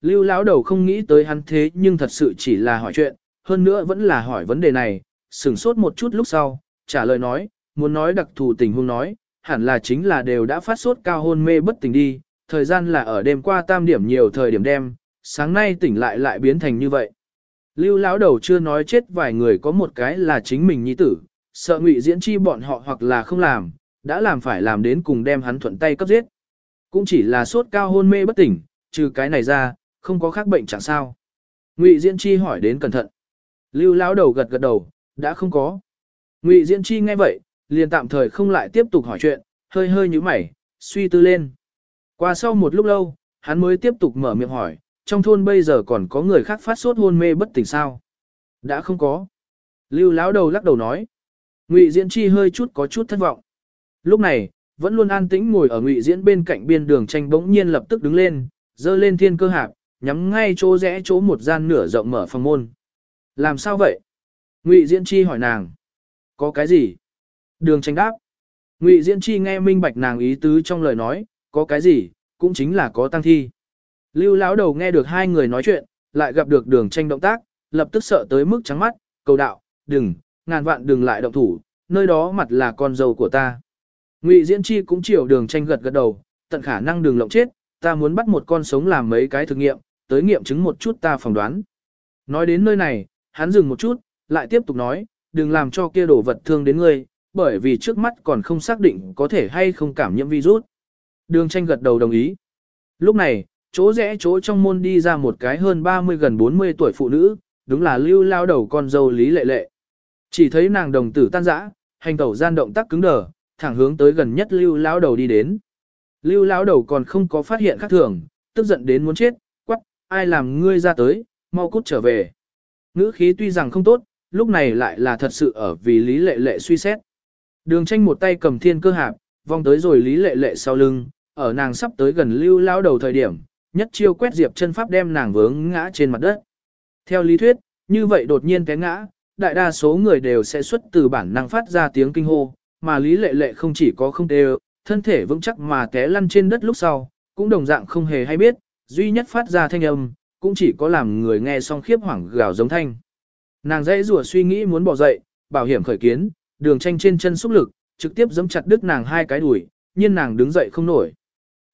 Lưu lão đầu không nghĩ tới hắn thế nhưng thật sự chỉ là hỏi chuyện, hơn nữa vẫn là hỏi vấn đề này, sửng sốt một chút lúc sau, trả lời nói, muốn nói đặc thù tình huống nói, hẳn là chính là đều đã phát sốt cao hôn mê bất tỉnh đi, thời gian là ở đêm qua tam điểm nhiều thời điểm đêm, sáng nay tỉnh lại lại biến thành như vậy. Lưu lão đầu chưa nói chết vài người có một cái là chính mình nhi tử, sợ ngụy diễn chi bọn họ hoặc là không làm, đã làm phải làm đến cùng đem hắn thuận tay cấp giết. Cũng chỉ là sốt cao hôn mê bất tỉnh, trừ cái này ra, không có khác bệnh chẳng sao. Ngụy diễn chi hỏi đến cẩn thận. Lưu lão đầu gật gật đầu, đã không có. Ngụy diễn chi nghe vậy, liền tạm thời không lại tiếp tục hỏi chuyện, hơi hơi nhíu mày, suy tư lên. Qua sau một lúc lâu, hắn mới tiếp tục mở miệng hỏi, trong thôn bây giờ còn có người khác phát sốt hôn mê bất tỉnh sao? Đã không có. Lưu lão đầu lắc đầu nói. Ngụy Diễn Chi hơi chút có chút thất vọng. Lúc này, vẫn luôn an tĩnh ngồi ở Ngụy Diễn bên cạnh biên đường tranh bỗng nhiên lập tức đứng lên, dơ lên thiên cơ hạp, nhắm ngay chỗ rẽ chỗ một gian nửa rộng mở phòng môn. Làm sao vậy? Ngụy Diễn Chi hỏi nàng. Có cái gì? Đường tranh đáp. Ngụy Diễn Chi nghe minh bạch nàng ý tứ trong lời nói, có cái gì, cũng chính là có tăng thi. Lưu lão đầu nghe được hai người nói chuyện, lại gặp được đường tranh động tác, lập tức sợ tới mức trắng mắt, cầu đạo, đừng, ngàn vạn đừng lại động thủ, nơi đó mặt là con dâu của ta. Ngụy Diễn Chi cũng chiều đường tranh gật gật đầu, tận khả năng đường lộng chết, ta muốn bắt một con sống làm mấy cái thực nghiệm, tới nghiệm chứng một chút ta phỏng đoán. Nói đến nơi này, hắn dừng một chút, lại tiếp tục nói, đừng làm cho kia đổ vật thương đến ngươi, bởi vì trước mắt còn không xác định có thể hay không cảm nhiễm virus. Đường tranh gật đầu đồng ý. Lúc này, chỗ rẽ chỗ trong môn đi ra một cái hơn 30 gần 40 tuổi phụ nữ, đúng là lưu lao đầu con dâu Lý Lệ Lệ. Chỉ thấy nàng đồng tử tan rã, hành tẩu gian động tác cứng đờ, thẳng hướng tới gần nhất lưu lao đầu đi đến. Lưu lao đầu còn không có phát hiện khác thường, tức giận đến muốn chết, ai làm ngươi ra tới, mau cút trở về. Ngữ khí tuy rằng không tốt, lúc này lại là thật sự ở vì Lý Lệ Lệ suy xét. Đường tranh một tay cầm thiên cơ hạp, vòng tới rồi Lý Lệ Lệ sau lưng, ở nàng sắp tới gần lưu lao đầu thời điểm, nhất chiêu quét diệp chân pháp đem nàng vướng ngã trên mặt đất. Theo lý thuyết, như vậy đột nhiên té ngã, đại đa số người đều sẽ xuất từ bản năng phát ra tiếng kinh hô, mà lý lệ lệ không chỉ có không đều, thân thể vững chắc mà té lăn trên đất lúc sau, cũng đồng dạng không hề hay biết, duy nhất phát ra thanh âm, cũng chỉ có làm người nghe xong khiếp hoảng gào giống thanh. Nàng dãy rủa suy nghĩ muốn bỏ dậy, bảo hiểm khởi kiến, đường tranh trên chân xúc lực, trực tiếp giẫm chặt đứt nàng hai cái đùi, nhưng nàng đứng dậy không nổi.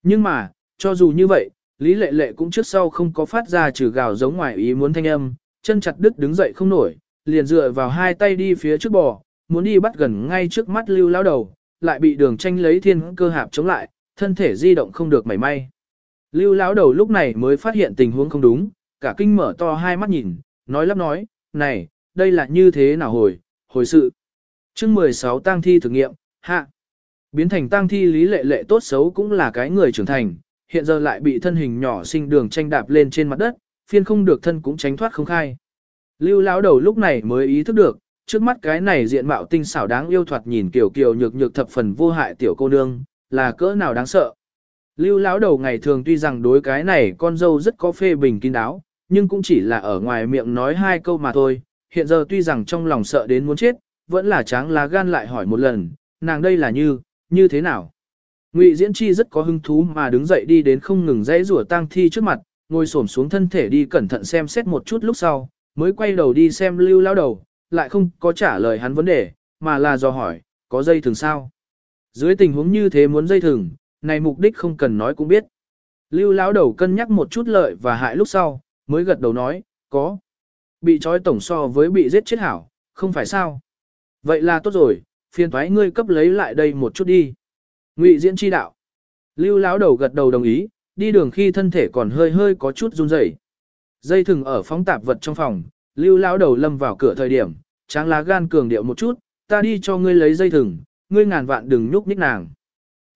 Nhưng mà, cho dù như vậy, Lý Lệ Lệ cũng trước sau không có phát ra trừ gào giống ngoài ý muốn thanh âm, chân chặt đứt đứng dậy không nổi, liền dựa vào hai tay đi phía trước bò, muốn đi bắt gần ngay trước mắt lưu lao đầu, lại bị đường tranh lấy thiên cơ hạp chống lại, thân thể di động không được mảy may. Lưu lão đầu lúc này mới phát hiện tình huống không đúng, cả kinh mở to hai mắt nhìn, nói lắp nói, này, đây là như thế nào hồi, hồi sự. chương 16 tang thi thử nghiệm, hạ. Biến thành tang thi lý lệ lệ tốt xấu cũng là cái người trưởng thành, hiện giờ lại bị thân hình nhỏ sinh đường tranh đạp lên trên mặt đất, phiên không được thân cũng tránh thoát không khai. Lưu lão đầu lúc này mới ý thức được, trước mắt cái này diện mạo tinh xảo đáng yêu thoạt nhìn kiểu kiểu nhược nhược thập phần vô hại tiểu cô nương, là cỡ nào đáng sợ. Lưu lão đầu ngày thường tuy rằng đối cái này con dâu rất có phê bình kín đáo, nhưng cũng chỉ là ở ngoài miệng nói hai câu mà thôi, hiện giờ tuy rằng trong lòng sợ đến muốn chết, vẫn là tráng lá gan lại hỏi một lần, nàng đây là như, như thế nào? Ngụy Diễn Chi rất có hứng thú mà đứng dậy đi đến không ngừng dãy rủa tang thi trước mặt, ngồi xổm xuống thân thể đi cẩn thận xem xét một chút lúc sau, mới quay đầu đi xem Lưu lão đầu, lại không có trả lời hắn vấn đề, mà là do hỏi, có dây thừng sao? Dưới tình huống như thế muốn dây thừng, này mục đích không cần nói cũng biết. Lưu lão đầu cân nhắc một chút lợi và hại lúc sau, mới gật đầu nói, có. Bị trói tổng so với bị giết chết hảo, không phải sao? Vậy là tốt rồi, phiền thoái ngươi cấp lấy lại đây một chút đi. Ngụy diễn chi đạo. Lưu lão đầu gật đầu đồng ý, đi đường khi thân thể còn hơi hơi có chút run rẩy. Dây thừng ở phóng tạp vật trong phòng, lưu lão đầu lâm vào cửa thời điểm, tráng lá gan cường điệu một chút, ta đi cho ngươi lấy dây thừng, ngươi ngàn vạn đừng nhúc nhích nàng.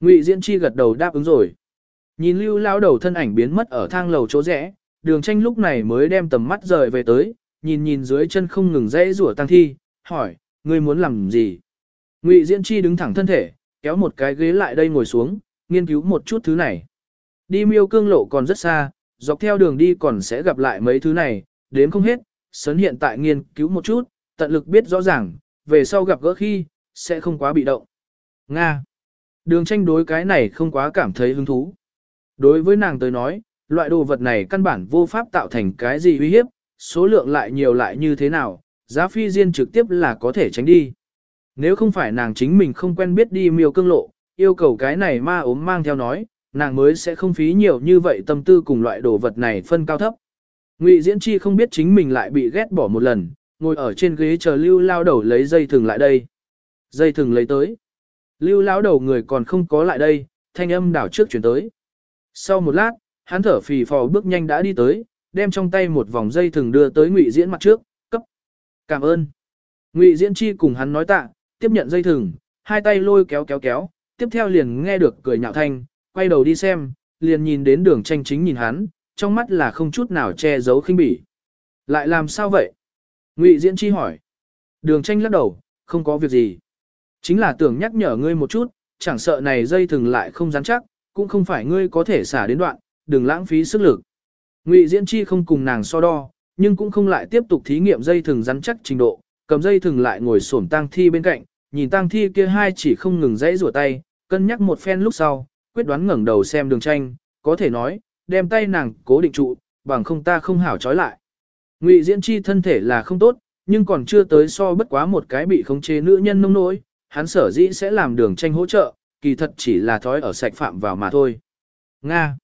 Ngụy diễn chi gật đầu đáp ứng rồi. Nhìn lưu lão đầu thân ảnh biến mất ở thang lầu chỗ rẽ, đường tranh lúc này mới đem tầm mắt rời về tới, nhìn nhìn dưới chân không ngừng rẽ rủa tăng thi, hỏi, ngươi muốn làm gì? Ngụy diễn chi đứng thẳng thân thể, kéo một cái ghế lại đây ngồi xuống, nghiên cứu một chút thứ này. Đi miêu cương lộ còn rất xa, dọc theo đường đi còn sẽ gặp lại mấy thứ này, đến không hết, sấn hiện tại nghiên cứu một chút, tận lực biết rõ ràng, về sau gặp gỡ khi, sẽ không quá bị động. Nga. Đường tranh đối cái này không quá cảm thấy hứng thú. Đối với nàng tới nói, Loại đồ vật này căn bản vô pháp tạo thành cái gì uy hiếp, số lượng lại nhiều lại như thế nào, giá phi riêng trực tiếp là có thể tránh đi. Nếu không phải nàng chính mình không quen biết đi miêu cương lộ, yêu cầu cái này ma ốm mang theo nói, nàng mới sẽ không phí nhiều như vậy tâm tư cùng loại đồ vật này phân cao thấp. Ngụy Diễn Chi không biết chính mình lại bị ghét bỏ một lần, ngồi ở trên ghế chờ Lưu lao đầu lấy dây thừng lại đây. Dây thừng lấy tới. Lưu lão đầu người còn không có lại đây, thanh âm đảo trước chuyển tới. Sau một lát, hắn thở phì phò bước nhanh đã đi tới, đem trong tay một vòng dây thừng đưa tới Ngụy Diễn mặt trước, cấp. Cảm ơn. Ngụy Diễn Chi cùng hắn nói tạ, tiếp nhận dây thừng, hai tay lôi kéo kéo kéo, tiếp theo liền nghe được cười nhạo thanh, quay đầu đi xem, liền nhìn đến đường tranh chính nhìn hắn, trong mắt là không chút nào che giấu khinh bỉ. Lại làm sao vậy? Ngụy Diễn Chi hỏi. Đường tranh lắc đầu, không có việc gì. Chính là tưởng nhắc nhở ngươi một chút, chẳng sợ này dây thừng lại không rắn chắc, cũng không phải ngươi có thể xả đến đoạn, đừng lãng phí sức lực. Ngụy Diễn Chi không cùng nàng so đo, nhưng cũng không lại tiếp tục thí nghiệm dây thừng rắn chắc trình độ, cầm dây thừng lại ngồi xổm tang thi bên cạnh, nhìn tang thi kia hai chỉ không ngừng dãy rủa tay, cân nhắc một phen lúc sau, quyết đoán ngẩng đầu xem đường tranh, có thể nói, đem tay nàng cố định trụ, bằng không ta không hảo trói lại. Ngụy Diễn Chi thân thể là không tốt, nhưng còn chưa tới so bất quá một cái bị khống chế nữ nhân nông nỗi, hắn sở dĩ sẽ làm đường tranh hỗ trợ, kỳ thật chỉ là thói ở sạch phạm vào mà thôi. Nga.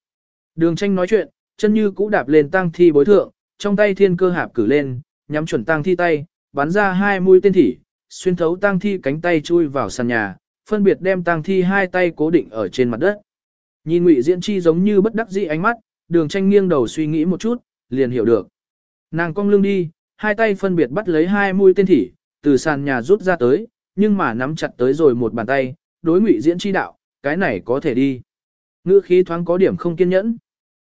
Đường tranh nói chuyện, chân như cũ đạp lên tang thi bối thượng, trong tay thiên cơ hạp cử lên, nhắm chuẩn tang thi tay, bắn ra hai mũi tên thỉ, xuyên thấu tang thi cánh tay chui vào sàn nhà, phân biệt đem tang thi hai tay cố định ở trên mặt đất. Nhìn Ngụy Diễn Chi giống như bất đắc dĩ ánh mắt, Đường Tranh nghiêng đầu suy nghĩ một chút, liền hiểu được. Nàng cong lưng đi, hai tay phân biệt bắt lấy hai mũi tên thỉ, từ sàn nhà rút ra tới, nhưng mà nắm chặt tới rồi một bàn tay, đối Ngụy Diễn Chi đạo, cái này có thể đi. Ngữ khí thoáng có điểm không kiên nhẫn.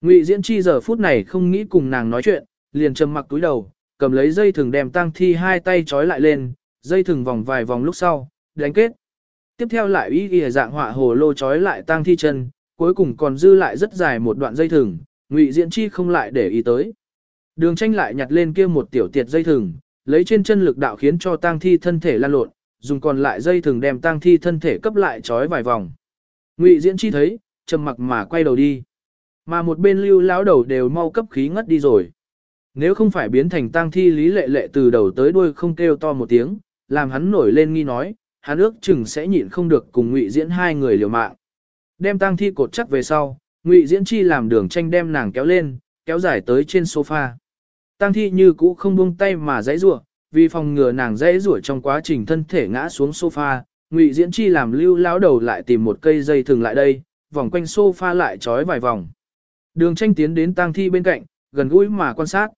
Ngụy Diễn Chi giờ phút này không nghĩ cùng nàng nói chuyện, liền trầm mặc túi đầu, cầm lấy dây thừng đem tang thi hai tay trói lại lên, dây thừng vòng vài vòng lúc sau, đánh kết. Tiếp theo lại ý ghi dạng họa hồ lô trói lại tang thi chân, cuối cùng còn dư lại rất dài một đoạn dây thừng, Ngụy Diễn Chi không lại để ý tới. Đường tranh lại nhặt lên kia một tiểu tiệt dây thừng, lấy trên chân lực đạo khiến cho tang thi thân thể lan lộn, dùng còn lại dây thường đem tang thi thân thể cấp lại trói vài vòng. Ngụy Diễn Chi thấy, trầm mặc mà quay đầu đi. Mà một bên lưu lão đầu đều mau cấp khí ngất đi rồi. Nếu không phải biến thành tang thi lý lệ lệ từ đầu tới đuôi không kêu to một tiếng, làm hắn nổi lên nghi nói, hắn ước chừng sẽ nhịn không được cùng ngụy diễn hai người liều mạng. Đem tang thi cột chắc về sau, ngụy diễn chi làm đường tranh đem nàng kéo lên, kéo dài tới trên sofa. Tang thi như cũ không buông tay mà giãy rủa, vì phòng ngừa nàng dễ rủa trong quá trình thân thể ngã xuống sofa, ngụy diễn chi làm lưu lão đầu lại tìm một cây dây thường lại đây, vòng quanh sofa lại trói vài vòng. Đường tranh tiến đến tang thi bên cạnh, gần gũi mà quan sát.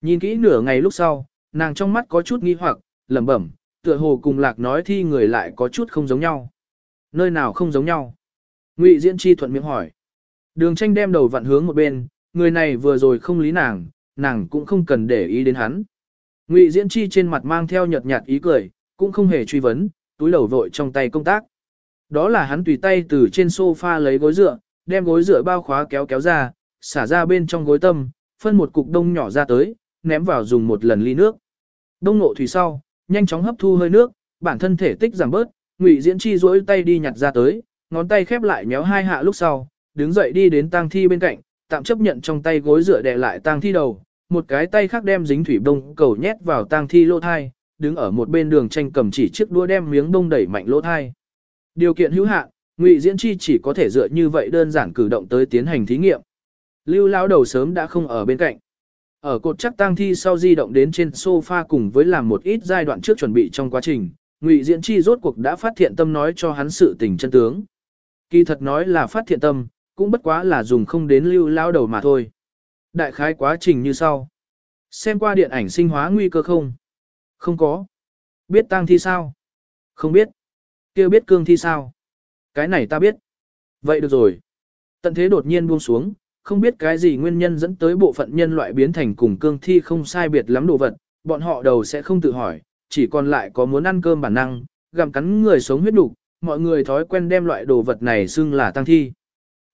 Nhìn kỹ nửa ngày lúc sau, nàng trong mắt có chút nghi hoặc, lẩm bẩm, tựa hồ cùng lạc nói thi người lại có chút không giống nhau. Nơi nào không giống nhau? Ngụy Diễn Chi thuận miệng hỏi. Đường tranh đem đầu vặn hướng một bên, người này vừa rồi không lý nàng, nàng cũng không cần để ý đến hắn. Ngụy Diễn Chi trên mặt mang theo nhợt nhạt ý cười, cũng không hề truy vấn, túi đầu vội trong tay công tác. Đó là hắn tùy tay từ trên sofa lấy gối dựa, đem gối dựa bao khóa kéo kéo ra, xả ra bên trong gối tâm, phân một cục đông nhỏ ra tới, ném vào dùng một lần ly nước. Đông nộ thủy sau, nhanh chóng hấp thu hơi nước, bản thân thể tích giảm bớt, Ngụy Diễn Chi duỗi tay đi nhặt ra tới, ngón tay khép lại méo hai hạ lúc sau, đứng dậy đi đến tang thi bên cạnh, tạm chấp nhận trong tay gối dựa đè lại tang thi đầu, một cái tay khác đem dính thủy bông cầu nhét vào tang thi lỗ thai, đứng ở một bên đường tranh cầm chỉ chiếc đũa đem miếng bông đẩy mạnh lỗ thai. Điều kiện hữu hạn, Ngụy Diễn Chi chỉ có thể dựa như vậy đơn giản cử động tới tiến hành thí nghiệm. Lưu lão đầu sớm đã không ở bên cạnh. Ở cột chắc tang thi sau di động đến trên sofa cùng với làm một ít giai đoạn trước chuẩn bị trong quá trình, Ngụy Diễn Chi rốt cuộc đã phát hiện tâm nói cho hắn sự tình chân tướng. Kỳ thật nói là phát hiện tâm, cũng bất quá là dùng không đến lưu lão đầu mà thôi. Đại khái quá trình như sau. Xem qua điện ảnh sinh hóa nguy cơ không? Không có. Biết tang thi sao? Không biết. Kêu biết cương thi sao? Cái này ta biết. Vậy được rồi. Tận thế đột nhiên buông xuống, không biết cái gì nguyên nhân dẫn tới bộ phận nhân loại biến thành cùng cương thi không sai biệt lắm đồ vật, bọn họ đầu sẽ không tự hỏi, chỉ còn lại có muốn ăn cơm bản năng, gặm cắn người sống huyết đủ, mọi người thói quen đem loại đồ vật này xưng là tăng thi.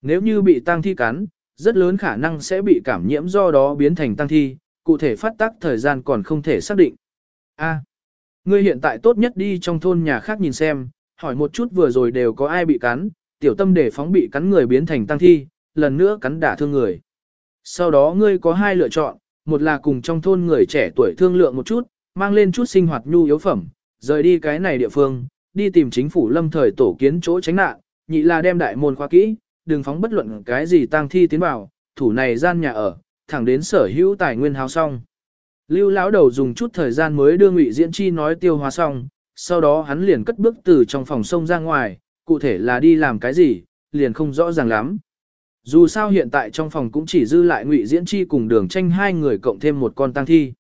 Nếu như bị tăng thi cắn, rất lớn khả năng sẽ bị cảm nhiễm do đó biến thành tăng thi, cụ thể phát tác thời gian còn không thể xác định. A, ngươi hiện tại tốt nhất đi trong thôn nhà khác nhìn xem, hỏi một chút vừa rồi đều có ai bị cắn, tiểu tâm để phóng bị cắn người biến thành tăng thi, lần nữa cắn đả thương người. Sau đó ngươi có hai lựa chọn, một là cùng trong thôn người trẻ tuổi thương lượng một chút, mang lên chút sinh hoạt nhu yếu phẩm, rời đi cái này địa phương, đi tìm chính phủ lâm thời tổ kiến chỗ tránh nạn, nhị là đem đại môn khóa kỹ, đừng phóng bất luận cái gì tang thi tiến vào, thủ này gian nhà ở, thẳng đến sở hữu tài nguyên hao xong. Lưu lão đầu dùng chút thời gian mới đưa Ngụy Diễn Chi nói tiêu hóa xong, sau đó hắn liền cất bước từ trong phòng sông ra ngoài, cụ thể là đi làm cái gì, liền không rõ ràng lắm. Dù sao hiện tại trong phòng cũng chỉ dư lại Ngụy Diễn Chi cùng Đường Tranh hai người cộng thêm một con tang thi.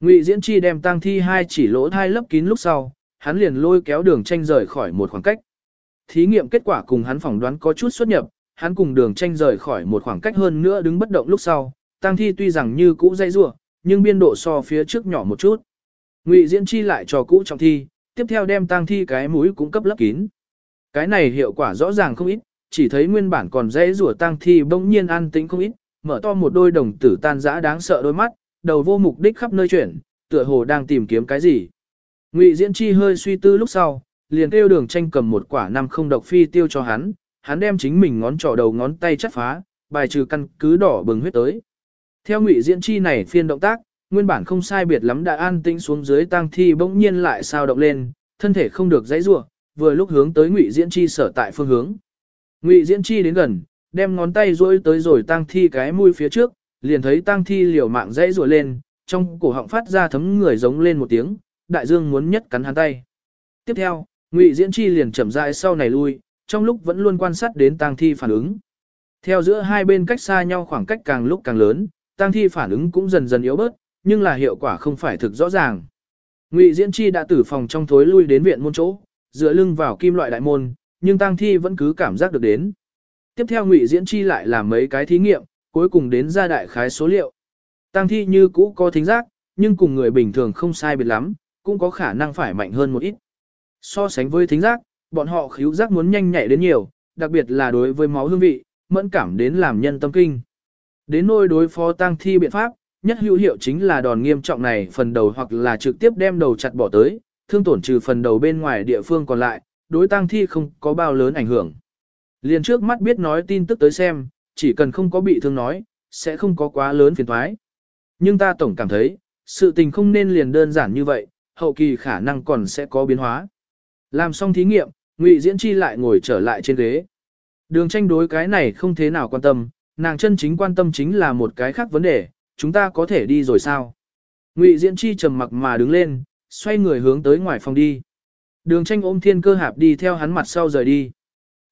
Ngụy Diễn Chi đem tang thi hai chỉ lỗ thai lấp kín lúc sau, hắn liền lôi kéo Đường Tranh rời khỏi một khoảng cách. Thí nghiệm kết quả cùng hắn phỏng đoán có chút xuất nhập, hắn cùng Đường Tranh rời khỏi một khoảng cách hơn nữa đứng bất động lúc sau, tang thi tuy rằng như cũ dây rủa, nhưng biên độ so phía trước nhỏ một chút. Ngụy Diễn Chi lại cho cũ trọng thi, tiếp theo đem tang thi cái mũi cũng cấp lấp kín. Cái này hiệu quả rõ ràng không ít, chỉ thấy nguyên bản còn dây rủa tang thi bỗng nhiên an tĩnh không ít, mở to một đôi đồng tử tan dã đáng sợ đôi mắt, đầu vô mục đích khắp nơi chuyển, tựa hồ đang tìm kiếm cái gì. Ngụy Diễn Chi hơi suy tư lúc sau, liền kêu đường tranh cầm một quả năm không độc phi tiêu cho hắn, hắn đem chính mình ngón trỏ đầu ngón tay chắt phá, bài trừ căn cứ đỏ bừng huyết tới. Theo Ngụy Diễn Chi này phiên động tác, nguyên bản không sai biệt lắm đã an tĩnh xuống dưới tang thi bỗng nhiên lại sao động lên, thân thể không được dãy rủa, vừa lúc hướng tới Ngụy Diễn Chi sở tại phương hướng. Ngụy Diễn Chi đến gần, đem ngón tay duỗi tới rồi tang thi cái mũi phía trước, liền thấy tang thi liều mạng dãy rủa lên, trong cổ họng phát ra thấm người giống lên một tiếng, đại dương muốn nhất cắn hắn tay. Tiếp theo, Ngụy Diễn Chi liền chậm rãi sau này lui, trong lúc vẫn luôn quan sát đến tang thi phản ứng. Theo giữa hai bên cách xa nhau khoảng cách càng lúc càng lớn, tang thi phản ứng cũng dần dần yếu bớt, nhưng là hiệu quả không phải thực rõ ràng. Ngụy Diễn Chi đã từ phòng trong thối lui đến viện môn chỗ, dựa lưng vào kim loại đại môn, nhưng tang thi vẫn cứ cảm giác được đến. Tiếp theo Ngụy Diễn Chi lại làm mấy cái thí nghiệm, cuối cùng đến ra đại khái số liệu. Tang thi như cũ có thính giác, nhưng cùng người bình thường không sai biệt lắm, cũng có khả năng phải mạnh hơn một ít. So sánh với thính giác, bọn họ khíu giác muốn nhanh nhạy đến nhiều, đặc biệt là đối với máu hương vị, mẫn cảm đến làm nhân tâm kinh. Đến nôi đối phó tang thi biện pháp, nhất hữu hiệu chính là đòn nghiêm trọng này phần đầu hoặc là trực tiếp đem đầu chặt bỏ tới, thương tổn trừ phần đầu bên ngoài địa phương còn lại, đối tang thi không có bao lớn ảnh hưởng. Liền trước mắt biết nói tin tức tới xem, chỉ cần không có bị thương nói, sẽ không có quá lớn phiền thoái. Nhưng ta tổng cảm thấy, sự tình không nên liền đơn giản như vậy, hậu kỳ khả năng còn sẽ có biến hóa. Làm xong thí nghiệm, Ngụy Diễn Chi lại ngồi trở lại trên ghế. Đường tranh đối cái này không thế nào quan tâm, nàng chân chính quan tâm chính là một cái khác vấn đề, chúng ta có thể đi rồi sao? Ngụy Diễn Chi trầm mặc mà đứng lên, xoay người hướng tới ngoài phòng đi. Đường tranh ôm thiên cơ hạp đi theo hắn mặt sau rời đi.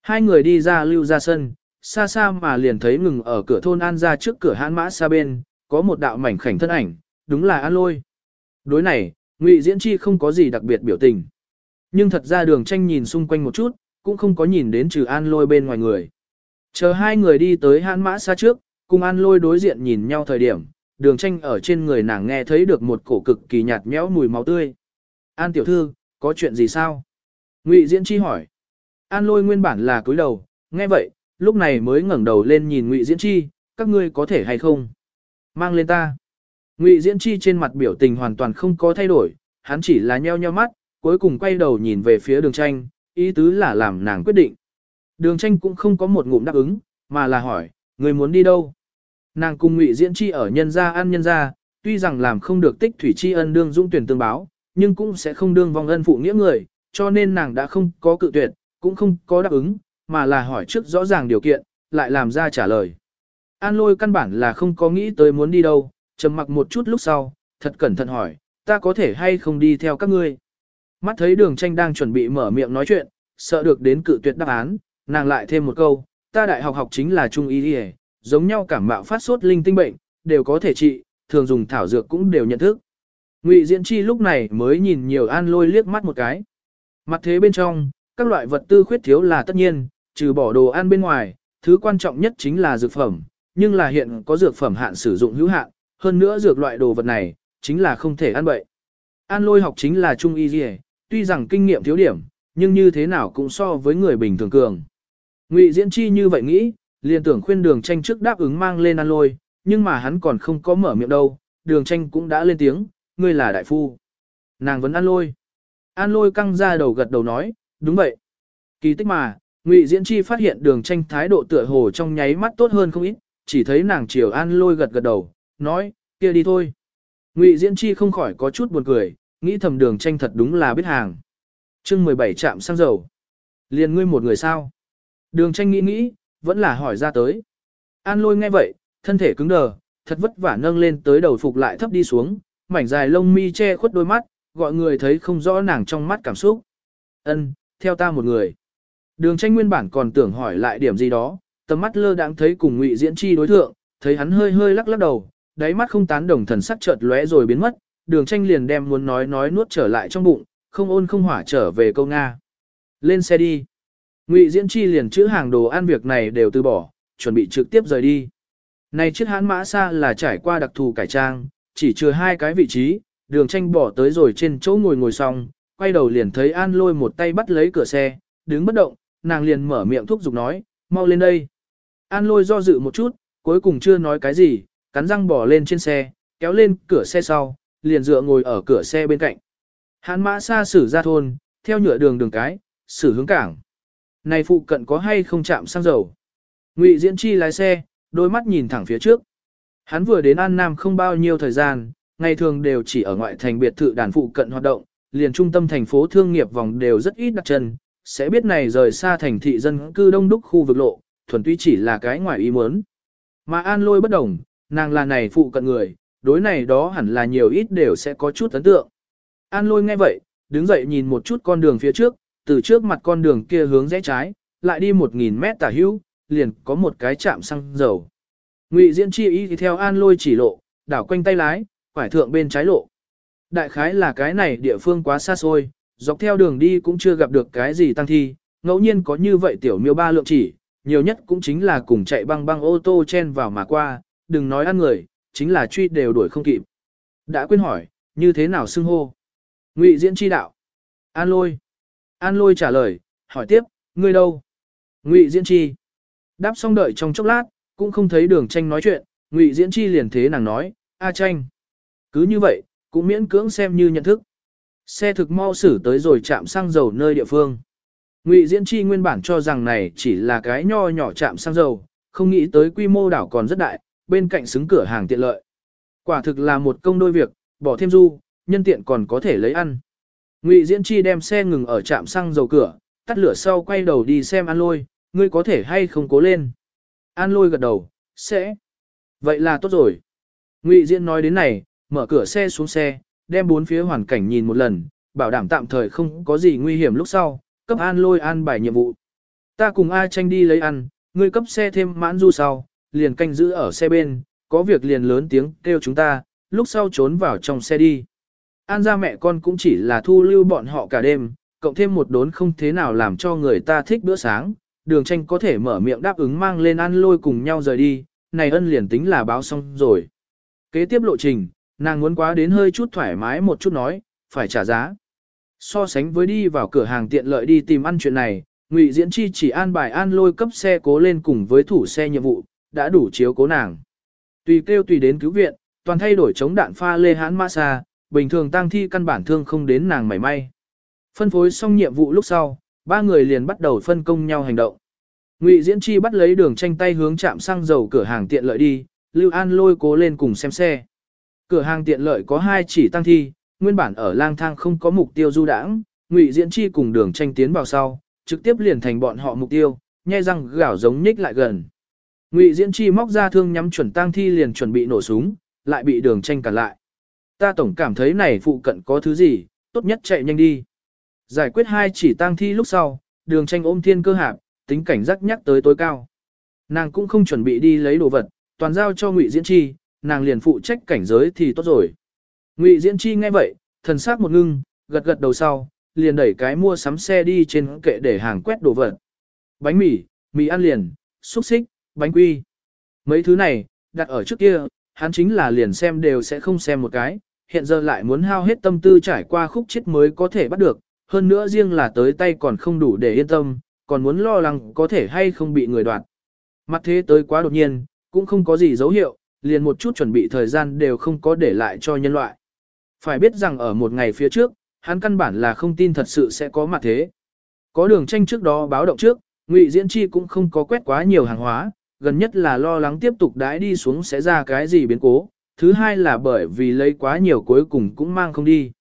Hai người đi ra lưu ra sân, xa xa mà liền thấy ngừng ở cửa thôn An ra trước cửa hãn mã xa bên, có một đạo mảnh khảnh thân ảnh, đúng là An Lôi. Đối này, Ngụy Diễn Chi không có gì đặc biệt biểu tình. Nhưng thật ra đường tranh nhìn xung quanh một chút, cũng không có nhìn đến trừ An Lôi bên ngoài người. Chờ hai người đi tới hãn mã xa trước, cùng An Lôi đối diện nhìn nhau thời điểm, đường tranh ở trên người nàng nghe thấy được một cổ cực kỳ nhạt nhẽo mùi máu tươi. An tiểu thư, có chuyện gì sao? Ngụy Diễn Chi hỏi. An lôi nguyên bản là cúi đầu, nghe vậy, lúc này mới ngẩng đầu lên nhìn Ngụy Diễn Chi, các ngươi có thể hay không? Mang lên ta. Ngụy Diễn Chi trên mặt biểu tình hoàn toàn không có thay đổi, hắn chỉ là nheo nheo mắt, cuối cùng quay đầu nhìn về phía đường tranh, ý tứ là làm nàng quyết định. Đường tranh cũng không có một ngụm đáp ứng, mà là hỏi, người muốn đi đâu? Nàng cùng Ngụy Diễn Chi ở nhân gia ăn nhân gia, tuy rằng làm không được tích thủy tri ân đương dũng tuyển tương báo, nhưng cũng sẽ không đương vong ân phụ nghĩa người, cho nên nàng đã không có cự tuyệt, cũng không có đáp ứng, mà là hỏi trước rõ ràng điều kiện, lại làm ra trả lời. An lôi căn bản là không có nghĩ tới muốn đi đâu, trầm mặc một chút lúc sau, thật cẩn thận hỏi, ta có thể hay không đi theo các ngươi. Mắt thấy đường tranh đang chuẩn bị mở miệng nói chuyện, sợ được đến cự tuyệt đáp án, nàng lại thêm một câu, ta đại học học chính là trung y đi giống nhau cảm mạo phát sốt linh tinh bệnh, đều có thể trị, thường dùng thảo dược cũng đều nhận thức. Ngụy Diễn Chi lúc này mới nhìn nhiều an lôi liếc mắt một cái. Mặt thế bên trong, các loại vật tư khuyết thiếu là tất nhiên, trừ bỏ đồ ăn bên ngoài, thứ quan trọng nhất chính là dược phẩm, nhưng là hiện có dược phẩm hạn sử dụng hữu hạn, hơn nữa dược loại đồ vật này, chính là không thể ăn bậy. An lôi học chính là trung y dì tuy rằng kinh nghiệm thiếu điểm, nhưng như thế nào cũng so với người bình thường cường. Ngụy Diễn Chi như vậy nghĩ, liền tưởng khuyên đường tranh trước đáp ứng mang lên an lôi, nhưng mà hắn còn không có mở miệng đâu, đường tranh cũng đã lên tiếng, ngươi là đại phu. Nàng vẫn an lôi. An lôi căng ra đầu gật đầu nói, đúng vậy. Kỳ tích mà, Ngụy Diễn Chi phát hiện đường tranh thái độ tựa hồ trong nháy mắt tốt hơn không ít, chỉ thấy nàng chiều an lôi gật gật đầu, nói, kia đi thôi. Ngụy Diễn Chi không khỏi có chút buồn cười, nghĩ thầm đường tranh thật đúng là biết hàng. chương 17 chạm xăng dầu. Liền ngươi một người sao? Đường tranh nghĩ nghĩ, vẫn là hỏi ra tới. An lôi nghe vậy, thân thể cứng đờ, thật vất vả nâng lên tới đầu phục lại thấp đi xuống, mảnh dài lông mi che khuất đôi mắt, gọi người thấy không rõ nàng trong mắt cảm xúc. Ân, theo ta một người. Đường tranh nguyên bản còn tưởng hỏi lại điểm gì đó, tầm mắt lơ đãng thấy cùng ngụy diễn chi đối thượng, thấy hắn hơi hơi lắc lắc đầu, đáy mắt không tán đồng thần sắc chợt lóe rồi biến mất, đường tranh liền đem muốn nói nói nuốt trở lại trong bụng, không ôn không hỏa trở về câu Nga. Lên xe đi. Ngụy diễn chi liền chữ hàng đồ ăn việc này đều từ bỏ, chuẩn bị trực tiếp rời đi. Này chiếc hãn mã xa là trải qua đặc thù cải trang, chỉ chừa hai cái vị trí, đường tranh bỏ tới rồi trên chỗ ngồi ngồi xong, quay đầu liền thấy An lôi một tay bắt lấy cửa xe, đứng bất động, nàng liền mở miệng thúc giục nói, mau lên đây. An lôi do dự một chút, cuối cùng chưa nói cái gì, cắn răng bỏ lên trên xe, kéo lên cửa xe sau, liền dựa ngồi ở cửa xe bên cạnh. Hán mã xa xử ra thôn, theo nhựa đường đường cái, xử hướng cảng. Này phụ cận có hay không chạm xăng dầu? Ngụy Diễn Chi lái xe, đôi mắt nhìn thẳng phía trước. Hắn vừa đến An Nam không bao nhiêu thời gian, ngày thường đều chỉ ở ngoại thành biệt thự đàn phụ cận hoạt động, liền trung tâm thành phố thương nghiệp vòng đều rất ít đặt chân, sẽ biết này rời xa thành thị dân cư đông đúc khu vực lộ, thuần túy chỉ là cái ngoài ý muốn. Mà An Lôi bất đồng, nàng là này phụ cận người, đối này đó hẳn là nhiều ít đều sẽ có chút ấn tượng. An Lôi nghe vậy, đứng dậy nhìn một chút con đường phía trước, từ trước mặt con đường kia hướng rẽ trái, lại đi 1.000 mét tả hữu, liền có một cái chạm xăng dầu. Ngụy Diễn Chi ý thì theo An Lôi chỉ lộ, đảo quanh tay lái, phải thượng bên trái lộ. Đại khái là cái này địa phương quá xa xôi, dọc theo đường đi cũng chưa gặp được cái gì tăng thi, ngẫu nhiên có như vậy tiểu miêu ba lượng chỉ, nhiều nhất cũng chính là cùng chạy băng băng ô tô chen vào mà qua, đừng nói ăn người, chính là truy đều đuổi không kịp. Đã quên hỏi, như thế nào xưng hô? Ngụy Diễn Chi đạo. An Lôi. An Lôi trả lời, hỏi tiếp, ngươi đâu? Ngụy Diễn Chi. Đáp xong đợi trong chốc lát, cũng không thấy đường tranh nói chuyện, Ngụy Diễn Chi liền thế nàng nói, A tranh. Cứ như vậy, cũng miễn cưỡng xem như nhận thức. Xe thực mau xử tới rồi chạm xăng dầu nơi địa phương. Ngụy Diễn Chi nguyên bản cho rằng này chỉ là cái nho nhỏ chạm xăng dầu, không nghĩ tới quy mô đảo còn rất đại, bên cạnh xứng cửa hàng tiện lợi. Quả thực là một công đôi việc, bỏ thêm du, nhân tiện còn có thể lấy ăn. Ngụy Diễn Chi đem xe ngừng ở trạm xăng dầu cửa, tắt lửa sau quay đầu đi xem An Lôi, ngươi có thể hay không cố lên. An Lôi gật đầu, sẽ. Vậy là tốt rồi. Ngụy Diễn nói đến này, mở cửa xe xuống xe, đem bốn phía hoàn cảnh nhìn một lần, bảo đảm tạm thời không có gì nguy hiểm lúc sau, cấp An Lôi an bài nhiệm vụ. Ta cùng A tranh đi lấy ăn, ngươi cấp xe thêm mãn du sau, liền canh giữ ở xe bên, có việc liền lớn tiếng kêu chúng ta, lúc sau trốn vào trong xe đi. An ra mẹ con cũng chỉ là thu lưu bọn họ cả đêm, cộng thêm một đốn không thế nào làm cho người ta thích bữa sáng, đường tranh có thể mở miệng đáp ứng mang lên ăn lôi cùng nhau rời đi, này ân liền tính là báo xong rồi. Kế tiếp lộ trình, nàng muốn quá đến hơi chút thoải mái một chút nói, phải trả giá. So sánh với đi vào cửa hàng tiện lợi đi tìm ăn chuyện này, Ngụy Diễn Chi chỉ an bài an lôi cấp xe cố lên cùng với thủ xe nhiệm vụ, đã đủ chiếu cố nàng. Tùy kêu tùy đến cứu viện, toàn thay đổi chống đạn pha lê hãn mã xa, bình thường tăng thi căn bản thương không đến nàng mảy may. Phân phối xong nhiệm vụ lúc sau, ba người liền bắt đầu phân công nhau hành động. Ngụy Diễn Chi bắt lấy đường tranh tay hướng chạm xăng dầu cửa hàng tiện lợi đi, Lưu An lôi cố lên cùng xem xe. Cửa hàng tiện lợi có hai chỉ tăng thi, nguyên bản ở lang thang không có mục tiêu du đãng, Ngụy Diễn Chi cùng đường tranh tiến vào sau, trực tiếp liền thành bọn họ mục tiêu, nhai răng gào giống nhích lại gần. Ngụy Diễn Chi móc ra thương nhắm chuẩn tang thi liền chuẩn bị nổ súng, lại bị đường tranh cản lại. Ta tổng cảm thấy này phụ cận có thứ gì, tốt nhất chạy nhanh đi. Giải quyết hai chỉ tang thi lúc sau, đường tranh ôm thiên cơ hạp, tính cảnh giác nhắc tới tối cao. Nàng cũng không chuẩn bị đi lấy đồ vật, toàn giao cho Ngụy Diễn Chi, nàng liền phụ trách cảnh giới thì tốt rồi. Ngụy Diễn Chi nghe vậy, thần sắc một ngưng, gật gật đầu sau, liền đẩy cái mua sắm xe đi trên kệ để hàng quét đồ vật. Bánh mì, mì ăn liền, xúc xích, bánh quy. Mấy thứ này, đặt ở trước kia, hắn chính là liền xem đều sẽ không xem một cái, hiện giờ lại muốn hao hết tâm tư trải qua khúc chết mới có thể bắt được, hơn nữa riêng là tới tay còn không đủ để yên tâm, còn muốn lo lắng có thể hay không bị người đoạt. Mặt thế tới quá đột nhiên, cũng không có gì dấu hiệu, liền một chút chuẩn bị thời gian đều không có để lại cho nhân loại. Phải biết rằng ở một ngày phía trước, hắn căn bản là không tin thật sự sẽ có mặt thế. Có đường tranh trước đó báo động trước, Ngụy Diễn Chi cũng không có quét quá nhiều hàng hóa, gần nhất là lo lắng tiếp tục đãi đi xuống sẽ ra cái gì biến cố, thứ hai là bởi vì lấy quá nhiều cuối cùng cũng mang không đi.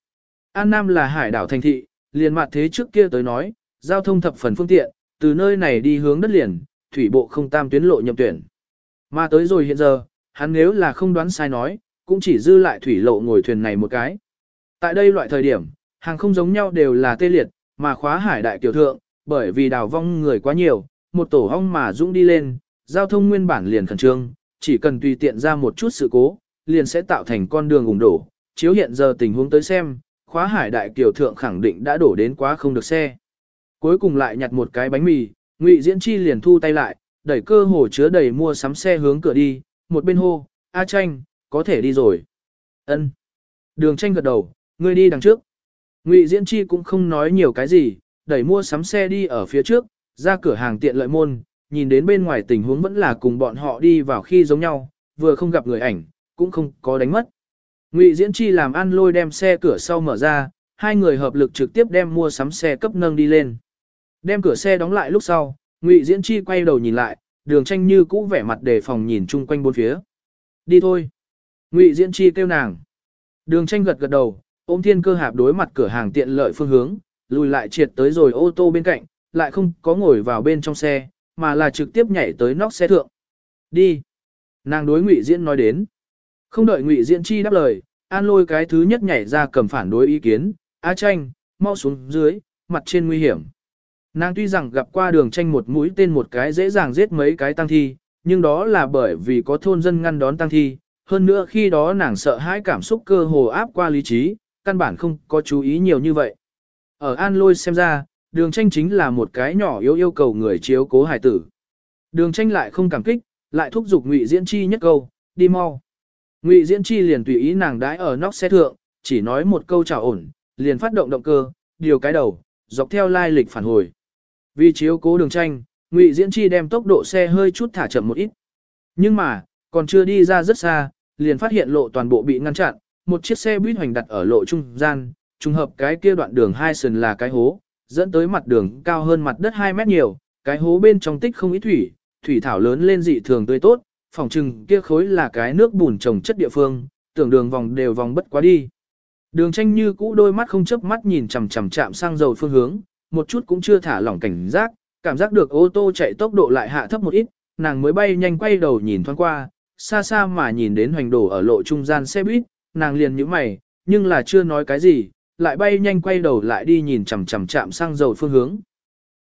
An Nam là hải đảo thành thị, liền mặt thế trước kia tới nói, giao thông thập phần phương tiện, từ nơi này đi hướng đất liền, thủy bộ không tam tuyến lộ nhậm tuyển. Mà tới rồi hiện giờ, hắn nếu là không đoán sai nói, cũng chỉ dư lại thủy lộ ngồi thuyền này một cái. Tại đây loại thời điểm, hàng không giống nhau đều là tê liệt, mà khóa hải đại tiểu thượng, bởi vì đào vong người quá nhiều, một tổ hong mà dũng đi lên, giao thông nguyên bản liền khẩn trương, chỉ cần tùy tiện ra một chút sự cố, liền sẽ tạo thành con đường ủng đổ. Chiếu hiện giờ tình huống tới xem, khóa hải đại Kiều thượng khẳng định đã đổ đến quá không được xe. Cuối cùng lại nhặt một cái bánh mì, Ngụy Diễn Chi liền thu tay lại, đẩy cơ hồ chứa đầy mua sắm xe hướng cửa đi, một bên hô, A tranh, có thể đi rồi. ân Đường tranh gật đầu, ngươi đi đằng trước. Ngụy Diễn Chi cũng không nói nhiều cái gì, đẩy mua sắm xe đi ở phía trước, ra cửa hàng tiện lợi môn, nhìn đến bên ngoài tình huống vẫn là cùng bọn họ đi vào khi giống nhau, vừa không gặp người ảnh, cũng không có đánh mất. Ngụy Diễn Chi làm ăn lôi đem xe cửa sau mở ra, hai người hợp lực trực tiếp đem mua sắm xe cấp nâng đi lên. Đem cửa xe đóng lại lúc sau, Ngụy Diễn Chi quay đầu nhìn lại, đường tranh như cũ vẻ mặt đề phòng nhìn chung quanh bốn phía. Đi thôi. Ngụy Diễn Chi kêu nàng. Đường tranh gật gật đầu, ôm thiên cơ hạp đối mặt cửa hàng tiện lợi phương hướng, lùi lại triệt tới rồi ô tô bên cạnh, lại không có ngồi vào bên trong xe, mà là trực tiếp nhảy tới nóc xe thượng. Đi. Nàng đối Ngụy Diễn nói đến. Không đợi Ngụy Diễn Chi đáp lời, an lôi cái thứ nhất nhảy ra cầm phản đối ý kiến, A tranh, mau xuống dưới, mặt trên nguy hiểm. Nàng tuy rằng gặp qua đường tranh một mũi tên một cái dễ dàng giết mấy cái tăng thi, nhưng đó là bởi vì có thôn dân ngăn đón tăng thi, hơn nữa khi đó nàng sợ hãi cảm xúc cơ hồ áp qua lý trí, căn bản không có chú ý nhiều như vậy. Ở An Lôi xem ra, đường tranh chính là một cái nhỏ yếu yêu cầu người chiếu cố hài tử. Đường tranh lại không cảm kích, lại thúc giục Ngụy Diễn Chi nhất câu, đi mau. Ngụy Diễn Chi liền tùy ý nàng đãi ở nóc xe thượng, chỉ nói một câu chào ổn, liền phát động động cơ, điều cái đầu, dọc theo lai lịch phản hồi. Vì chiếu cố đường tranh, Ngụy Diễn Chi đem tốc độ xe hơi chút thả chậm một ít. Nhưng mà, còn chưa đi ra rất xa, liền phát hiện lộ toàn bộ bị ngăn chặn, một chiếc xe buýt hoành đặt ở lộ trung gian, trùng hợp cái kia đoạn đường hai sườn là cái hố, dẫn tới mặt đường cao hơn mặt đất 2 mét nhiều, cái hố bên trong tích không ít thủy, thủy thảo lớn lên dị thường tươi tốt, phòng trừng kia khối là cái nước bùn trồng chất địa phương, tưởng đường vòng đều vòng bất quá đi. Đường tranh như cũ đôi mắt không chớp mắt nhìn chằm chằm chạm sang dầu phương hướng, một chút cũng chưa thả lỏng cảnh giác, cảm giác được ô tô chạy tốc độ lại hạ thấp một ít, nàng mới bay nhanh quay đầu nhìn thoáng qua, xa xa mà nhìn đến hoành đổ ở lộ trung gian xe buýt, nàng liền nhíu mày, nhưng là chưa nói cái gì, lại bay nhanh quay đầu lại đi nhìn chằm chằm chạm sang dầu phương hướng.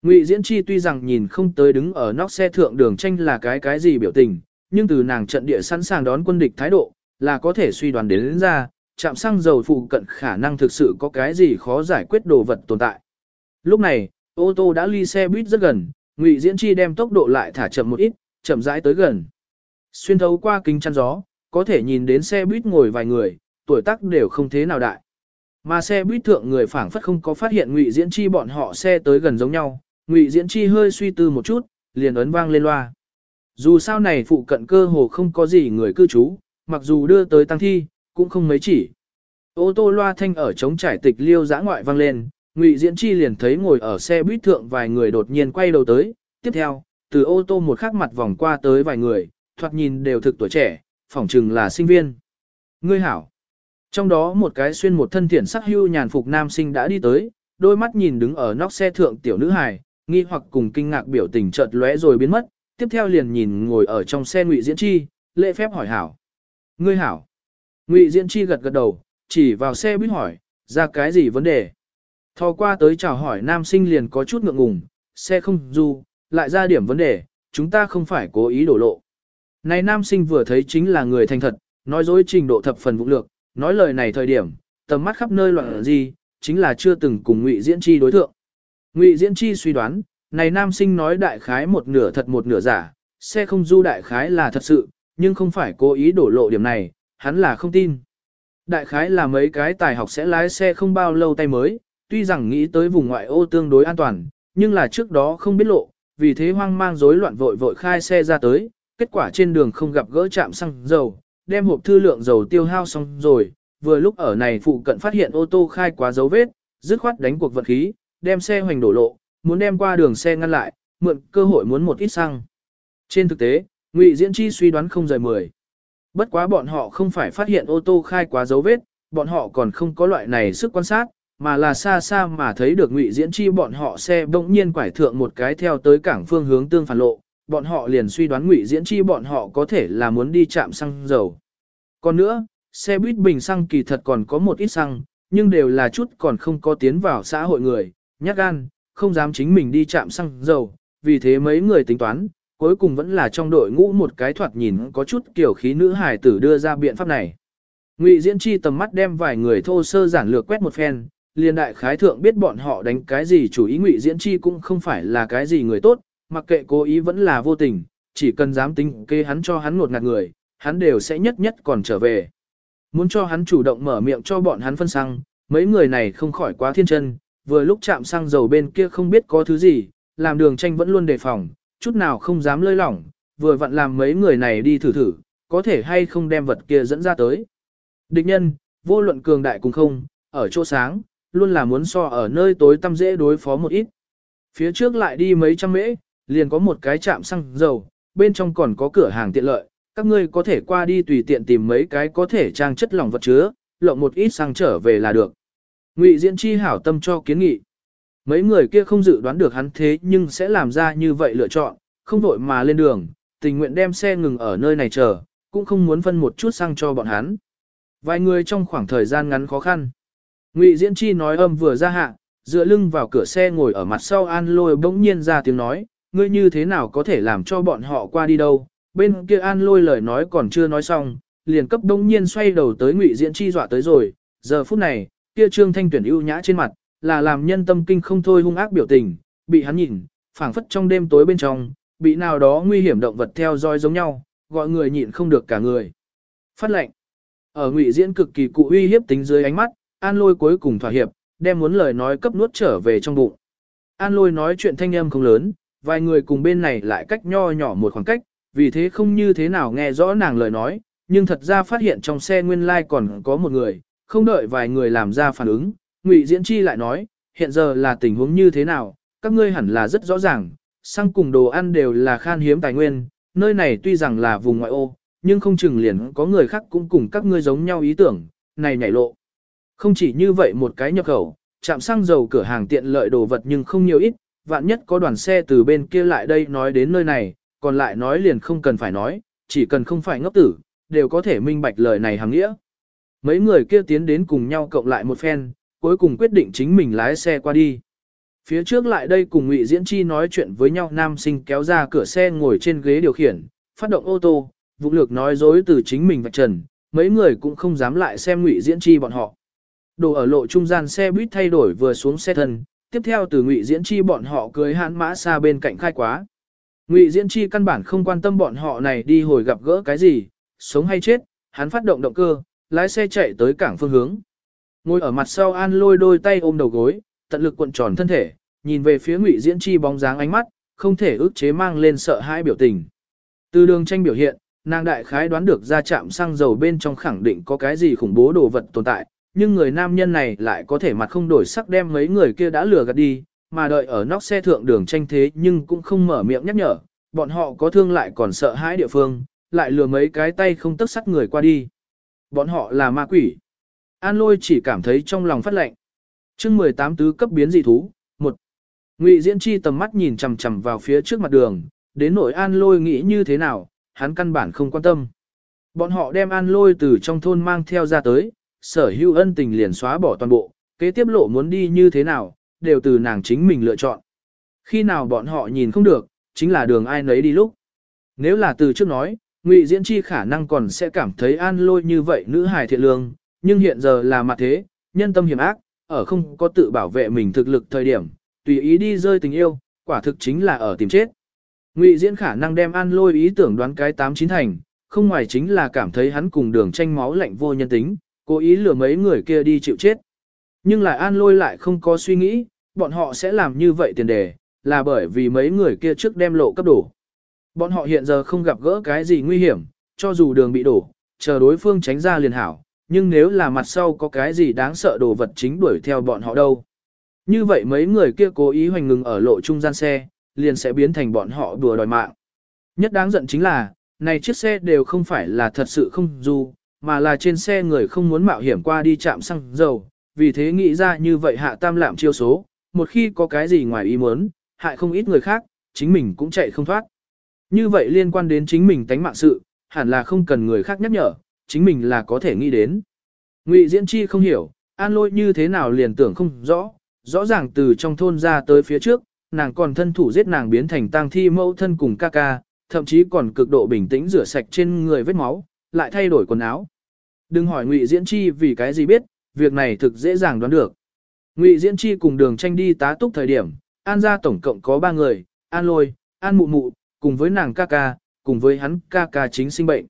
Ngụy Diễn Chi tuy rằng nhìn không tới đứng ở nóc xe thượng đường tranh là cái cái gì biểu tình, nhưng từ nàng trận địa sẵn sàng đón quân địch thái độ, là có thể suy đoán đến, đến ra, chạm xăng dầu phụ cận khả năng thực sự có cái gì khó giải quyết đồ vật tồn tại. Lúc này, ô tô đã ly xe buýt rất gần, Ngụy Diễn Chi đem tốc độ lại thả chậm một ít, chậm rãi tới gần. Xuyên thấu qua kính chắn gió, có thể nhìn đến xe buýt ngồi vài người, tuổi tác đều không thế nào đại. Mà xe buýt thượng người phảng phất không có phát hiện Ngụy Diễn Chi bọn họ xe tới gần giống nhau, Ngụy Diễn Chi hơi suy tư một chút, liền ấn vang lên loa. Dù sao này phụ cận cơ hồ không có gì người cư trú, mặc dù đưa tới tăng thi, cũng không mấy chỉ. Ô tô loa thanh ở trống trải tịch liêu giã ngoại vang lên, Ngụy Diễn Chi liền thấy ngồi ở xe buýt thượng vài người đột nhiên quay đầu tới, tiếp theo, từ ô tô một khắc mặt vòng qua tới vài người, thoạt nhìn đều thực tuổi trẻ, phỏng chừng là sinh viên. Ngươi hảo. Trong đó một cái xuyên một thân thiện sắc hưu nhàn phục nam sinh đã đi tới, đôi mắt nhìn đứng ở nóc xe thượng tiểu nữ hài, nghi hoặc cùng kinh ngạc biểu tình chợt lóe rồi biến mất, tiếp theo liền nhìn ngồi ở trong xe Ngụy Diễn Chi, lễ phép hỏi hảo. Ngươi hảo. Ngụy Diễn Chi gật gật đầu, chỉ vào xe buýt hỏi, ra cái gì vấn đề. Thò qua tới chào hỏi nam sinh liền có chút ngượng ngùng, xe không du, lại ra điểm vấn đề, chúng ta không phải cố ý đổ lộ. Này nam sinh vừa thấy chính là người thành thật, nói dối trình độ thập phần vũ lược, nói lời này thời điểm, tầm mắt khắp nơi loạn gì, chính là chưa từng cùng Ngụy Diễn Chi đối thượng. Ngụy Diễn Chi suy đoán, này nam sinh nói đại khái một nửa thật một nửa giả, xe không du đại khái là thật sự, nhưng không phải cố ý đổ lộ điểm này, hắn là không tin. Đại khái là mấy cái tài học sẽ lái xe không bao lâu tay mới, tuy rằng nghĩ tới vùng ngoại ô tương đối an toàn, nhưng là trước đó không biết lộ, vì thế hoang mang rối loạn vội vội khai xe ra tới, kết quả trên đường không gặp gỡ chạm xăng dầu, đem hộp thư lượng dầu tiêu hao xong rồi, vừa lúc ở này phụ cận phát hiện ô tô khai quá dấu vết, dứt khoát đánh cuộc vật khí, đem xe hoành đổ lộ, muốn đem qua đường xe ngăn lại, mượn cơ hội muốn một ít xăng. Trên thực tế, Ngụy Diễn Chi suy đoán không rời mười. Bất quá bọn họ không phải phát hiện ô tô khai quá dấu vết, bọn họ còn không có loại này sức quan sát, mà là xa xa mà thấy được Ngụy Diễn Chi bọn họ xe bỗng nhiên quải thượng một cái theo tới cảng phương hướng tương phản lộ, bọn họ liền suy đoán Ngụy Diễn Chi bọn họ có thể là muốn đi chạm xăng dầu. Còn nữa, xe buýt bình xăng kỳ thật còn có một ít xăng, nhưng đều là chút còn không có tiến vào xã hội người, nhát gan, không dám chính mình đi chạm xăng dầu, vì thế mấy người tính toán, cuối cùng vẫn là trong đội ngũ một cái thoạt nhìn có chút kiểu khí nữ hài tử đưa ra biện pháp này. Ngụy Diễn Chi tầm mắt đem vài người thô sơ giản lược quét một phen, liền đại khái thượng biết bọn họ đánh cái gì chủ ý Ngụy Diễn Chi cũng không phải là cái gì người tốt, mặc kệ cố ý vẫn là vô tình, chỉ cần dám tính kê hắn cho hắn ngột ngạt người, hắn đều sẽ nhất nhất còn trở về. Muốn cho hắn chủ động mở miệng cho bọn hắn phân xăng, mấy người này không khỏi quá thiên chân, vừa lúc chạm xăng dầu bên kia không biết có thứ gì, làm đường tranh vẫn luôn đề phòng, chút nào không dám lơi lỏng, vừa vặn làm mấy người này đi thử thử, có thể hay không đem vật kia dẫn ra tới. Địch nhân, vô luận cường đại cũng không, ở chỗ sáng, luôn là muốn so ở nơi tối tăm dễ đối phó một ít. Phía trước lại đi mấy trăm mễ, liền có một cái trạm xăng dầu, bên trong còn có cửa hàng tiện lợi, các ngươi có thể qua đi tùy tiện tìm mấy cái có thể trang chất lỏng vật chứa, lộng một ít xăng trở về là được. Ngụy Diễn Chi hảo tâm cho kiến nghị. Mấy người kia không dự đoán được hắn thế nhưng sẽ làm ra như vậy lựa chọn, không vội mà lên đường, tình nguyện đem xe ngừng ở nơi này chờ, cũng không muốn phân một chút xăng cho bọn hắn. Vài người trong khoảng thời gian ngắn khó khăn. Ngụy Diễn Chi nói âm vừa ra hạ, dựa lưng vào cửa xe ngồi ở mặt sau An Lôi bỗng nhiên ra tiếng nói, ngươi như thế nào có thể làm cho bọn họ qua đi đâu, bên kia An Lôi lời nói còn chưa nói xong, liền cấp đông nhiên xoay đầu tới Ngụy Diễn Chi dọa tới rồi, giờ phút này, kia Trương Thanh Tuyển ưu nhã trên mặt, là làm nhân tâm kinh không thôi hung ác biểu tình, bị hắn nhìn, phảng phất trong đêm tối bên trong, bị nào đó nguy hiểm động vật theo dõi giống nhau, gọi người nhịn không được cả người. Phát lệnh. Ở Ngụy Diễn cực kỳ cụ uy hiếp tính dưới ánh mắt, An Lôi cuối cùng thỏa hiệp, đem muốn lời nói cấp nuốt trở về trong bụng. An Lôi nói chuyện thanh âm không lớn, vài người cùng bên này lại cách nho nhỏ một khoảng cách, vì thế không như thế nào nghe rõ nàng lời nói, nhưng thật ra phát hiện trong xe nguyên lai like còn có một người, không đợi vài người làm ra phản ứng, Ngụy Diễn Chi lại nói, hiện giờ là tình huống như thế nào, các ngươi hẳn là rất rõ ràng, xăng cùng đồ ăn đều là khan hiếm tài nguyên, nơi này tuy rằng là vùng ngoại ô, nhưng không chừng liền có người khác cũng cùng các ngươi giống nhau ý tưởng, này nhảy lộ. Không chỉ như vậy một cái nhập khẩu, chạm xăng dầu cửa hàng tiện lợi đồ vật nhưng không nhiều ít, vạn nhất có đoàn xe từ bên kia lại đây nói đến nơi này, còn lại nói liền không cần phải nói, chỉ cần không phải ngốc tử, đều có thể minh bạch lời này hàng nghĩa. Mấy người kia tiến đến cùng nhau cộng lại một phen, cuối cùng quyết định chính mình lái xe qua đi. Phía trước lại đây cùng Ngụy Diễn Chi nói chuyện với nhau nam sinh kéo ra cửa xe ngồi trên ghế điều khiển, phát động ô tô, vụ lược nói dối từ chính mình vạch trần, mấy người cũng không dám lại xem Ngụy Diễn Chi bọn họ. Đồ ở lộ trung gian xe buýt thay đổi vừa xuống xe thân, tiếp theo từ Ngụy Diễn Chi bọn họ cưới hãn mã xa bên cạnh khai quá. Ngụy Diễn Chi căn bản không quan tâm bọn họ này đi hồi gặp gỡ cái gì, sống hay chết, hắn phát động động cơ, lái xe chạy tới cảng phương hướng. Ngồi ở mặt sau An lôi đôi tay ôm đầu gối, tận lực cuộn tròn thân thể, nhìn về phía Ngụy Diễn Chi bóng dáng ánh mắt, không thể ức chế mang lên sợ hãi biểu tình. Từ đường tranh biểu hiện, nàng đại khái đoán được ra chạm xăng dầu bên trong khẳng định có cái gì khủng bố đồ vật tồn tại, nhưng người nam nhân này lại có thể mặt không đổi sắc đem mấy người kia đã lừa gạt đi, mà đợi ở nóc xe thượng đường tranh thế nhưng cũng không mở miệng nhắc nhở, bọn họ có thương lại còn sợ hãi địa phương, lại lừa mấy cái tay không tức sắt người qua đi. Bọn họ là ma quỷ. An lôi chỉ cảm thấy trong lòng phát lạnh. chương 18 tứ cấp biến dị thú, một Ngụy Diễn Chi tầm mắt nhìn chằm chằm vào phía trước mặt đường, đến nỗi An lôi nghĩ như thế nào, hắn căn bản không quan tâm. Bọn họ đem An lôi từ trong thôn mang theo ra tới, sở hữu ân tình liền xóa bỏ toàn bộ, kế tiếp lộ muốn đi như thế nào, đều từ nàng chính mình lựa chọn. Khi nào bọn họ nhìn không được, chính là đường ai nấy đi lúc. Nếu là từ trước nói, Ngụy Diễn Chi khả năng còn sẽ cảm thấy an lôi như vậy nữ hài thiện lương, nhưng hiện giờ là mặt thế, nhân tâm hiểm ác, ở không có tự bảo vệ mình thực lực thời điểm, tùy ý đi rơi tình yêu, quả thực chính là ở tìm chết. Ngụy Diễn khả năng đem an lôi ý tưởng đoán cái tám chín thành, không ngoài chính là cảm thấy hắn cùng đường tranh máu lạnh vô nhân tính, cố ý lừa mấy người kia đi chịu chết. Nhưng lại an lôi lại không có suy nghĩ, bọn họ sẽ làm như vậy tiền đề, là bởi vì mấy người kia trước đem lộ cấp đổ. Bọn họ hiện giờ không gặp gỡ cái gì nguy hiểm, cho dù đường bị đổ, chờ đối phương tránh ra liền hảo, nhưng nếu là mặt sau có cái gì đáng sợ đồ vật chính đuổi theo bọn họ đâu. Như vậy mấy người kia cố ý hoành ngừng ở lộ trung gian xe, liền sẽ biến thành bọn họ đùa đòi mạng. Nhất đáng giận chính là, này chiếc xe đều không phải là thật sự không du, mà là trên xe người không muốn mạo hiểm qua đi chạm xăng dầu, vì thế nghĩ ra như vậy hạ tam lạm chiêu số, một khi có cái gì ngoài ý muốn, hại không ít người khác, chính mình cũng chạy không thoát. Như vậy liên quan đến chính mình tánh mạng sự, hẳn là không cần người khác nhắc nhở, chính mình là có thể nghĩ đến. Ngụy Diễn Chi không hiểu, an lôi như thế nào liền tưởng không rõ, rõ ràng từ trong thôn ra tới phía trước, nàng còn thân thủ giết nàng biến thành tang thi mẫu thân cùng ca ca, thậm chí còn cực độ bình tĩnh rửa sạch trên người vết máu, lại thay đổi quần áo. Đừng hỏi Ngụy Diễn Chi vì cái gì biết, việc này thực dễ dàng đoán được. Ngụy Diễn Chi cùng đường tranh đi tá túc thời điểm, An gia tổng cộng có 3 người, An Lôi, An Mụ Mụ, cùng với nàng ca ca, cùng với hắn ca ca chính sinh bệnh.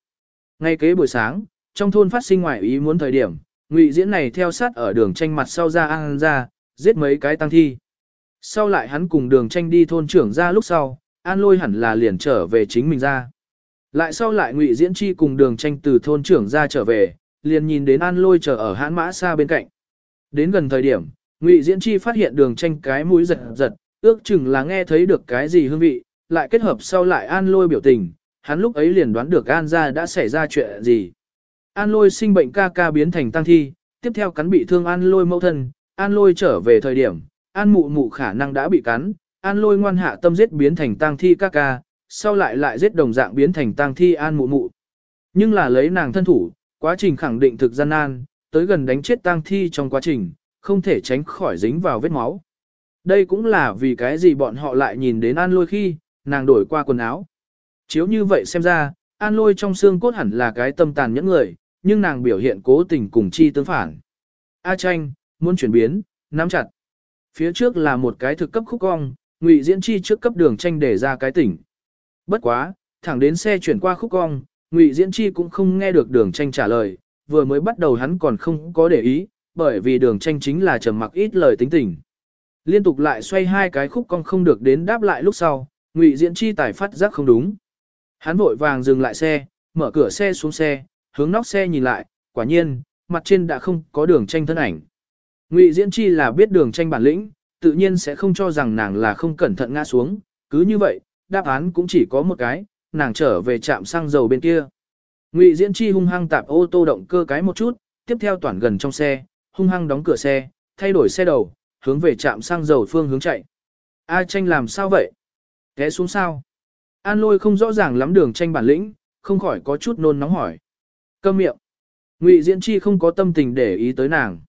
Ngay kế buổi sáng, trong thôn phát sinh ngoại ý muốn thời điểm, Ngụy Diễn này theo sát ở đường tranh mặt sau ra An gia, giết mấy cái tăng thi. Sau lại hắn cùng đường tranh đi thôn trưởng ra lúc sau, An Lôi hẳn là liền trở về chính mình ra. Lại sau lại Ngụy Diễn Chi cùng đường tranh từ thôn trưởng ra trở về, liền nhìn đến An Lôi chờ ở hãn mã xa bên cạnh. Đến gần thời điểm, Ngụy Diễn Chi phát hiện đường tranh cái mũi giật giật, ước chừng là nghe thấy được cái gì hương vị, lại kết hợp sau lại An Lôi biểu tình, hắn lúc ấy liền đoán được An gia đã xảy ra chuyện gì. An Lôi sinh bệnh ca ca biến thành tăng thi, tiếp theo cắn bị thương An Lôi mẫu thân, An Lôi trở về thời điểm, An Mụ Mụ khả năng đã bị cắn, An Lôi ngoan hạ tâm giết biến thành tăng thi ca ca, sau lại lại giết đồng dạng biến thành tang thi An Mụ Mụ. Nhưng là lấy nàng thân thủ, quá trình khẳng định thực gian nan, tới gần đánh chết tang thi trong quá trình, không thể tránh khỏi dính vào vết máu. Đây cũng là vì cái gì bọn họ lại nhìn đến An Lôi khi, nàng đổi qua quần áo. Chiếu như vậy xem ra, An Lôi trong xương cốt hẳn là cái tâm tàn những người, nhưng nàng biểu hiện cố tình cùng chi tương phản. A tranh, muốn chuyển biến, nắm chặt. Phía trước là một cái thực cấp khúc cong, ngụy diễn chi trước cấp đường tranh để ra cái tỉnh. Bất quá, thẳng đến xe chuyển qua khúc cong, ngụy diễn chi cũng không nghe được đường tranh trả lời, vừa mới bắt đầu hắn còn không có để ý, bởi vì đường tranh chính là trầm mặc ít lời tính tình. Liên tục lại xoay hai cái khúc cong không được đến đáp lại lúc sau, ngụy diễn chi tài phát giác không đúng. Hắn vội vàng dừng lại xe, mở cửa xe xuống xe, hướng nóc xe nhìn lại, quả nhiên, mặt trên đã không có đường tranh thân ảnh. Ngụy diễn chi là biết đường tranh bản lĩnh, tự nhiên sẽ không cho rằng nàng là không cẩn thận ngã xuống, cứ như vậy, đáp án cũng chỉ có một cái, nàng trở về trạm xăng dầu bên kia. Ngụy diễn chi hung hăng tạp ô tô động cơ cái một chút, tiếp theo toàn gần trong xe, hung hăng đóng cửa xe, thay đổi xe đầu, hướng về trạm xăng dầu phương hướng chạy. A tranh làm sao vậy? Té xuống sao? An lôi không rõ ràng lắm đường tranh bản lĩnh, không khỏi có chút nôn nóng hỏi. Câm miệng. Ngụy Diễn Chi không có tâm tình để ý tới nàng.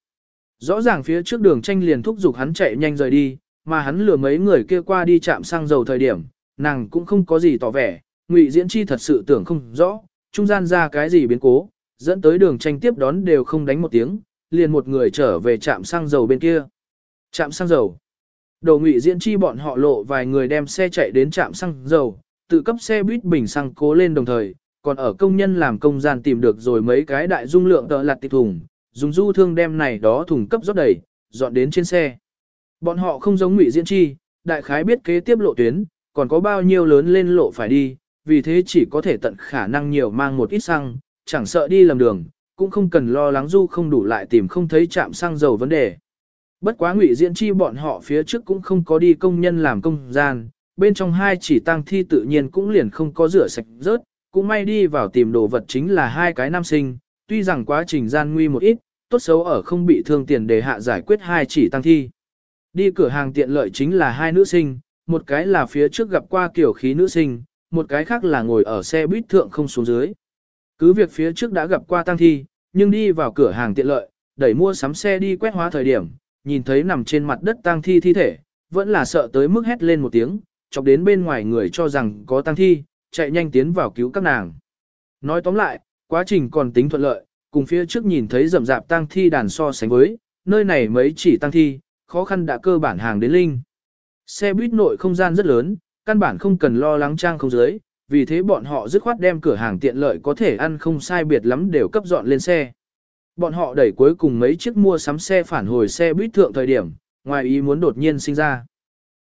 Rõ ràng phía trước đường tranh liền thúc giục hắn chạy nhanh rời đi, mà hắn lừa mấy người kia qua đi chạm xăng dầu thời điểm, nàng cũng không có gì tỏ vẻ. Ngụy Diễn Chi thật sự tưởng không rõ, trung gian ra cái gì biến cố, dẫn tới đường tranh tiếp đón đều không đánh một tiếng, liền một người trở về trạm xăng dầu bên kia. Trạm xăng dầu. đồ ngụy diễn chi bọn họ lộ vài người đem xe chạy đến trạm xăng dầu, tự cấp xe buýt bình xăng cố lên đồng thời, còn ở công nhân làm công gian tìm được rồi mấy cái đại dung lượng tợ lặt tịch thùng, dùng du thương đem này đó thùng cấp rót đầy, dọn đến trên xe. Bọn họ không giống ngụy diễn chi, đại khái biết kế tiếp lộ tuyến, còn có bao nhiêu lớn lên lộ phải đi, vì thế chỉ có thể tận khả năng nhiều mang một ít xăng, chẳng sợ đi lầm đường, cũng không cần lo lắng du không đủ lại tìm không thấy chạm xăng dầu vấn đề. Bất quá ngụy diễn chi bọn họ phía trước cũng không có đi công nhân làm công gian, bên trong hai chỉ tăng thi tự nhiên cũng liền không có rửa sạch rớt, cũng may đi vào tìm đồ vật chính là hai cái nam sinh, tuy rằng quá trình gian nguy một ít, tốt xấu ở không bị thương tiền để hạ giải quyết hai chỉ tăng thi. Đi cửa hàng tiện lợi chính là hai nữ sinh, một cái là phía trước gặp qua kiểu khí nữ sinh, một cái khác là ngồi ở xe buýt thượng không xuống dưới. Cứ việc phía trước đã gặp qua tăng thi, nhưng đi vào cửa hàng tiện lợi, đẩy mua sắm xe đi quét hóa thời điểm, nhìn thấy nằm trên mặt đất tang thi thi thể, vẫn là sợ tới mức hét lên một tiếng, chọc đến bên ngoài người cho rằng có tang thi, chạy nhanh tiến vào cứu các nàng. Nói tóm lại, quá trình còn tính thuận lợi, cùng phía trước nhìn thấy rậm rạp tang thi đàn so sánh với, nơi này mấy chỉ tang thi, khó khăn đã cơ bản hàng đến linh. Xe buýt nội không gian rất lớn, căn bản không cần lo lắng trang không dưới, vì thế bọn họ dứt khoát đem cửa hàng tiện lợi có thể ăn không sai biệt lắm đều cấp dọn lên xe. Bọn họ đẩy cuối cùng mấy chiếc mua sắm xe phản hồi xe buýt thượng thời điểm, ngoài ý muốn đột nhiên sinh ra.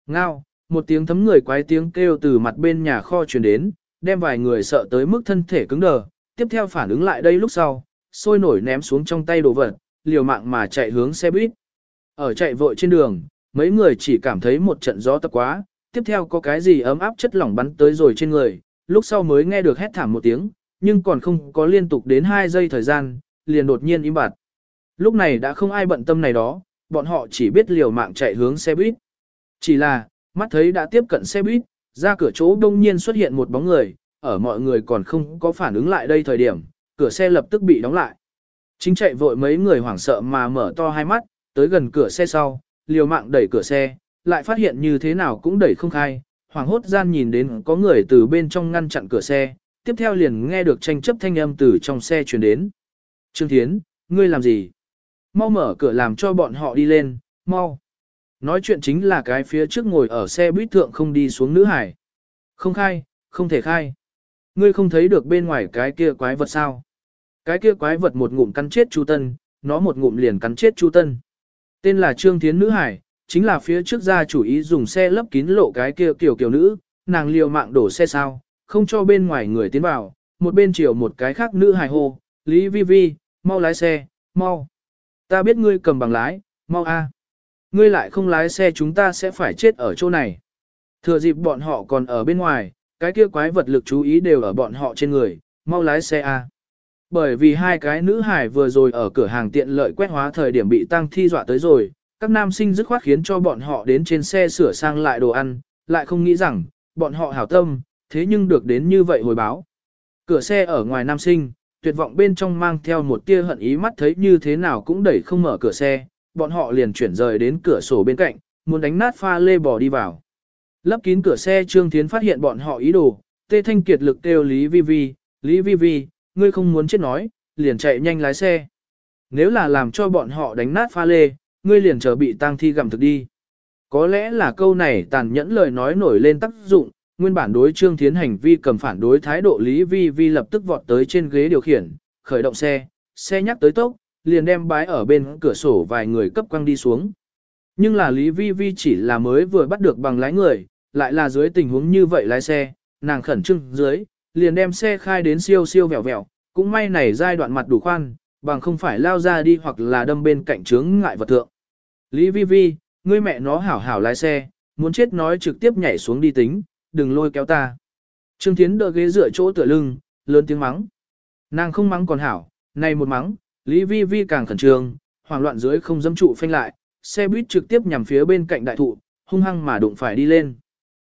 Ngao, một tiếng thấm người quái tiếng kêu từ mặt bên nhà kho truyền đến, đem vài người sợ tới mức thân thể cứng đờ, tiếp theo phản ứng lại đây lúc sau, sôi nổi ném xuống trong tay đồ vật, liều mạng mà chạy hướng xe buýt. Ở chạy vội trên đường, mấy người chỉ cảm thấy một trận gió tập quá, tiếp theo có cái gì ấm áp chất lỏng bắn tới rồi trên người, lúc sau mới nghe được hét thảm một tiếng, nhưng còn không có liên tục đến 2 giây thời gian, liền đột nhiên im bặt. Lúc này đã không ai bận tâm này đó, bọn họ chỉ biết liều mạng chạy hướng xe buýt. Chỉ là, mắt thấy đã tiếp cận xe buýt, ra cửa chỗ đông nhiên xuất hiện một bóng người, ở mọi người còn không có phản ứng lại đây thời điểm, cửa xe lập tức bị đóng lại. Chính chạy vội mấy người hoảng sợ mà mở to hai mắt, tới gần cửa xe sau, liều mạng đẩy cửa xe, lại phát hiện như thế nào cũng đẩy không khai, hoảng hốt gian nhìn đến có người từ bên trong ngăn chặn cửa xe, tiếp theo liền nghe được tranh chấp thanh âm từ trong xe truyền đến. Trương Thiến, ngươi làm gì? Mau mở cửa làm cho bọn họ đi lên, mau. Nói chuyện chính là cái phía trước ngồi ở xe buýt thượng không đi xuống nữ hải. Không khai, không thể khai. Ngươi không thấy được bên ngoài cái kia quái vật sao? Cái kia quái vật một ngụm cắn chết Chu Tân, nó một ngụm liền cắn chết Chu Tân. Tên là Trương Thiến nữ hải, chính là phía trước ra chủ ý dùng xe lấp kín lộ cái kia kiểu kiểu nữ, nàng liều mạng đổ xe sao, không cho bên ngoài người tiến vào, một bên chiều một cái khác nữ hài hô, Lý Vi Vi, mau lái xe, mau. Ta biết ngươi cầm bằng lái, mau a. Ngươi lại không lái xe chúng ta sẽ phải chết ở chỗ này. Thừa dịp bọn họ còn ở bên ngoài, cái kia quái vật lực chú ý đều ở bọn họ trên người, mau lái xe a. Bởi vì hai cái nữ hải vừa rồi ở cửa hàng tiện lợi quét hóa thời điểm bị tăng thi dọa tới rồi, các nam sinh dứt khoát khiến cho bọn họ đến trên xe sửa sang lại đồ ăn, lại không nghĩ rằng, bọn họ hảo tâm, thế nhưng được đến như vậy hồi báo. Cửa xe ở ngoài nam sinh, tuyệt vọng bên trong mang theo một tia hận ý mắt thấy như thế nào cũng đẩy không mở cửa xe, bọn họ liền chuyển rời đến cửa sổ bên cạnh, muốn đánh nát pha lê bò đi vào. Lấp kín cửa xe Trương Thiến phát hiện bọn họ ý đồ, Tê Thanh Kiệt lực kêu Lý Vi Vi, Lý Vi Vi, ngươi không muốn chết nói, liền chạy nhanh lái xe. Nếu là làm cho bọn họ đánh nát pha lê, ngươi liền chờ bị tang thi gặm thực đi. Có lẽ là câu này tàn nhẫn lời nói nổi lên tác dụng, nguyên bản đối Trương Thiến hành vi cầm phản đối thái độ Lý Vi Vi lập tức vọt tới trên ghế điều khiển, khởi động xe, xe nhắc tới tốc, liền đem bái ở bên cửa sổ vài người cấp quăng đi xuống. Nhưng là Lý Vi Vi chỉ là mới vừa bắt được bằng lái người, lại là dưới tình huống như vậy lái xe, nàng khẩn trương dưới, liền đem xe khai đến siêu siêu vẹo vẹo, cũng may này giai đoạn mặt đủ khoan, bằng không phải lao ra đi hoặc là đâm bên cạnh chướng ngại vật thượng. Lý Vi Vi, ngươi mẹ nó hảo hảo lái xe, muốn chết nói trực tiếp nhảy xuống đi tính, đừng lôi kéo ta. Trương Thiến đỡ ghế dựa chỗ tựa lưng, lớn tiếng mắng. Nàng không mắng còn hảo, này một mắng, Lý Vi Vi càng khẩn trương, hoảng loạn dưới không dâm trụ phanh lại, xe buýt trực tiếp nhằm phía bên cạnh đại thụ, hung hăng mà đụng phải đi lên.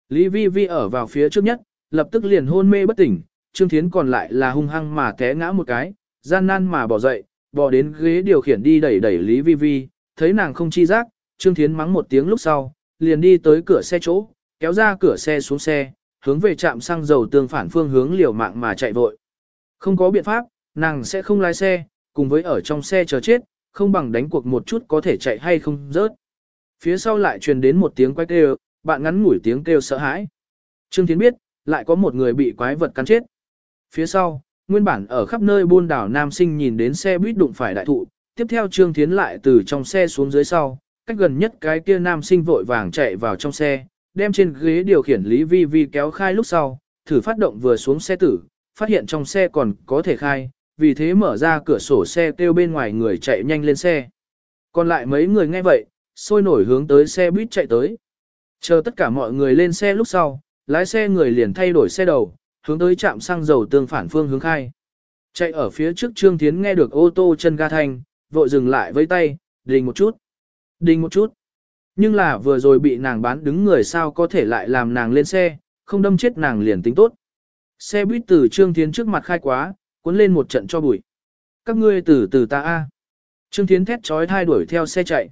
Lý Vi Vi ở vào phía trước nhất, lập tức liền hôn mê bất tỉnh, Trương Thiến còn lại là hung hăng mà té ngã một cái, gian nan mà bỏ dậy, bỏ đến ghế điều khiển đi đẩy đẩy Lý Vi Vi, thấy nàng không chi giác, Trương Thiến mắng một tiếng lúc sau, liền đi tới cửa xe chỗ, kéo ra cửa xe xuống xe, hướng về trạm xăng dầu tương phản phương hướng liều mạng mà chạy vội. Không có biện pháp, nàng sẽ không lái xe, cùng với ở trong xe chờ chết, không bằng đánh cuộc một chút có thể chạy hay không rớt. Phía sau lại truyền đến một tiếng quay kêu, bạn ngắn ngủi tiếng kêu sợ hãi. Trương Thiến biết, lại có một người bị quái vật cắn chết. Phía sau, nguyên bản ở khắp nơi buôn đảo Nam Sinh nhìn đến xe buýt đụng phải đại thụ, tiếp theo Trương Thiến lại từ trong xe xuống dưới sau, cách gần nhất cái kia Nam Sinh vội vàng chạy vào trong xe, đem trên ghế điều khiển Lý Vi Vi kéo khai lúc sau, thử phát động vừa xuống xe tử, phát hiện trong xe còn có thể khai, vì thế mở ra cửa sổ xe kêu bên ngoài người chạy nhanh lên xe. Còn lại mấy người nghe vậy, sôi nổi hướng tới xe buýt chạy tới. Chờ tất cả mọi người lên xe lúc sau, lái xe người liền thay đổi xe đầu, hướng tới trạm xăng dầu tương phản phương hướng khai. Chạy ở phía trước Trương Thiến nghe được ô tô chân ga thanh, vội dừng lại với tay, đình một chút. Đình một chút. Nhưng là vừa rồi bị nàng bán đứng người sao có thể lại làm nàng lên xe, không đâm chết nàng liền tính tốt. Xe buýt từ Trương Thiến trước mặt khai quá, cuốn lên một trận cho bụi. Các ngươi từ từ ta a. Trương Thiến thét trói thai đuổi theo xe chạy.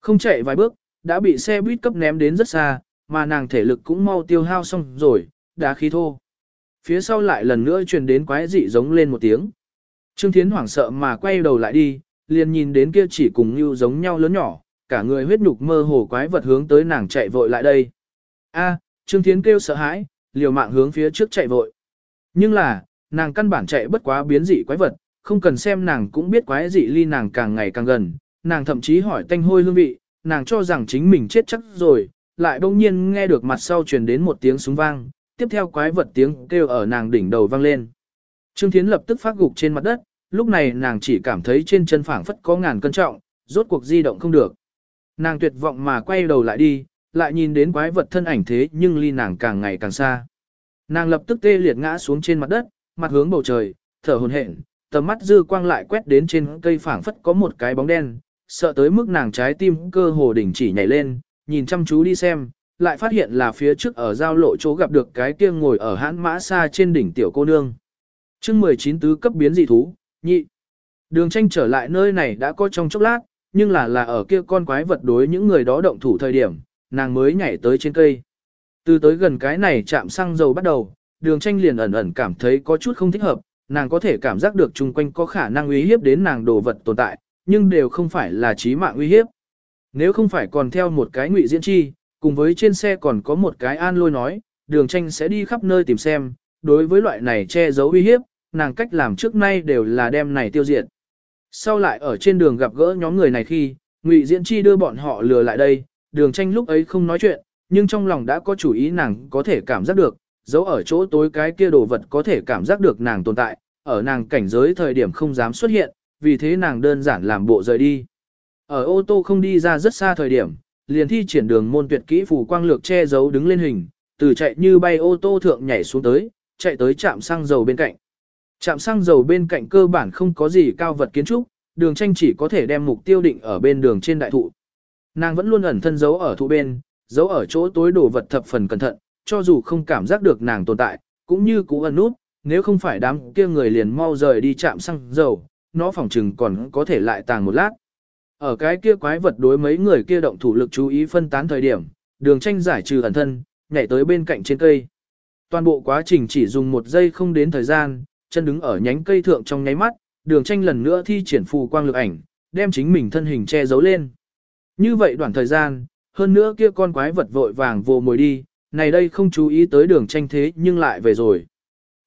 Không chạy vài bước, đã bị xe buýt cấp ném đến rất xa, mà nàng thể lực cũng mau tiêu hao xong rồi, đã khí thô. Phía sau lại lần nữa truyền đến quái dị giống lên một tiếng. Trương Thiến hoảng sợ mà quay đầu lại đi, liền nhìn đến kia chỉ cùng như giống nhau lớn nhỏ, cả người huyết nhục mơ hồ quái vật hướng tới nàng chạy vội lại đây. A, Trương Thiến kêu sợ hãi, liều mạng hướng phía trước chạy vội. Nhưng là, nàng căn bản chạy bất quá biến dị quái vật, không cần xem nàng cũng biết quái dị ly nàng càng ngày càng gần, nàng thậm chí hỏi tanh hôi hương vị, nàng cho rằng chính mình chết chắc rồi, lại bỗng nhiên nghe được mặt sau truyền đến một tiếng súng vang, tiếp theo quái vật tiếng kêu ở nàng đỉnh đầu vang lên. Trương Thiến lập tức phát gục trên mặt đất, lúc này nàng chỉ cảm thấy trên chân phảng phất có ngàn cân trọng, rốt cuộc di động không được. Nàng tuyệt vọng mà quay đầu lại đi, lại nhìn đến quái vật thân ảnh thế nhưng ly nàng càng ngày càng xa. Nàng lập tức tê liệt ngã xuống trên mặt đất, mặt hướng bầu trời, thở hổn hển, tầm mắt dư quang lại quét đến trên cây phảng phất có một cái bóng đen, sợ tới mức nàng trái tim cơ hồ đỉnh chỉ nhảy lên, nhìn chăm chú đi xem, lại phát hiện là phía trước ở giao lộ chỗ gặp được cái kia ngồi ở hãn mã xa trên đỉnh tiểu cô nương. chương 19 tứ cấp biến dị thú, nhị. Đường tranh trở lại nơi này đã có trong chốc lát, nhưng là là ở kia con quái vật đối những người đó động thủ thời điểm, nàng mới nhảy tới trên cây. Từ tới gần cái này chạm xăng dầu bắt đầu, đường tranh liền ẩn ẩn cảm thấy có chút không thích hợp, nàng có thể cảm giác được chung quanh có khả năng uy hiếp đến nàng đồ vật tồn tại, nhưng đều không phải là chí mạng uy hiếp. Nếu không phải còn theo một cái ngụy diễn chi, cùng với trên xe còn có một cái an lôi nói, đường tranh sẽ đi khắp nơi tìm xem, đối với loại này che giấu uy hiếp, nàng cách làm trước nay đều là đem này tiêu diệt. Sau lại ở trên đường gặp gỡ nhóm người này khi, ngụy diễn chi đưa bọn họ lừa lại đây, đường tranh lúc ấy không nói chuyện, nhưng trong lòng đã có chủ ý nàng có thể cảm giác được, giấu ở chỗ tối cái kia đồ vật có thể cảm giác được nàng tồn tại, ở nàng cảnh giới thời điểm không dám xuất hiện, vì thế nàng đơn giản làm bộ rời đi. Ở ô tô không đi ra rất xa thời điểm, liền thi triển đường môn tuyệt kỹ phủ quang lược che giấu đứng lên hình, từ chạy như bay ô tô thượng nhảy xuống tới, chạy tới trạm xăng dầu bên cạnh. Trạm xăng dầu bên cạnh cơ bản không có gì cao vật kiến trúc, đường tranh chỉ có thể đem mục tiêu định ở bên đường trên đại thụ. Nàng vẫn luôn ẩn thân giấu ở thụ bên, giấu ở chỗ tối đổ vật thập phần cẩn thận, cho dù không cảm giác được nàng tồn tại, cũng như cũ ẩn nút, nếu không phải đám kia người liền mau rời đi chạm xăng dầu, nó phòng trừng còn có thể lại tàng một lát. Ở cái kia quái vật đối mấy người kia động thủ lực chú ý phân tán thời điểm, đường tranh giải trừ ẩn thân, nhảy tới bên cạnh trên cây. Toàn bộ quá trình chỉ dùng một giây không đến thời gian, chân đứng ở nhánh cây thượng trong nháy mắt, đường tranh lần nữa thi triển phù quang lực ảnh, đem chính mình thân hình che giấu lên. Như vậy đoạn thời gian, hơn nữa kia con quái vật vội vàng vô mồi đi, này đây không chú ý tới đường tranh thế nhưng lại về rồi.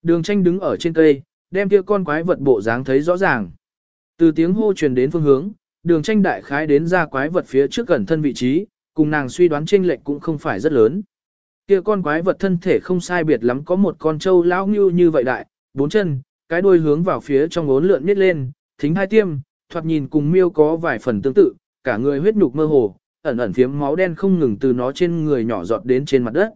Đường tranh đứng ở trên cây, đem kia con quái vật bộ dáng thấy rõ ràng. Từ tiếng hô truyền đến phương hướng, đường tranh đại khái đến ra quái vật phía trước gần thân vị trí, cùng nàng suy đoán chênh lệch cũng không phải rất lớn. Kia con quái vật thân thể không sai biệt lắm có một con trâu lão như như vậy đại, bốn chân, cái đuôi hướng vào phía trong ốn lượn miết lên, thính hai tiêm, thoạt nhìn cùng miêu có vài phần tương tự, cả người huyết nhục mơ hồ, ẩn ẩn phiếm máu đen không ngừng từ nó trên người nhỏ giọt đến trên mặt đất.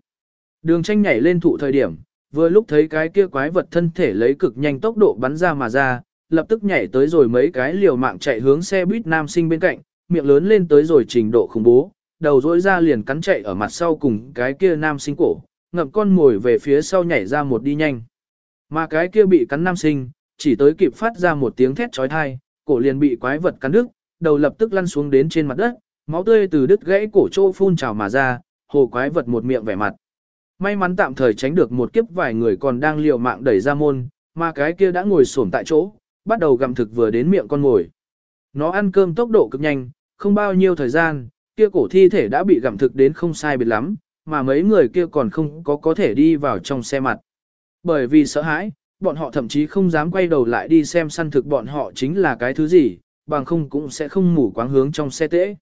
Đường tranh nhảy lên thụ thời điểm, vừa lúc thấy cái kia quái vật thân thể lấy cực nhanh tốc độ bắn ra mà ra, lập tức nhảy tới rồi mấy cái liều mạng chạy hướng xe buýt nam sinh bên cạnh, miệng lớn lên tới rồi trình độ khủng bố, đầu rỗi ra liền cắn chạy ở mặt sau cùng cái kia nam sinh cổ, ngậm con ngồi về phía sau nhảy ra một đi nhanh. Mà cái kia bị cắn nam sinh, chỉ tới kịp phát ra một tiếng thét trói thai, cổ liền bị quái vật cắn đứt, đầu lập tức lăn xuống đến trên mặt đất, máu tươi từ đứt gãy cổ trô phun trào mà ra, hồ quái vật một miệng vẻ mặt. May mắn tạm thời tránh được một kiếp vài người còn đang liều mạng đẩy ra môn, mà cái kia đã ngồi xổm tại chỗ, bắt đầu gặm thực vừa đến miệng con ngồi. Nó ăn cơm tốc độ cực nhanh, không bao nhiêu thời gian, kia cổ thi thể đã bị gặm thực đến không sai biệt lắm, mà mấy người kia còn không có có thể đi vào trong xe mặt. Bởi vì sợ hãi, bọn họ thậm chí không dám quay đầu lại đi xem săn thực bọn họ chính là cái thứ gì, bằng không cũng sẽ không mủ quáng hướng trong xe tễ.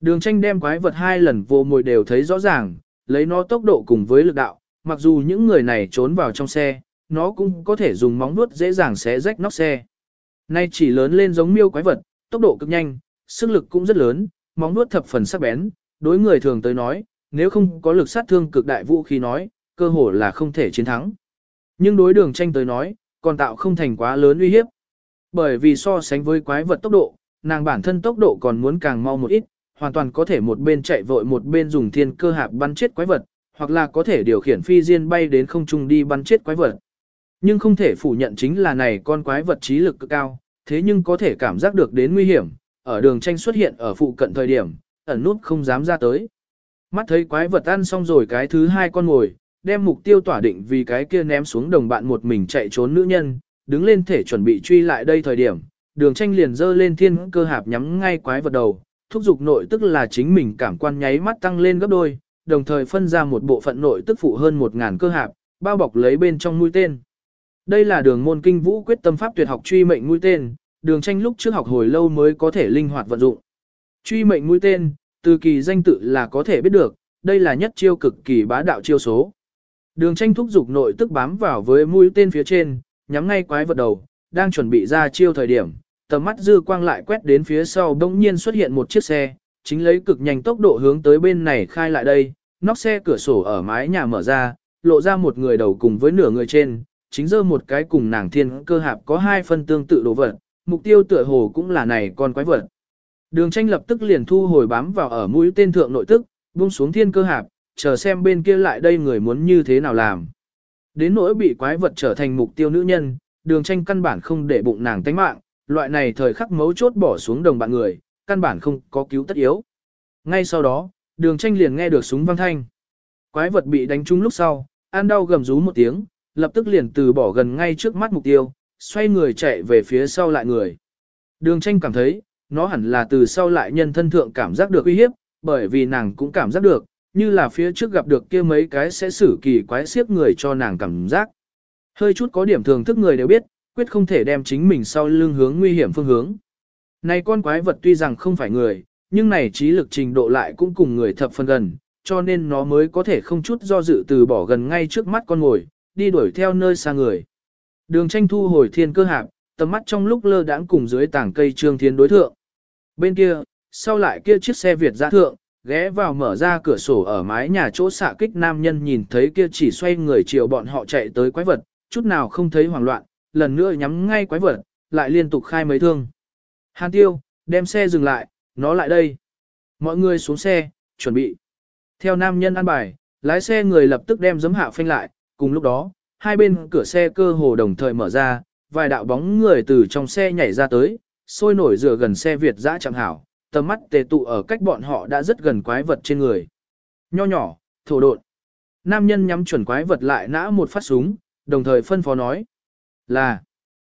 Đường tranh đem quái vật hai lần vô mồi đều thấy rõ ràng, lấy nó tốc độ cùng với lực đạo, mặc dù những người này trốn vào trong xe, nó cũng có thể dùng móng vuốt dễ dàng xé rách nóc xe. Nay chỉ lớn lên giống miêu quái vật, tốc độ cực nhanh, sức lực cũng rất lớn, móng vuốt thập phần sắc bén, đối người thường tới nói, nếu không có lực sát thương cực đại vũ khí nói, cơ hồ là không thể chiến thắng. Nhưng đối đường tranh tới nói, còn tạo không thành quá lớn uy hiếp. Bởi vì so sánh với quái vật tốc độ, nàng bản thân tốc độ còn muốn càng mau một ít, hoàn toàn có thể một bên chạy vội một bên dùng thiên cơ hạp bắn chết quái vật, hoặc là có thể điều khiển phi diên bay đến không trung đi bắn chết quái vật. Nhưng không thể phủ nhận chính là này con quái vật trí lực cực cao, thế nhưng có thể cảm giác được đến nguy hiểm, ở đường tranh xuất hiện ở phụ cận thời điểm, ẩn nút không dám ra tới. Mắt thấy quái vật ăn xong rồi cái thứ hai con ngồi, đem mục tiêu tỏa định vì cái kia ném xuống đồng bạn một mình chạy trốn nữ nhân, đứng lên thể chuẩn bị truy lại đây thời điểm, đường tranh liền dơ lên thiên cơ hạp nhắm ngay quái vật đầu, thúc giục nội tức là chính mình cảm quan nháy mắt tăng lên gấp đôi, đồng thời phân ra một bộ phận nội tức phụ hơn 1.000 cơ hạp, bao bọc lấy bên trong mũi tên. Đây là đường môn kinh vũ quyết tâm pháp tuyệt học truy mệnh mũi tên, đường tranh lúc trước học hồi lâu mới có thể linh hoạt vận dụng. Truy mệnh mũi tên, từ kỳ danh tự là có thể biết được, đây là nhất chiêu cực kỳ bá đạo chiêu số. Đường tranh thúc giục nội tức bám vào với mũi tên phía trên, nhắm ngay quái vật đầu, đang chuẩn bị ra chiêu thời điểm, tầm mắt dư quang lại quét đến phía sau bỗng nhiên xuất hiện một chiếc xe, chính lấy cực nhanh tốc độ hướng tới bên này khai lại đây, nóc xe cửa sổ ở mái nhà mở ra, lộ ra một người đầu cùng với nửa người trên, chính dơ một cái cùng nàng thiên cơ hạp có hai phân tương tự đồ vật, mục tiêu tựa hồ cũng là này con quái vật. Đường tranh lập tức liền thu hồi bám vào ở mũi tên thượng nội tức, buông xuống thiên cơ hạp, chờ xem bên kia lại đây người muốn như thế nào làm. Đến nỗi bị quái vật trở thành mục tiêu nữ nhân, đường tranh căn bản không để bụng nàng tánh mạng, loại này thời khắc mấu chốt bỏ xuống đồng bạn người, căn bản không có cứu tất yếu. Ngay sau đó, đường tranh liền nghe được súng vang thanh. Quái vật bị đánh trúng lúc sau, an đau gầm rú một tiếng, lập tức liền từ bỏ gần ngay trước mắt mục tiêu, xoay người chạy về phía sau lại người. Đường tranh cảm thấy, nó hẳn là từ sau lại nhân thân thượng cảm giác được uy hiếp, bởi vì nàng cũng cảm giác được, như là phía trước gặp được kia mấy cái sẽ xử kỳ quái xiếp người cho nàng cảm giác. Hơi chút có điểm thường thức người đều biết, quyết không thể đem chính mình sau lưng hướng nguy hiểm phương hướng. Này con quái vật tuy rằng không phải người, nhưng này trí lực trình độ lại cũng cùng người thập phần gần, cho nên nó mới có thể không chút do dự từ bỏ gần ngay trước mắt con ngồi, đi đuổi theo nơi xa người. Đường tranh thu hồi thiên cơ hạp, tầm mắt trong lúc lơ đãng cùng dưới tảng cây trương thiên đối thượng. Bên kia, sau lại kia chiếc xe Việt giã thượng, ghé vào mở ra cửa sổ ở mái nhà chỗ xạ kích nam nhân nhìn thấy kia chỉ xoay người chiều bọn họ chạy tới quái vật, chút nào không thấy hoảng loạn, lần nữa nhắm ngay quái vật, lại liên tục khai mấy thương. Hàn tiêu, đem xe dừng lại, nó lại đây. Mọi người xuống xe, chuẩn bị. Theo nam nhân ăn bài, lái xe người lập tức đem giấm hạ phanh lại, cùng lúc đó, hai bên cửa xe cơ hồ đồng thời mở ra, vài đạo bóng người từ trong xe nhảy ra tới, sôi nổi dựa gần xe Việt dã chẳng hảo, tầm mắt tề tụ ở cách bọn họ đã rất gần quái vật trên người. Nho nhỏ, thổ độn. Nam nhân nhắm chuẩn quái vật lại nã một phát súng, đồng thời phân phó nói. Là.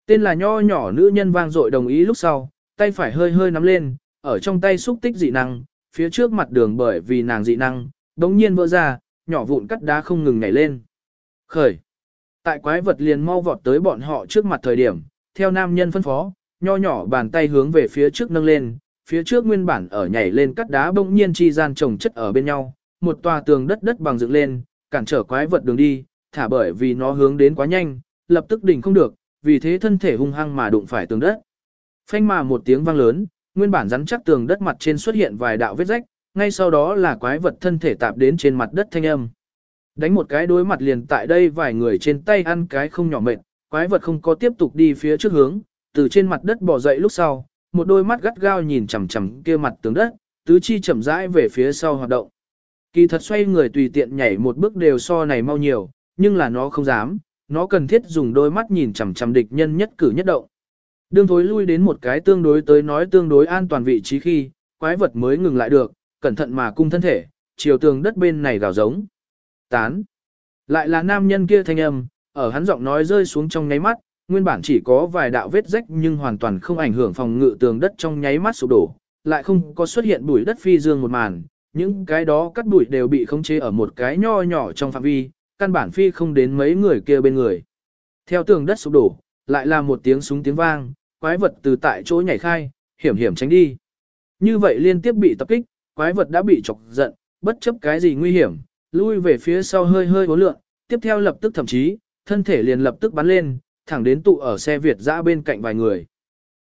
Tên là nho nhỏ nữ nhân vang dội đồng ý lúc sau, tay phải hơi hơi nắm lên, ở trong tay xúc tích dị năng, phía trước mặt đường bởi vì nàng dị năng, đống nhiên vỡ ra, nhỏ vụn cắt đá không ngừng nhảy lên. Khởi. Tại quái vật liền mau vọt tới bọn họ trước mặt thời điểm, theo nam nhân phân phó, nho nhỏ bàn tay hướng về phía trước nâng lên, phía trước nguyên bản ở nhảy lên cắt đá bỗng nhiên chi gian trồng chất ở bên nhau, một tòa tường đất đất bằng dựng lên, cản trở quái vật đường đi, thả bởi vì nó hướng đến quá nhanh, lập tức đỉnh không được, vì thế thân thể hung hăng mà đụng phải tường đất. Phanh mà một tiếng vang lớn, nguyên bản rắn chắc tường đất mặt trên xuất hiện vài đạo vết rách, ngay sau đó là quái vật thân thể tạp đến trên mặt đất thanh âm. Đánh một cái đối mặt liền tại đây vài người trên tay ăn cái không nhỏ mệt, quái vật không có tiếp tục đi phía trước hướng, từ trên mặt đất bò dậy lúc sau, một đôi mắt gắt gao nhìn chằm chằm kia mặt tường đất, tứ chi chậm rãi về phía sau hoạt động. Kỳ thật xoay người tùy tiện nhảy một bước đều so này mau nhiều, nhưng là nó không dám, nó cần thiết dùng đôi mắt nhìn chằm chằm địch nhân nhất cử nhất động. Đương thối lui đến một cái tương đối tới nói tương đối an toàn vị trí khi, quái vật mới ngừng lại được, cẩn thận mà cung thân thể, chiều tường đất bên này gào giống. Tán. Lại là nam nhân kia thanh âm, ở hắn giọng nói rơi xuống trong nháy mắt, nguyên bản chỉ có vài đạo vết rách nhưng hoàn toàn không ảnh hưởng phòng ngự tường đất trong nháy mắt sụp đổ, lại không có xuất hiện bụi đất phi dương một màn, những cái đó cắt bụi đều bị khống chế ở một cái nho nhỏ trong phạm vi, căn bản phi không đến mấy người kia bên người. Theo tường đất sụp đổ, lại là một tiếng súng tiếng vang, quái vật từ tại chỗ nhảy khai, hiểm hiểm tránh đi. Như vậy liên tiếp bị tập kích, quái vật đã bị chọc giận, bất chấp cái gì nguy hiểm, lui về phía sau hơi hơi bốn lượng, tiếp theo lập tức thậm chí, thân thể liền lập tức bắn lên, thẳng đến tụ ở xe Việt dã bên cạnh vài người.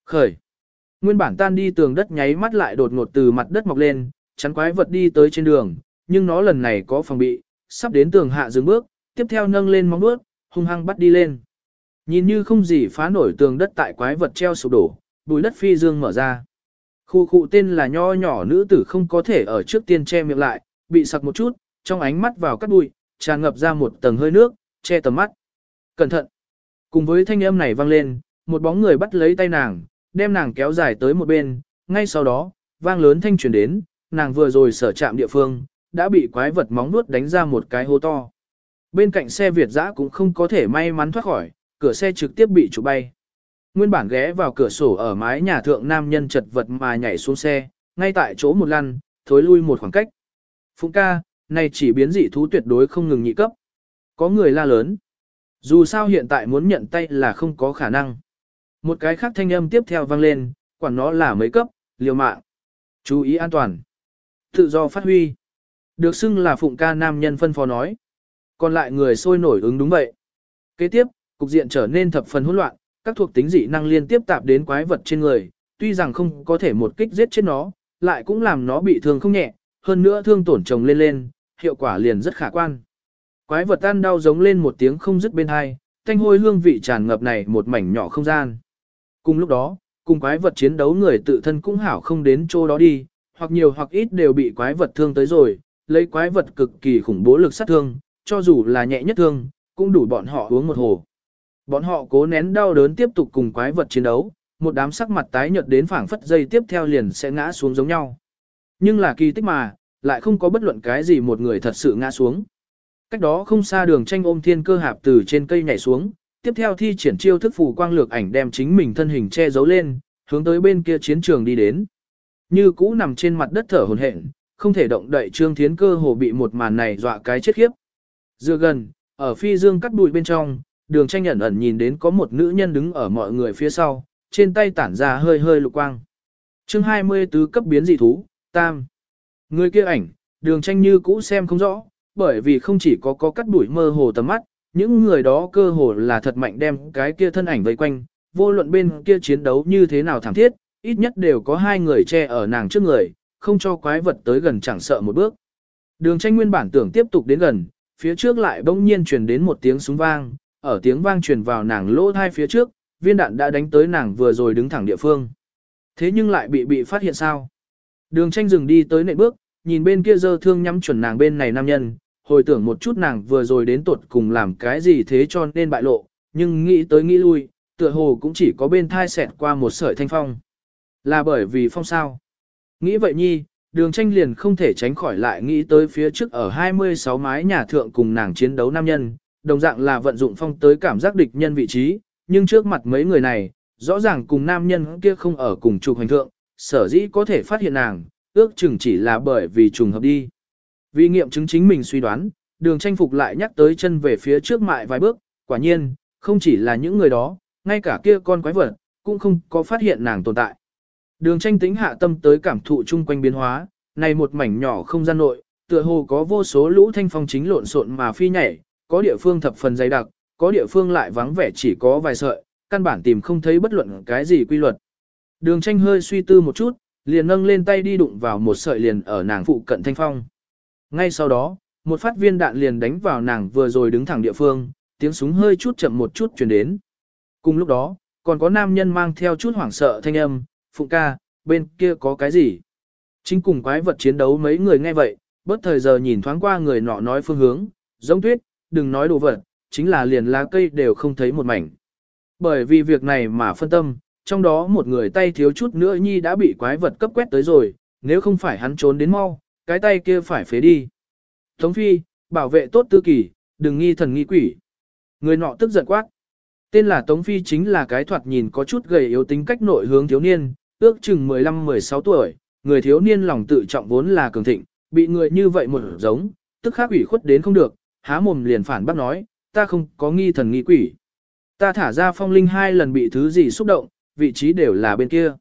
Khởi. Nguyên bản tan đi tường đất nháy mắt lại đột ngột từ mặt đất mọc lên, chắn quái vật đi tới trên đường, nhưng nó lần này có phòng bị, sắp đến tường hạ dừng bước, tiếp theo nâng lên móng vuốt, hung hăng bắt đi lên. Nhìn như không gì phá nổi tường đất tại quái vật treo sụp đổ, bùi đất phi dương mở ra. Khu khu tên là nho nhỏ nữ tử không có thể ở trước tiên che miệng lại, bị sặc một chút, trong ánh mắt vào cắt bụi, tràn ngập ra một tầng hơi nước, che tầm mắt. Cẩn thận! Cùng với thanh âm này vang lên, một bóng người bắt lấy tay nàng, đem nàng kéo dài tới một bên, ngay sau đó, vang lớn thanh truyền đến, nàng vừa rồi sở chạm địa phương, đã bị quái vật móng nuốt đánh ra một cái hố to. Bên cạnh xe Việt dã cũng không có thể may mắn thoát khỏi, cửa xe trực tiếp bị trụ bay. Nguyên bản ghé vào cửa sổ ở mái nhà thượng nam nhân chật vật mà nhảy xuống xe, ngay tại chỗ một lăn, thối lui một khoảng cách. Phụng ca, này chỉ biến dị thú tuyệt đối không ngừng nhị cấp. Có người la lớn. Dù sao hiện tại muốn nhận tay là không có khả năng. Một cái khác thanh âm tiếp theo vang lên, quản nó là mấy cấp, liều mạng. Chú ý an toàn. Tự do phát huy. Được xưng là phụng ca nam nhân phân phó nói. Còn lại người sôi nổi ứng đúng vậy. Kế tiếp, cục diện trở nên thập phần hỗn loạn, các thuộc tính dị năng liên tiếp tạp đến quái vật trên người, tuy rằng không có thể một kích giết chết nó, lại cũng làm nó bị thương không nhẹ, hơn nữa thương tổn chồng lên lên, hiệu quả liền rất khả quan. Quái vật tan đau giống lên một tiếng không dứt bên hai, thanh hôi hương vị tràn ngập này một mảnh nhỏ không gian. Cùng lúc đó, cùng quái vật chiến đấu người tự thân cũng hảo không đến chỗ đó đi, hoặc nhiều hoặc ít đều bị quái vật thương tới rồi, lấy quái vật cực kỳ khủng bố lực sát thương, cho dù là nhẹ nhất thương, cũng đủ bọn họ uống một hồ. Bọn họ cố nén đau đớn tiếp tục cùng quái vật chiến đấu, một đám sắc mặt tái nhợt đến phảng phất dây tiếp theo liền sẽ ngã xuống giống nhau. Nhưng là kỳ tích mà, lại không có bất luận cái gì một người thật sự ngã xuống. Cách đó không xa đường tranh ôm thiên cơ hạp từ trên cây nhảy xuống, tiếp theo thi triển chiêu thức phù quang lược ảnh đem chính mình thân hình che giấu lên, hướng tới bên kia chiến trường đi đến. Như cũ nằm trên mặt đất thở hổn hển, không thể động đậy trương thiến cơ hồ bị một màn này dọa cái chết khiếp. Dựa gần, ở phi dương cắt bụi bên trong, đường tranh ẩn ẩn nhìn đến có một nữ nhân đứng ở mọi người phía sau, trên tay tản ra hơi hơi lục quang. chương 24 cấp biến dị thú, tam. Người kia ảnh, đường tranh như cũ xem không rõ, bởi vì không chỉ có có cắt đuổi mơ hồ tầm mắt, những người đó cơ hồ là thật mạnh đem cái kia thân ảnh vây quanh, vô luận bên kia chiến đấu như thế nào thảm thiết, ít nhất đều có hai người che ở nàng trước người, không cho quái vật tới gần chẳng sợ một bước. Đường tranh nguyên bản tưởng tiếp tục đến gần, phía trước lại bỗng nhiên truyền đến một tiếng súng vang, ở tiếng vang truyền vào nàng lỗ thai phía trước, viên đạn đã đánh tới nàng vừa rồi đứng thẳng địa phương. Thế nhưng lại bị bị phát hiện sao? Đường tranh dừng đi tới nệm bước, nhìn bên kia dơ thương nhắm chuẩn nàng bên này nam nhân, hồi tưởng một chút nàng vừa rồi đến tuột cùng làm cái gì thế cho nên bại lộ, nhưng nghĩ tới nghĩ lui, tựa hồ cũng chỉ có bên thai xẹt qua một sợi thanh phong. Là bởi vì phong sao. Nghĩ vậy nhi, đường tranh liền không thể tránh khỏi lại nghĩ tới phía trước ở 26 mái nhà thượng cùng nàng chiến đấu nam nhân, đồng dạng là vận dụng phong tới cảm giác địch nhân vị trí, nhưng trước mặt mấy người này, rõ ràng cùng nam nhân kia không ở cùng trục hành thượng, sở dĩ có thể phát hiện nàng, ước chừng chỉ là bởi vì trùng hợp đi. Vì nghiệm chứng chính mình suy đoán, đường tranh phục lại nhắc tới chân về phía trước mại vài bước, quả nhiên, không chỉ là những người đó, ngay cả kia con quái vật, cũng không có phát hiện nàng tồn tại. Đường tranh tính hạ tâm tới cảm thụ chung quanh biến hóa, này một mảnh nhỏ không gian nội, tựa hồ có vô số lũ thanh phong chính lộn xộn mà phi nhảy, có địa phương thập phần dày đặc, có địa phương lại vắng vẻ chỉ có vài sợi, căn bản tìm không thấy bất luận cái gì quy luật. Đường tranh hơi suy tư một chút, liền nâng lên tay đi đụng vào một sợi liền ở nàng phụ cận thanh phong. Ngay sau đó, một phát viên đạn liền đánh vào nàng vừa rồi đứng thẳng địa phương, tiếng súng hơi chút chậm một chút chuyển đến. Cùng lúc đó, còn có nam nhân mang theo chút hoảng sợ thanh âm, phụ ca, bên kia có cái gì? Chính cùng quái vật chiến đấu mấy người nghe vậy, bất thời giờ nhìn thoáng qua người nọ nói phương hướng, giống tuyết, đừng nói đồ vật, chính là liền lá cây đều không thấy một mảnh. Bởi vì việc này mà phân tâm, trong đó một người tay thiếu chút nữa nhi đã bị quái vật cấp quét tới rồi, nếu không phải hắn trốn đến mau, cái tay kia phải phế đi. Tống phi, bảo vệ tốt tư kỳ, đừng nghi thần nghi quỷ. Người nọ tức giận quát. Tên là Tống Phi chính là cái thoạt nhìn có chút gầy yếu tính cách nội hướng thiếu niên, ước chừng 15-16 tuổi, người thiếu niên lòng tự trọng vốn là cường thịnh, bị người như vậy một giống, tức khắc ủy khuất đến không được, há mồm liền phản bác nói, ta không có nghi thần nghi quỷ. Ta thả ra phong linh hai lần bị thứ gì xúc động, vị trí đều là bên kia.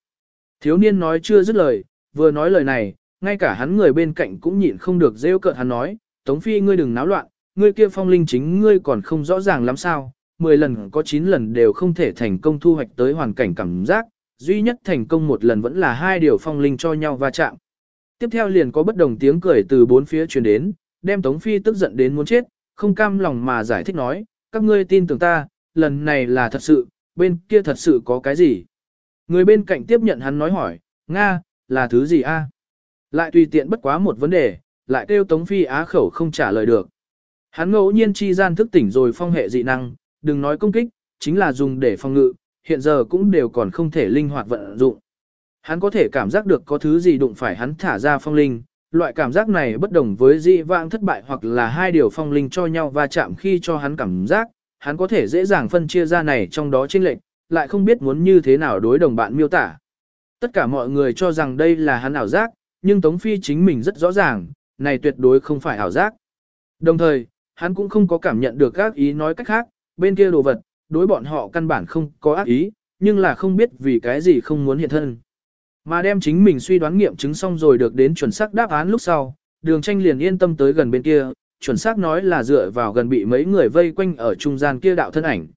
Thiếu niên nói chưa dứt lời, vừa nói lời này, ngay cả hắn người bên cạnh cũng nhịn không được rêu cợt hắn nói, Tống Phi ngươi đừng náo loạn, ngươi kia phong linh chính ngươi còn không rõ ràng lắm sao, 10 lần có 9 lần đều không thể thành công thu hoạch tới hoàn cảnh cảm giác, duy nhất thành công một lần vẫn là hai điều phong linh cho nhau va chạm. Tiếp theo liền có bất đồng tiếng cười từ bốn phía truyền đến, đem Tống Phi tức giận đến muốn chết, không cam lòng mà giải thích nói, các ngươi tin tưởng ta, lần này là thật sự, bên kia thật sự có cái gì. Người bên cạnh tiếp nhận hắn nói hỏi, Nga, là thứ gì a? Lại tùy tiện bất quá một vấn đề, lại kêu Tống Phi á khẩu không trả lời được. Hắn ngẫu nhiên chi gian thức tỉnh rồi phong hệ dị năng, đừng nói công kích, chính là dùng để phòng ngự, hiện giờ cũng đều còn không thể linh hoạt vận dụng. Hắn có thể cảm giác được có thứ gì đụng phải hắn thả ra phong linh, loại cảm giác này bất đồng với dị vãng thất bại hoặc là hai điều phong linh cho nhau va chạm khi cho hắn cảm giác, hắn có thể dễ dàng phân chia ra này trong đó chênh lệch, lại không biết muốn như thế nào đối đồng bạn miêu tả. Tất cả mọi người cho rằng đây là hắn ảo giác, nhưng Tống Phi chính mình rất rõ ràng, này tuyệt đối không phải ảo giác. Đồng thời, hắn cũng không có cảm nhận được các ý nói cách khác, bên kia đồ vật, đối bọn họ căn bản không có ác ý, nhưng là không biết vì cái gì không muốn hiện thân. Mà đem chính mình suy đoán nghiệm chứng xong rồi được đến chuẩn xác đáp án lúc sau, đường tranh liền yên tâm tới gần bên kia, chuẩn xác nói là dựa vào gần bị mấy người vây quanh ở trung gian kia đạo thân ảnh.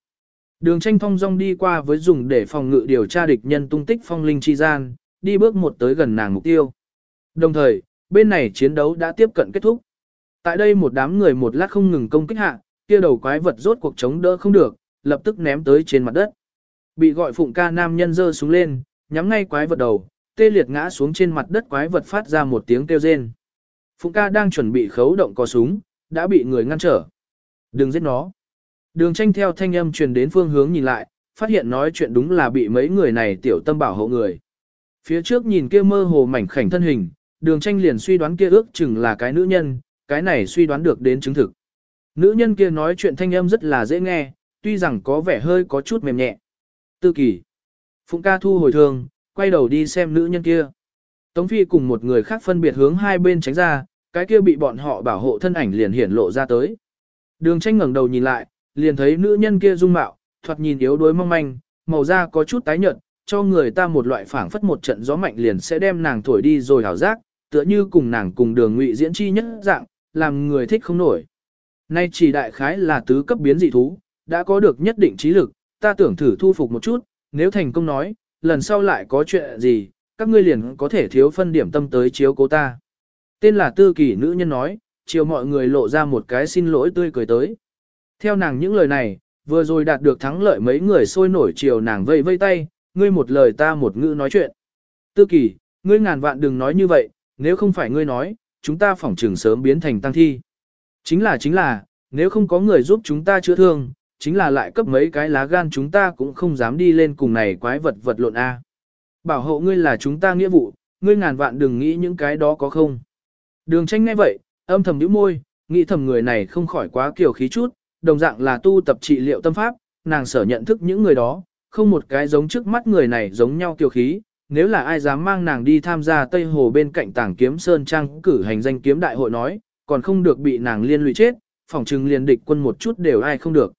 Đường tranh thông dong đi qua với dùng để phòng ngự điều tra địch nhân tung tích phong linh chi gian, đi bước một tới gần nàng mục tiêu. Đồng thời, bên này chiến đấu đã tiếp cận kết thúc. Tại đây một đám người một lát không ngừng công kích hạ, kia đầu quái vật rốt cuộc chống đỡ không được, lập tức ném tới trên mặt đất. Bị gọi phụng ca nam nhân giơ xuống lên, nhắm ngay quái vật đầu, tê liệt ngã xuống trên mặt đất quái vật phát ra một tiếng kêu rên. Phụng ca đang chuẩn bị khấu động có súng, đã bị người ngăn trở. Đừng giết nó. Đường tranh theo thanh âm truyền đến phương hướng nhìn lại, phát hiện nói chuyện đúng là bị mấy người này tiểu tâm bảo hộ người. Phía trước nhìn kia mơ hồ mảnh khảnh thân hình, đường tranh liền suy đoán kia ước chừng là cái nữ nhân, cái này suy đoán được đến chứng thực. Nữ nhân kia nói chuyện thanh âm rất là dễ nghe, tuy rằng có vẻ hơi có chút mềm nhẹ. Tư kỳ. Phụng ca thu hồi thường, quay đầu đi xem nữ nhân kia. Tống Phi cùng một người khác phân biệt hướng hai bên tránh ra, cái kia bị bọn họ bảo hộ thân ảnh liền hiển lộ ra tới. Đường tranh ngẩng đầu nhìn lại, liền thấy nữ nhân kia dung mạo, thoạt nhìn yếu đuối mong manh, màu da có chút tái nhợt, cho người ta một loại phảng phất một trận gió mạnh liền sẽ đem nàng thổi đi rồi hảo giác, tựa như cùng nàng cùng đường ngụy diễn chi nhất dạng, làm người thích không nổi. Nay chỉ đại khái là tứ cấp biến dị thú, đã có được nhất định trí lực, ta tưởng thử thu phục một chút, nếu thành công nói, lần sau lại có chuyện gì, các ngươi liền có thể thiếu phân điểm tâm tới chiếu cố ta. Tên là tư kỳ nữ nhân nói, chiều mọi người lộ ra một cái xin lỗi tươi cười tới. Theo nàng những lời này, vừa rồi đạt được thắng lợi mấy người sôi nổi chiều nàng vây vây tay, ngươi một lời ta một ngữ nói chuyện. Tư kỳ, ngươi ngàn vạn đừng nói như vậy, nếu không phải ngươi nói, chúng ta phỏng trường sớm biến thành tăng thi. Chính là chính là, nếu không có người giúp chúng ta chữa thương, chính là lại cấp mấy cái lá gan chúng ta cũng không dám đi lên cùng này quái vật vật lộn A. Bảo hộ ngươi là chúng ta nghĩa vụ, ngươi ngàn vạn đừng nghĩ những cái đó có không. Đường tranh ngay vậy, âm thầm nhíu môi, nghĩ thầm người này không khỏi quá kiểu khí chút, đồng dạng là tu tập trị liệu tâm pháp, nàng sở nhận thức những người đó, không một cái giống trước mắt người này giống nhau kiểu khí, nếu là ai dám mang nàng đi tham gia Tây Hồ bên cạnh tảng kiếm Sơn Trang cử hành danh kiếm đại hội nói, còn không được bị nàng liên lụy chết, phỏng trừng liền địch quân một chút đều ai không được.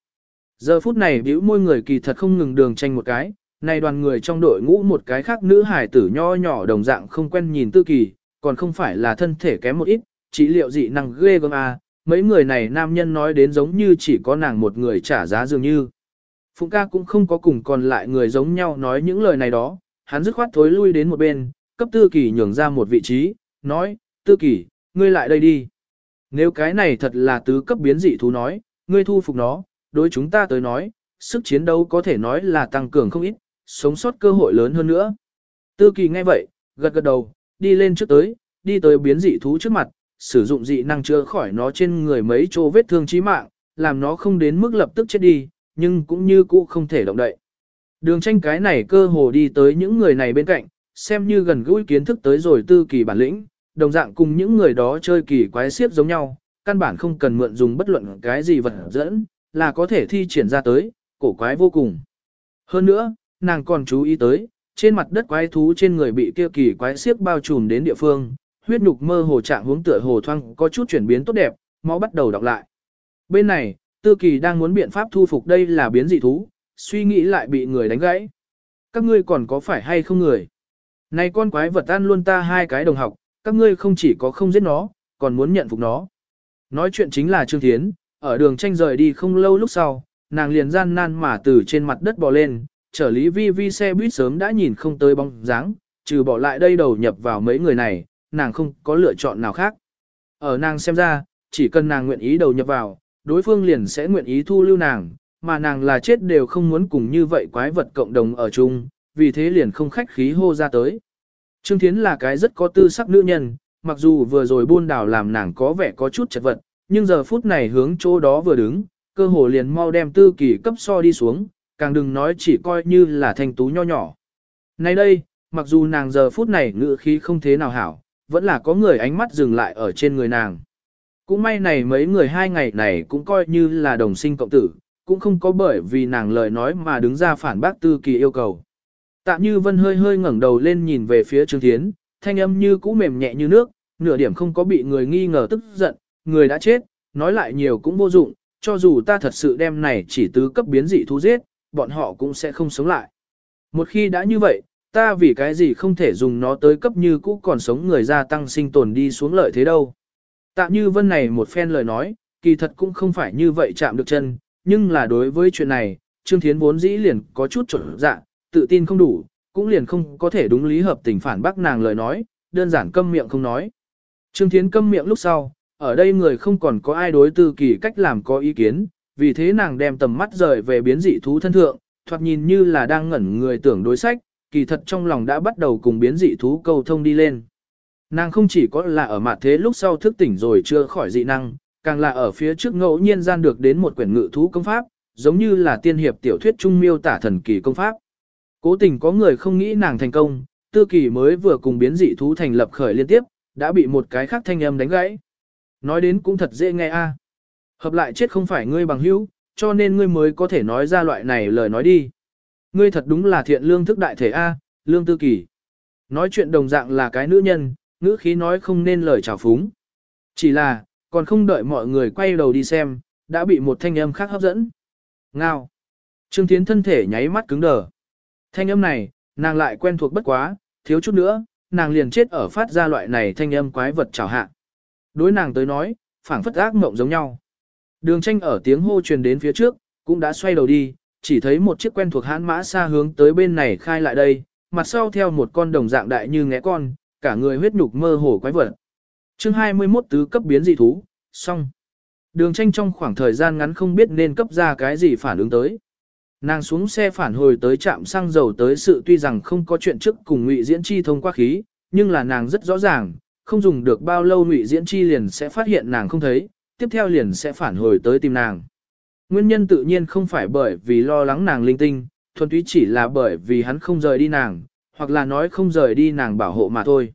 Giờ phút này bĩu môi người kỳ thật không ngừng đường tranh một cái, này đoàn người trong đội ngũ một cái khác nữ hải tử nho nhỏ đồng dạng không quen nhìn tư kỳ, còn không phải là thân thể kém một ít, chỉ liệu dị năng ghê gớm à, mấy người này nam nhân nói đến giống như chỉ có nàng một người trả giá dường như. Phụng ca cũng không có cùng còn lại người giống nhau nói những lời này đó, hắn dứt khoát thối lui đến một bên, cấp tư kỳ nhường ra một vị trí, nói, tư kỳ, ngươi lại đây đi. Nếu cái này thật là tứ cấp biến dị thú nói, ngươi thu phục nó, đối chúng ta tới nói, sức chiến đấu có thể nói là tăng cường không ít, sống sót cơ hội lớn hơn nữa. Tư kỳ nghe vậy, gật gật đầu, đi lên trước tới, đi tới biến dị thú trước mặt, sử dụng dị năng chữa khỏi nó trên người mấy chỗ vết thương chí mạng, làm nó không đến mức lập tức chết đi, nhưng cũng như cũ không thể động đậy. Đường tranh cái này cơ hồ đi tới những người này bên cạnh, xem như gần gũi kiến thức tới rồi tư kỳ bản lĩnh, đồng dạng cùng những người đó chơi kỳ quái xiếp giống nhau, căn bản không cần mượn dùng bất luận cái gì vật dẫn, là có thể thi triển ra tới, cổ quái vô cùng. Hơn nữa, nàng còn chú ý tới, trên mặt đất quái thú trên người bị kia kỳ quái xiếc bao trùm đến địa phương, huyết nhục mơ hồ trạng hướng tựa hồ thoang có chút chuyển biến tốt đẹp, máu bắt đầu đọc lại. Bên này, Tư Kỳ đang muốn biện pháp thu phục đây là biến dị thú, suy nghĩ lại bị người đánh gãy. Các ngươi còn có phải hay không người? Này con quái vật ăn luôn ta hai cái đồng học, các ngươi không chỉ có không giết nó, còn muốn nhận phục nó. Nói chuyện chính là Trương Thiến, ở đường tranh rời đi không lâu lúc sau, nàng liền gian nan mà từ trên mặt đất bò lên, trở lý vi vi xe buýt sớm đã nhìn không tới bóng dáng, trừ bỏ lại đây đầu nhập vào mấy người này, nàng không có lựa chọn nào khác. Ở nàng xem ra, chỉ cần nàng nguyện ý đầu nhập vào, đối phương liền sẽ nguyện ý thu lưu nàng, mà nàng là chết đều không muốn cùng như vậy quái vật cộng đồng ở chung, vì thế liền không khách khí hô ra tới. Trương Thiến là cái rất có tư sắc nữ nhân, mặc dù vừa rồi buôn đảo làm nàng có vẻ có chút chật vật, nhưng giờ phút này hướng chỗ đó vừa đứng, cơ hồ liền mau đem tư kỳ cấp so đi xuống, càng đừng nói chỉ coi như là thanh tú nho nhỏ. Nay đây, mặc dù nàng giờ phút này ngữ khí không thế nào hảo, vẫn là có người ánh mắt dừng lại ở trên người nàng. Cũng may này mấy người hai ngày này cũng coi như là đồng sinh cộng tử, cũng không có bởi vì nàng lời nói mà đứng ra phản bác tư kỳ yêu cầu. Tạ Như Vân hơi hơi ngẩng đầu lên nhìn về phía Trương Thiến, thanh âm như cũ mềm nhẹ như nước, nửa điểm không có bị người nghi ngờ tức giận, người đã chết, nói lại nhiều cũng vô dụng, cho dù ta thật sự đem này chỉ tứ cấp biến dị thú giết, bọn họ cũng sẽ không sống lại. Một khi đã như vậy, ta vì cái gì không thể dùng nó tới cấp như cũ còn sống người gia tăng sinh tồn đi xuống lợi thế đâu. Tạ Như Vân này một phen lời nói, kỳ thật cũng không phải như vậy chạm được chân, nhưng là đối với chuyện này, Trương Thiến vốn dĩ liền có chút chuẩn dạ, tự tin không đủ, cũng liền không có thể đúng lý hợp tình phản bác nàng lời nói, đơn giản câm miệng không nói. Trương Thiến câm miệng lúc sau, ở đây người không còn có ai đối tư kỳ cách làm có ý kiến, vì thế nàng đem tầm mắt rời về biến dị thú thân thượng, thoạt nhìn như là đang ngẩn người tưởng đối sách, kỳ thật trong lòng đã bắt đầu cùng biến dị thú câu thông đi lên. Nàng không chỉ có là ở mặt thế lúc sau thức tỉnh rồi chưa khỏi dị năng, càng là ở phía trước ngẫu nhiên gian được đến một quyển ngự thú công pháp, giống như là tiên hiệp tiểu thuyết trung miêu tả thần kỳ công pháp. Cố tình có người không nghĩ nàng thành công, tư kỳ mới vừa cùng biến dị thú thành lập khởi liên tiếp, đã bị một cái khác thanh âm đánh gãy. Nói đến cũng thật dễ nghe a. Hợp lại chết không phải ngươi bằng hữu, cho nên ngươi mới có thể nói ra loại này lời nói đi. Ngươi thật đúng là thiện lương thức đại thể a, lương tư kỳ. Nói chuyện đồng dạng là cái nữ nhân, ngữ khí nói không nên lời chào phúng. Chỉ là, còn không đợi mọi người quay đầu đi xem, đã bị một thanh âm khác hấp dẫn. Ngao. Trương Thiến thân thể nháy mắt cứng đờ. Thanh âm này, nàng lại quen thuộc bất quá, thiếu chút nữa, nàng liền chết ở phát ra loại này thanh âm quái vật chào hạ. Đối nàng tới nói, phảng phất ác mộng giống nhau. Đường tranh ở tiếng hô truyền đến phía trước, cũng đã xoay đầu đi, chỉ thấy một chiếc quen thuộc hãn mã xa hướng tới bên này khai lại đây, mặt sau theo một con đồng dạng đại như ngẽ con, cả người huyết nhục mơ hồ quái vật. chương 21 tứ cấp biến dị thú, xong. Đường tranh trong khoảng thời gian ngắn không biết nên cấp ra cái gì phản ứng tới. Nàng xuống xe phản hồi tới trạm xăng dầu tới sự tuy rằng không có chuyện trước cùng ngụy diễn chi thông qua khí, nhưng là nàng rất rõ ràng, không dùng được bao lâu ngụy diễn chi liền sẽ phát hiện nàng không thấy, tiếp theo liền sẽ phản hồi tới tìm nàng. Nguyên nhân tự nhiên không phải bởi vì lo lắng nàng linh tinh, thuần túy chỉ là bởi vì hắn không rời đi nàng, hoặc là nói không rời đi nàng bảo hộ mà thôi.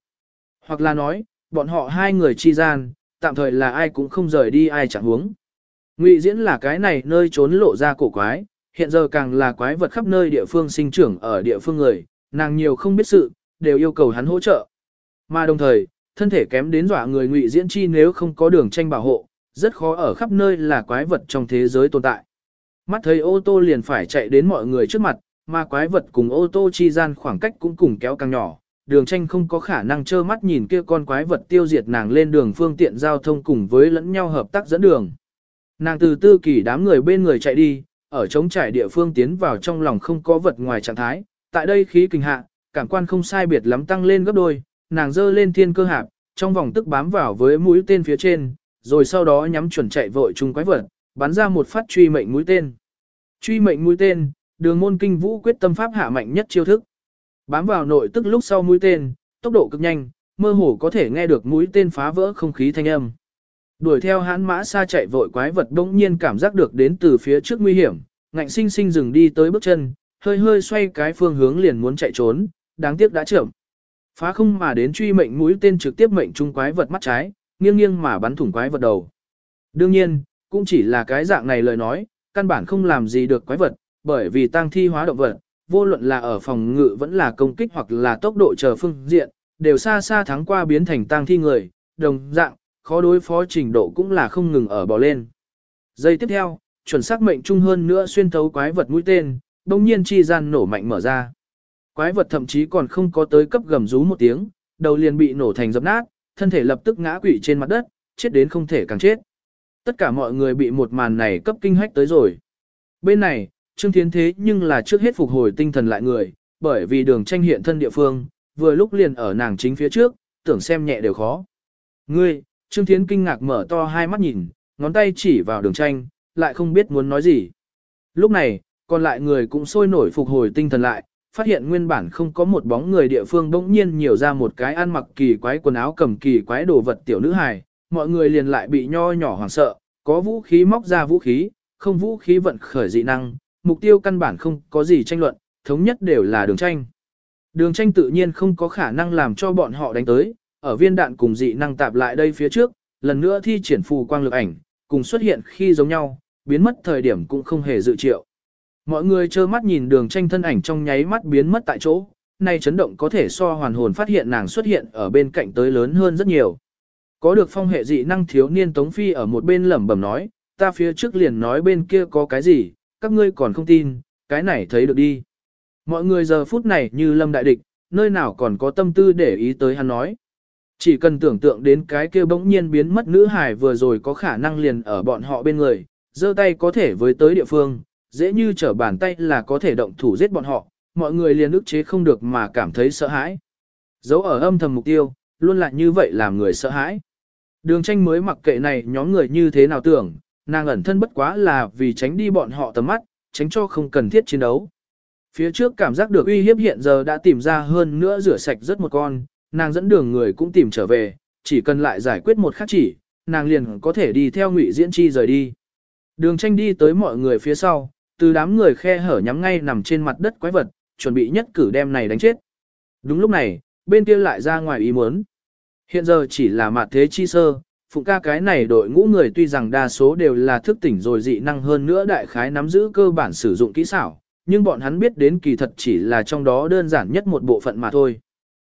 Hoặc là nói, bọn họ hai người chi gian, tạm thời là ai cũng không rời đi ai chẳng huống. Ngụy diễn là cái này nơi trốn lộ ra cổ quái, hiện giờ càng là quái vật khắp nơi địa phương sinh trưởng ở địa phương người, nàng nhiều không biết sự, đều yêu cầu hắn hỗ trợ. Mà đồng thời, thân thể kém đến dọa người ngụy diễn chi nếu không có đường tranh bảo hộ, rất khó ở khắp nơi là quái vật trong thế giới tồn tại. Mắt thấy ô tô liền phải chạy đến mọi người trước mặt, mà quái vật cùng ô tô chi gian khoảng cách cũng cùng kéo càng nhỏ. Đường tranh không có khả năng trơ mắt nhìn kia con quái vật tiêu diệt nàng lên đường phương tiện giao thông cùng với lẫn nhau hợp tác dẫn đường. Nàng từ tư kỳ đám người bên người chạy đi, ở trống trải địa phương tiến vào trong lòng không có vật ngoài trạng thái. Tại đây khí kinh hạ, cảm quan không sai biệt lắm tăng lên gấp đôi, nàng dơ lên thiên cơ hạp, trong vòng tức bám vào với mũi tên phía trên, rồi sau đó nhắm chuẩn chạy vội chung quái vật, bắn ra một phát truy mệnh mũi tên. Truy mệnh mũi tên, đường môn kinh vũ quyết tâm pháp hạ mạnh nhất chiêu thức. Bám vào nội tức lúc sau mũi tên, tốc độ cực nhanh, mơ hồ có thể nghe được mũi tên phá vỡ không khí thanh âm. Đuổi theo hãn mã xa chạy vội quái vật bỗng nhiên cảm giác được đến từ phía trước nguy hiểm, ngạnh sinh sinh dừng đi tới bước chân, hơi hơi xoay cái phương hướng liền muốn chạy trốn, đáng tiếc đã chậm. Phá không mà đến truy mệnh mũi tên trực tiếp mệnh trung quái vật mắt trái, nghiêng nghiêng mà bắn thủng quái vật đầu. Đương nhiên, cũng chỉ là cái dạng này lời nói, căn bản không làm gì được quái vật, bởi vì tăng thi hóa động vật, vô luận là ở phòng ngự vẫn là công kích hoặc là tốc độ chờ phương diện, đều xa xa thắng qua biến thành tăng thi người, đồng dạng, khó đối phó trình độ cũng là không ngừng ở bò lên. Giây tiếp theo, chuẩn xác mệnh trung hơn nữa xuyên thấu quái vật mũi tên, đồng nhiên chi gian nổ mạnh mở ra. Quái vật thậm chí còn không có tới cấp gầm rú một tiếng, đầu liền bị nổ thành dập nát, thân thể lập tức ngã quỵ trên mặt đất, chết đến không thể càng chết. Tất cả mọi người bị một màn này cấp kinh hách tới rồi. Bên này, Trương Thiến thế nhưng là trước hết phục hồi tinh thần lại người, bởi vì đường tranh hiện thân địa phương, vừa lúc liền ở nàng chính phía trước, tưởng xem nhẹ đều khó. Ngươi, Trương Thiến kinh ngạc mở to hai mắt nhìn, ngón tay chỉ vào đường tranh, lại không biết muốn nói gì. Lúc này, còn lại người cũng sôi nổi phục hồi tinh thần lại, phát hiện nguyên bản không có một bóng người địa phương bỗng nhiên nhiều ra một cái ăn mặc kỳ quái quần áo cầm kỳ quái đồ vật tiểu nữ hài, mọi người liền lại bị nho nhỏ hoảng sợ, có vũ khí móc ra vũ khí, không vũ khí vận khởi dị năng, mục tiêu căn bản không có gì tranh luận, thống nhất đều là đường tranh. Đường tranh tự nhiên không có khả năng làm cho bọn họ đánh tới, ở viên đạn cùng dị năng tạp lại đây phía trước, lần nữa thi triển phù quang lực ảnh, cùng xuất hiện khi giống nhau, biến mất thời điểm cũng không hề dự triệu. Mọi người trơ mắt nhìn đường tranh thân ảnh trong nháy mắt biến mất tại chỗ, nay chấn động có thể so hoàn hồn phát hiện nàng xuất hiện ở bên cạnh tới lớn hơn rất nhiều. Có được phong hệ dị năng thiếu niên Tống Phi ở một bên lẩm bẩm nói, ta phía trước liền nói bên kia có cái gì, các ngươi còn không tin, cái này thấy được đi. Mọi người giờ phút này như lâm đại địch, nơi nào còn có tâm tư để ý tới hắn nói. Chỉ cần tưởng tượng đến cái kia bỗng nhiên biến mất nữ hải vừa rồi có khả năng liền ở bọn họ bên người, giơ tay có thể với tới địa phương, dễ như trở bàn tay là có thể động thủ giết bọn họ, mọi người liền ức chế không được mà cảm thấy sợ hãi. Dấu ở âm thầm mục tiêu, luôn là như vậy làm người sợ hãi. Đường tranh mới mặc kệ này nhóm người như thế nào tưởng, nàng ẩn thân bất quá là vì tránh đi bọn họ tầm mắt, tránh cho không cần thiết chiến đấu. Phía trước cảm giác được uy hiếp hiện giờ đã tìm ra hơn nữa rửa sạch rất một con, nàng dẫn đường người cũng tìm trở về, chỉ cần lại giải quyết một khắc chỉ, nàng liền có thể đi theo ngụy diễn chi rời đi. Đường tranh đi tới mọi người phía sau, từ đám người khe hở nhắm ngay nằm trên mặt đất quái vật, chuẩn bị nhất cử đem này đánh chết. Đúng lúc này, bên kia lại ra ngoài ý muốn. Hiện giờ chỉ là mặt thế chi sơ, phụng ca cái này đội ngũ người tuy rằng đa số đều là thức tỉnh rồi dị năng hơn nữa đại khái nắm giữ cơ bản sử dụng kỹ xảo, nhưng bọn hắn biết đến kỳ thật chỉ là trong đó đơn giản nhất một bộ phận mà thôi.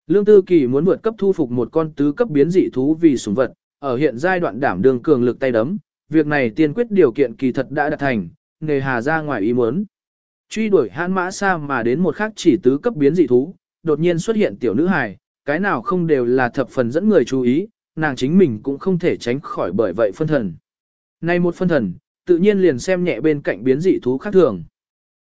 Lương Tư Kỳ muốn vượt cấp thu phục một con tứ cấp biến dị thú vì sủng vật, ở hiện giai đoạn đảm đương cường lực tay đấm, việc này tiên quyết điều kiện kỳ thật đã đạt thành, nghề hà ra ngoài ý muốn. Truy đuổi hãn mã xa mà đến một khắc chỉ tứ cấp biến dị thú, đột nhiên xuất hiện tiểu nữ hài, cái nào không đều là thập phần dẫn người chú ý, nàng chính mình cũng không thể tránh khỏi bởi vậy phân thần. Nay một phân thần, tự nhiên liền xem nhẹ bên cạnh biến dị thú khác thường.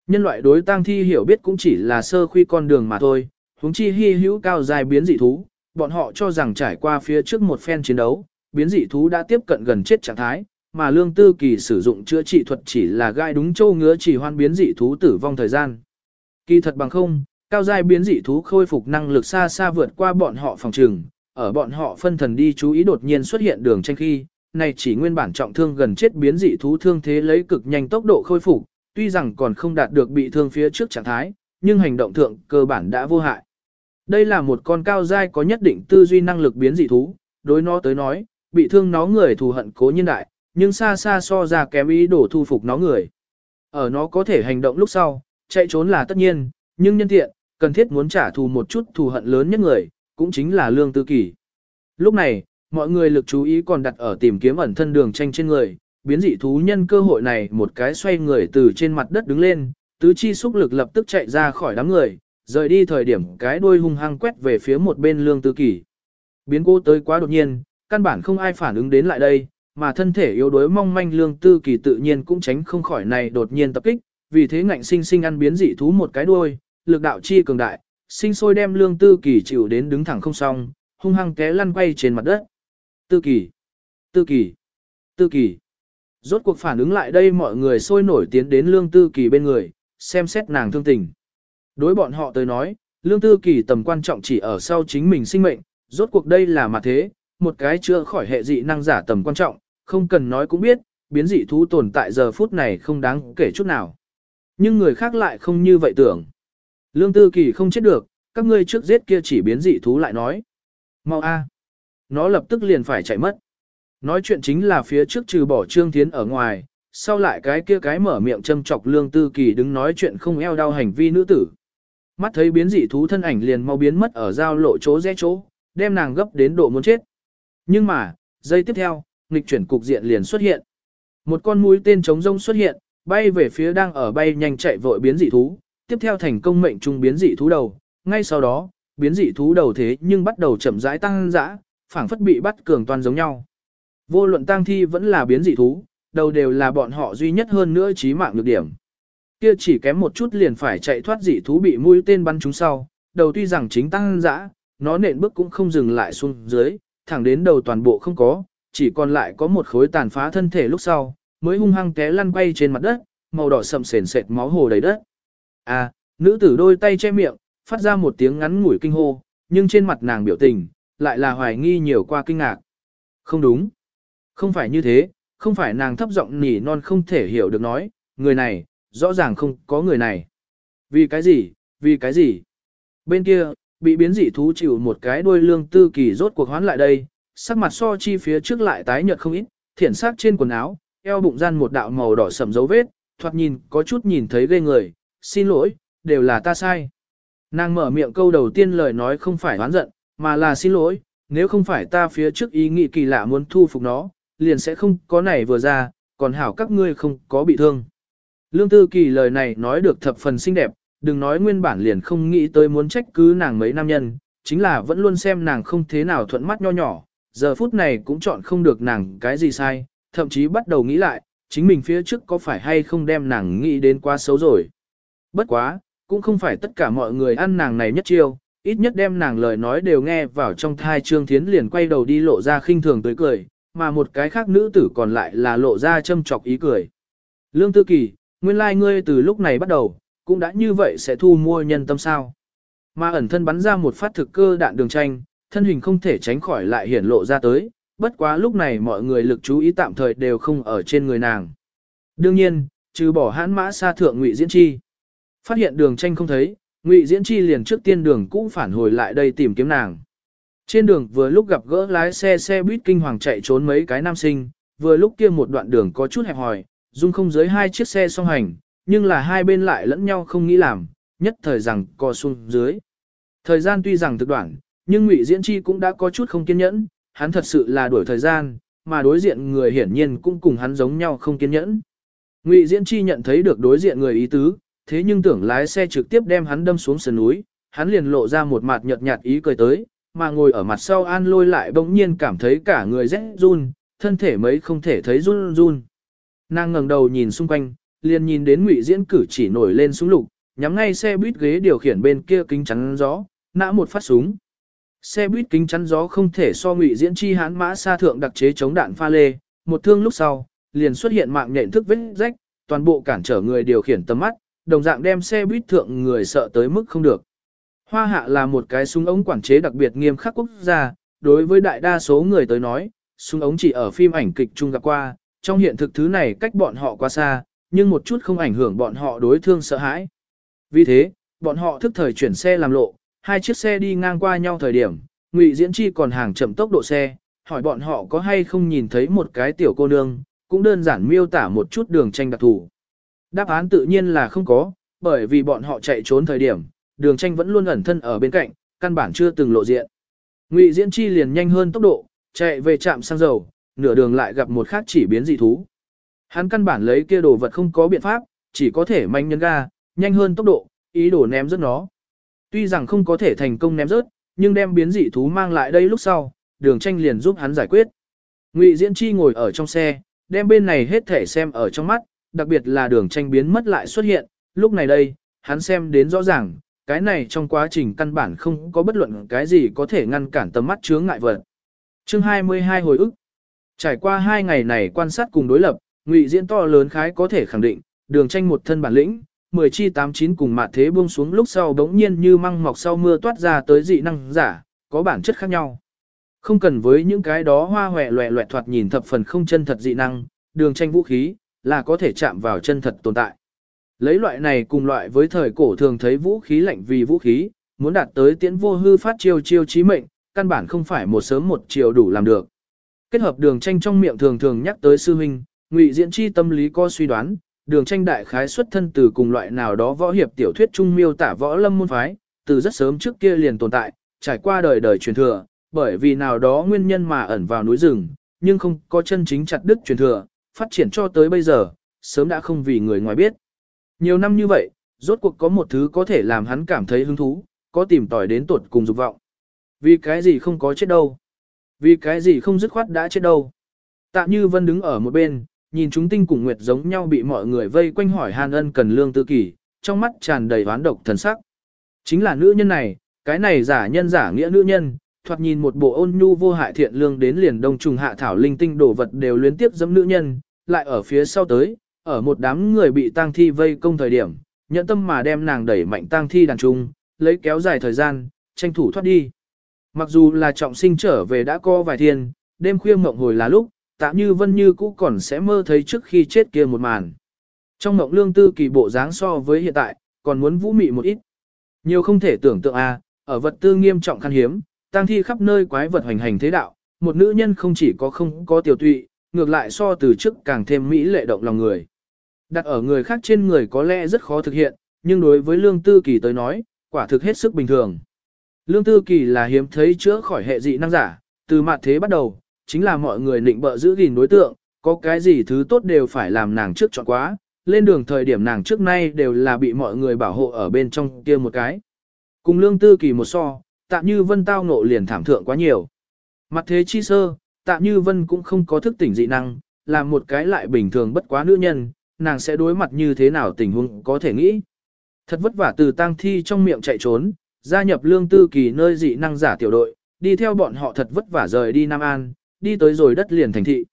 Nhân loại đối tang thi hiểu biết cũng chỉ là sơ khuy con đường mà thôi, huống chi hy hữu cao dài biến dị thú, bọn họ cho rằng trải qua phía trước một phen chiến đấu, biến dị thú đã tiếp cận gần chết trạng thái, mà lương tư kỳ sử dụng chữa trị thuật chỉ là gai đúng châu ngứa chỉ hoan biến dị thú tử vong thời gian. Kỳ thật bằng không, cao giai biến dị thú khôi phục năng lực xa xa vượt qua bọn họ phòng trường, ở bọn họ phân thần đi chú ý đột nhiên xuất hiện đường tranh khi, này chỉ nguyên bản trọng thương gần chết biến dị thú thương thế lấy cực nhanh tốc độ khôi phục, tuy rằng còn không đạt được bị thương phía trước trạng thái, nhưng hành động thượng cơ bản đã vô hại. Đây là một con cao giai có nhất định tư duy năng lực biến dị thú, đối nó tới nói, bị thương nó người thù hận cố nhiên đại, nhưng xa xa so ra kém ý đồ thu phục nó người. Ở nó có thể hành động lúc sau, chạy trốn là tất nhiên, nhưng nhân tiện, cần thiết muốn trả thù một chút thù hận lớn nhất người, cũng chính là lương tư kỷ. Lúc này, mọi người lực chú ý còn đặt ở tìm kiếm ẩn thân đường tranh trên người, biến dị thú nhân cơ hội này một cái xoay người từ trên mặt đất đứng lên, tứ chi xúc lực lập tức chạy ra khỏi đám người, rời đi thời điểm cái đuôi hung hăng quét về phía một bên lương tư kỷ. Biến cô tới quá đột nhiên, căn bản không ai phản ứng đến lại đây, mà thân thể yếu đuối mong manh lương tư kỳ tự nhiên cũng tránh không khỏi này đột nhiên tập kích, vì thế ngạnh sinh sinh ăn biến dị thú một cái đuôi, lực đạo chi cường đại, sinh sôi đem lương tư kỳ chịu đến đứng thẳng không xong, hung hăng té lăn quay trên mặt đất. Tư kỳ, tư kỳ, tư kỳ. Rốt cuộc phản ứng lại đây mọi người sôi nổi tiến đến lương tư kỳ bên người, xem xét nàng thương tình. Đối bọn họ tới nói, lương tư kỳ tầm quan trọng chỉ ở sau chính mình sinh mệnh, rốt cuộc đây là mặt thế, một cái chữa khỏi hệ dị năng giả tầm quan trọng, không cần nói cũng biết, biến dị thú tồn tại giờ phút này không đáng kể chút nào. Nhưng người khác lại không như vậy tưởng. Lương Tư Kỳ không chết được, các ngươi trước giết kia chỉ biến dị thú lại nói. Mau a, Nó lập tức liền phải chạy mất. Nói chuyện chính là phía trước trừ bỏ Trương Thiến ở ngoài, sau lại cái kia cái mở miệng châm chọc Lương Tư Kỳ đứng nói chuyện không eo đau hành vi nữ tử. Mắt thấy biến dị thú thân ảnh liền mau biến mất ở giao lộ chỗ rẽ chỗ, đem nàng gấp đến độ muốn chết. Nhưng mà, giây tiếp theo, nghịch chuyển cục diện liền xuất hiện. Một con mũi tên chống rông xuất hiện, bay về phía đang ở bay nhanh chạy vội biến dị thú, tiếp theo thành công mệnh trung biến dị thú đầu, ngay sau đó, biến dị thú đầu thế nhưng bắt đầu chậm rãi tăng dã, phảng phất bị bắt cường toàn giống nhau. Vô luận tăng thi vẫn là biến dị thú, đầu đều là bọn họ duy nhất hơn nữa chí mạng nhược điểm. Kia chỉ kém một chút liền phải chạy thoát dị thú bị mũi tên bắn trúng sau, đầu tuy rằng chính tăng dã, nó nện bước cũng không dừng lại xuống dưới, thẳng đến đầu toàn bộ không có, chỉ còn lại có một khối tàn phá thân thể lúc sau, mới hung hăng té lăn quay trên mặt đất, màu đỏ sậm sền sệt máu hồ đầy đất. À, nữ tử đôi tay che miệng, phát ra một tiếng ngắn ngủi kinh hô, nhưng trên mặt nàng biểu tình, lại là hoài nghi nhiều qua kinh ngạc. Không đúng. Không phải như thế, không phải nàng thấp giọng nỉ non không thể hiểu được nói, người này, rõ ràng không có người này. Vì cái gì, vì cái gì? Bên kia, bị biến dị thú chịu một cái đuôi lương tư kỳ rốt cuộc hoán lại đây, sắc mặt so chi phía trước lại tái nhợt không ít, thiển sắc trên quần áo, eo bụng gian một đạo màu đỏ sầm dấu vết, thoạt nhìn có chút nhìn thấy ghê người, xin lỗi, đều là ta sai. Nàng mở miệng câu đầu tiên lời nói không phải oán giận, mà là xin lỗi, nếu không phải ta phía trước ý nghĩ kỳ lạ muốn thu phục nó, liền sẽ không có này vừa ra, còn hảo các ngươi không có bị thương. Lương Tư Kỳ lời này nói được thập phần xinh đẹp, đừng nói nguyên bản liền không nghĩ tới muốn trách cứ nàng mấy nam nhân, chính là vẫn luôn xem nàng không thế nào thuận mắt nho nhỏ, giờ phút này cũng chọn không được nàng cái gì sai, thậm chí bắt đầu nghĩ lại, chính mình phía trước có phải hay không đem nàng nghĩ đến quá xấu rồi. Bất quá, cũng không phải tất cả mọi người ăn nàng này nhất chiêu, ít nhất đem nàng lời nói đều nghe vào trong thai Trương Thiến liền quay đầu đi lộ ra khinh thường tới cười, mà một cái khác nữ tử còn lại là lộ ra châm chọc ý cười. Lương Tư Kỳ, nguyên lai like ngươi từ lúc này bắt đầu, cũng đã như vậy sẽ thu mua nhân tâm sao. Mà ẩn thân bắn ra một phát thực cơ đạn đường tranh, thân hình không thể tránh khỏi lại hiển lộ ra tới, bất quá lúc này mọi người lực chú ý tạm thời đều không ở trên người nàng. Đương nhiên, trừ bỏ hãn mã xa thượng ngụy diễn chi. Phát hiện đường tranh không thấy, ngụy diễn chi liền trước tiên đường cũ phản hồi lại đây tìm kiếm nàng. Trên đường vừa lúc gặp gỡ lái xe xe buýt kinh hoàng chạy trốn mấy cái nam sinh, vừa lúc kia một đoạn đường có chút hẹp hòi, dung không dưới hai chiếc xe song hành, nhưng là hai bên lại lẫn nhau không nghĩ làm, nhất thời rằng co xuống dưới. Thời gian tuy rằng thực đoạn, nhưng Ngụy Diễn Chi cũng đã có chút không kiên nhẫn, hắn thật sự là đuổi thời gian, mà đối diện người hiển nhiên cũng cùng hắn giống nhau không kiên nhẫn. Ngụy Diễn Chi nhận thấy được đối diện người ý tứ, thế nhưng tưởng lái xe trực tiếp đem hắn đâm xuống sườn núi, hắn liền lộ ra một mặt nhợt nhạt ý cười tới, mà ngồi ở mặt sau An Lôi lại bỗng nhiên cảm thấy cả người rẽ run, thân thể mấy không thể thấy run run. Nàng ngẩng đầu nhìn xung quanh, liền nhìn đến Ngụy Diễn cử chỉ nổi lên súng lục, nhắm ngay xe buýt ghế điều khiển bên kia kính chắn gió, nã một phát súng. Xe buýt kính chắn gió không thể so Ngụy Diễn chi hán mã xa thượng đặc chế chống đạn pha lê, một thương lúc sau, liền xuất hiện mạng nhện thức vết rách, toàn bộ cản trở người điều khiển tầm mắt, đồng dạng đem xe buýt thượng người sợ tới mức không được. Hoa hạ là một cái súng ống quản chế đặc biệt nghiêm khắc quốc gia, đối với đại đa số người tới nói, súng ống chỉ ở phim ảnh kịch chung gặp qua, trong hiện thực thứ này cách bọn họ quá xa, nhưng một chút không ảnh hưởng bọn họ đối thương sợ hãi. Vì thế, bọn họ thức thời chuyển xe làm lộ, hai chiếc xe đi ngang qua nhau thời điểm, Ngụy Diễn Chi còn hàng chậm tốc độ xe, hỏi bọn họ có hay không nhìn thấy một cái tiểu cô nương, cũng đơn giản miêu tả một chút đường tranh đặc thù. Đáp án tự nhiên là không có, bởi vì bọn họ chạy trốn thời điểm, đường tranh vẫn luôn ẩn thân ở bên cạnh, căn bản chưa từng lộ diện. Ngụy Diễn Chi liền nhanh hơn tốc độ, chạy về trạm xăng dầu, nửa đường lại gặp một khác chỉ biến dị thú. Hắn căn bản lấy kia đồ vật không có biện pháp, chỉ có thể manh nhân ga, nhanh hơn tốc độ, ý đồ ném rất nó. Tuy rằng không có thể thành công ném rớt, nhưng đem biến dị thú mang lại đây lúc sau, đường tranh liền giúp hắn giải quyết. Ngụy Diễn Chi ngồi ở trong xe, đem bên này hết thể xem ở trong mắt, đặc biệt là đường tranh biến mất lại xuất hiện, lúc này đây, hắn xem đến rõ ràng, cái này trong quá trình căn bản không có bất luận cái gì có thể ngăn cản tầm mắt chướng ngại vật. Chương 22 hồi ức Trải qua hai ngày này quan sát cùng đối lập, ngụy diễn to lớn khái có thể khẳng định, đường tranh một thân bản lĩnh, 10 chi 89 cùng mạt thế buông xuống lúc sau bỗng nhiên như măng mọc sau mưa toát ra tới dị năng giả, có bản chất khác nhau. Không cần với những cái đó hoa hòe loẹ loẹt thoạt nhìn thập phần không chân thật dị năng, đường tranh vũ khí, là có thể chạm vào chân thật tồn tại. Lấy loại này cùng loại với thời cổ thường thấy vũ khí lạnh vì vũ khí, muốn đạt tới tiễn vô hư phát chiêu chiêu chí mệnh, căn bản không phải một sớm một chiều đủ làm được. Kết hợp đường tranh trong miệng thường thường nhắc tới sư huynh, ngụy diễn chi tâm lý có suy đoán, đường tranh đại khái xuất thân từ cùng loại nào đó võ hiệp tiểu thuyết trung miêu tả võ lâm môn phái, từ rất sớm trước kia liền tồn tại, trải qua đời đời truyền thừa, bởi vì nào đó nguyên nhân mà ẩn vào núi rừng, nhưng không có chân chính chặt đứt truyền thừa, phát triển cho tới bây giờ, sớm đã không vì người ngoài biết. Nhiều năm như vậy, rốt cuộc có một thứ có thể làm hắn cảm thấy hứng thú, có tìm tòi đến tuột cùng dục vọng. Vì cái gì không có chết đâu? Vì cái gì không dứt khoát đã chết đâu? Tạ Như Vân đứng ở một bên, nhìn chúng tinh cùng nguyệt giống nhau bị mọi người vây quanh hỏi Hàn Ân cần lương tư kỷ, trong mắt tràn đầy oán độc thần sắc. Chính là nữ nhân này, cái này giả nhân giả nghĩa nữ nhân, thoạt nhìn một bộ ôn nhu vô hại thiện lương đến liền đông trùng hạ thảo linh tinh đồ vật đều liên tiếp dẫm nữ nhân, lại ở phía sau tới, ở một đám người bị tang thi vây công thời điểm, nhận tâm mà đem nàng đẩy mạnh tang thi đàn trung, lấy kéo dài thời gian, tranh thủ thoát đi. Mặc dù là trọng sinh trở về đã co vài thiên, đêm khuya mộng hồi là lúc, tạ như vân như cũ còn sẽ mơ thấy trước khi chết kia một màn. Trong mộng lương tư kỳ bộ dáng so với hiện tại, còn muốn vũ mị một ít. Nhiều không thể tưởng tượng à, ở vật tư nghiêm trọng khan hiếm, tang thi khắp nơi quái vật hoành hành thế đạo, một nữ nhân không chỉ có không có tiểu tụy, ngược lại so từ trước càng thêm mỹ lệ động lòng người. Đặt ở người khác trên người có lẽ rất khó thực hiện, nhưng đối với lương tư kỳ tới nói, quả thực hết sức bình thường. Lương tư kỳ là hiếm thấy chữa khỏi hệ dị năng giả, từ mặt thế bắt đầu, chính là mọi người định bợ giữ gìn đối tượng, có cái gì thứ tốt đều phải làm nàng trước chọn quá, lên đường thời điểm nàng trước nay đều là bị mọi người bảo hộ ở bên trong kia một cái. Cùng lương tư kỳ một so, tạ như vân tao ngộ liền thảm thượng quá nhiều. Mặt thế chi sơ, tạ như vân cũng không có thức tỉnh dị năng, làm một cái lại bình thường bất quá nữ nhân, nàng sẽ đối mặt như thế nào tình huống có thể nghĩ. Thật vất vả từ tang thi trong miệng chạy trốn, gia nhập lương tư kỳ nơi dị năng giả tiểu đội, đi theo bọn họ thật vất vả rời đi Nam An, đi tới rồi đất liền thành thị.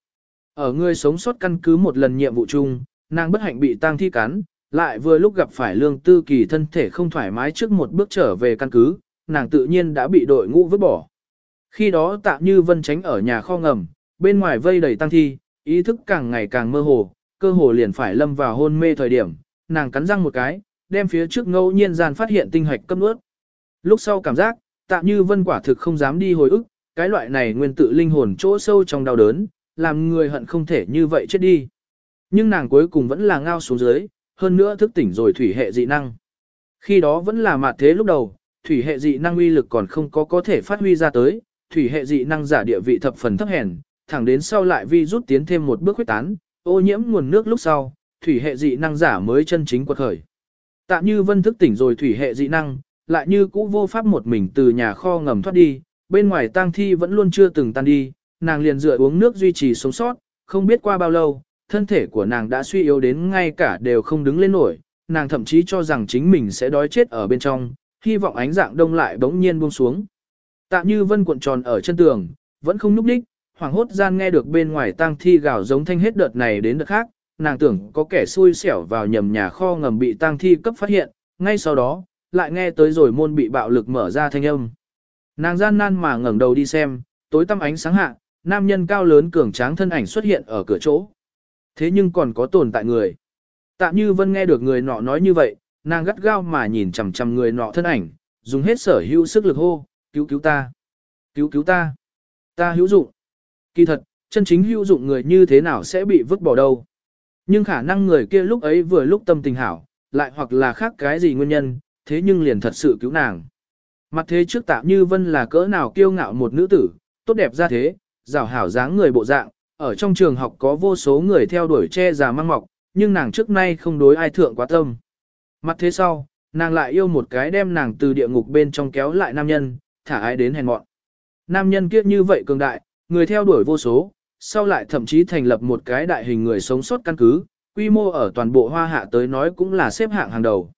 Ở người sống sót căn cứ một lần nhiệm vụ chung, nàng bất hạnh bị tang thi cắn, lại vừa lúc gặp phải lương tư kỳ thân thể không thoải mái trước một bước trở về căn cứ, nàng tự nhiên đã bị đội ngũ vứt bỏ. Khi đó tạ như vân tránh ở nhà kho ngầm, bên ngoài vây đầy tang thi, ý thức càng ngày càng mơ hồ, cơ hồ liền phải lâm vào hôn mê thời điểm, nàng cắn răng một cái, đem phía trước ngẫu nhiên gian phát hiện tinh hạch cấp nước. Lúc sau cảm giác, tạ như vân quả thực không dám đi hồi ức, cái loại này nguyên tự linh hồn chỗ sâu trong đau đớn, làm người hận không thể như vậy chết đi. Nhưng nàng cuối cùng vẫn là ngao xuống dưới, hơn nữa thức tỉnh rồi thủy hệ dị năng. Khi đó vẫn là mạt thế lúc đầu, thủy hệ dị năng uy lực còn không có có thể phát huy ra tới, thủy hệ dị năng giả địa vị thập phần thấp hèn, thẳng đến sau lại vi rút tiến thêm một bước huyết tán, ô nhiễm nguồn nước lúc sau, thủy hệ dị năng giả mới chân chính quật khởi. Tạ như vân thức tỉnh rồi thủy hệ dị năng, lại như cũ vô pháp một mình từ nhà kho ngầm thoát đi, bên ngoài tang thi vẫn luôn chưa từng tan đi, nàng liền dựa uống nước duy trì sống sót, không biết qua bao lâu, thân thể của nàng đã suy yếu đến ngay cả đều không đứng lên nổi, nàng thậm chí cho rằng chính mình sẽ đói chết ở bên trong, hy vọng ánh dạng đông lại bỗng nhiên buông xuống. Tạ như vân cuộn tròn ở chân tường, vẫn không núp đích, hoảng hốt gian nghe được bên ngoài tang thi gào giống thanh hết đợt này đến đợt khác, nàng tưởng có kẻ xui xẻo vào nhầm nhà kho ngầm bị tang thi cấp phát hiện, ngay sau đó, lại nghe tới rồi môn bị bạo lực mở ra thanh âm. Nàng gian nan mà ngẩng đầu đi xem, tối tăm ánh sáng hạ, nam nhân cao lớn cường tráng thân ảnh xuất hiện ở cửa chỗ. Thế nhưng còn có tồn tại người. tạm Như Vân nghe được người nọ nói như vậy, nàng gắt gao mà nhìn chằm chằm người nọ thân ảnh, dùng hết sở hữu sức lực hô, cứu cứu ta, cứu cứu ta, ta hữu dụng. Kỳ thật, chân chính hữu dụng người như thế nào sẽ bị vứt bỏ đâu. Nhưng khả năng người kia lúc ấy vừa lúc tâm tình hảo, lại hoặc là khác cái gì nguyên nhân, thế nhưng liền thật sự cứu nàng. Mặt thế trước Tạ Như Vân là cỡ nào kiêu ngạo một nữ tử, tốt đẹp ra thế, rào hảo dáng người bộ dạng, ở trong trường học có vô số người theo đuổi che già mang mọc, nhưng nàng trước nay không đối ai thượng quá tâm. Mặt thế sau, nàng lại yêu một cái đem nàng từ địa ngục bên trong kéo lại nam nhân, thả ai đến hèn mọn. Nam nhân kiếp như vậy cường đại, người theo đuổi vô số, sau lại thậm chí thành lập một cái đại hình người sống sót căn cứ, quy mô ở toàn bộ hoa hạ tới nói cũng là xếp hạng hàng đầu.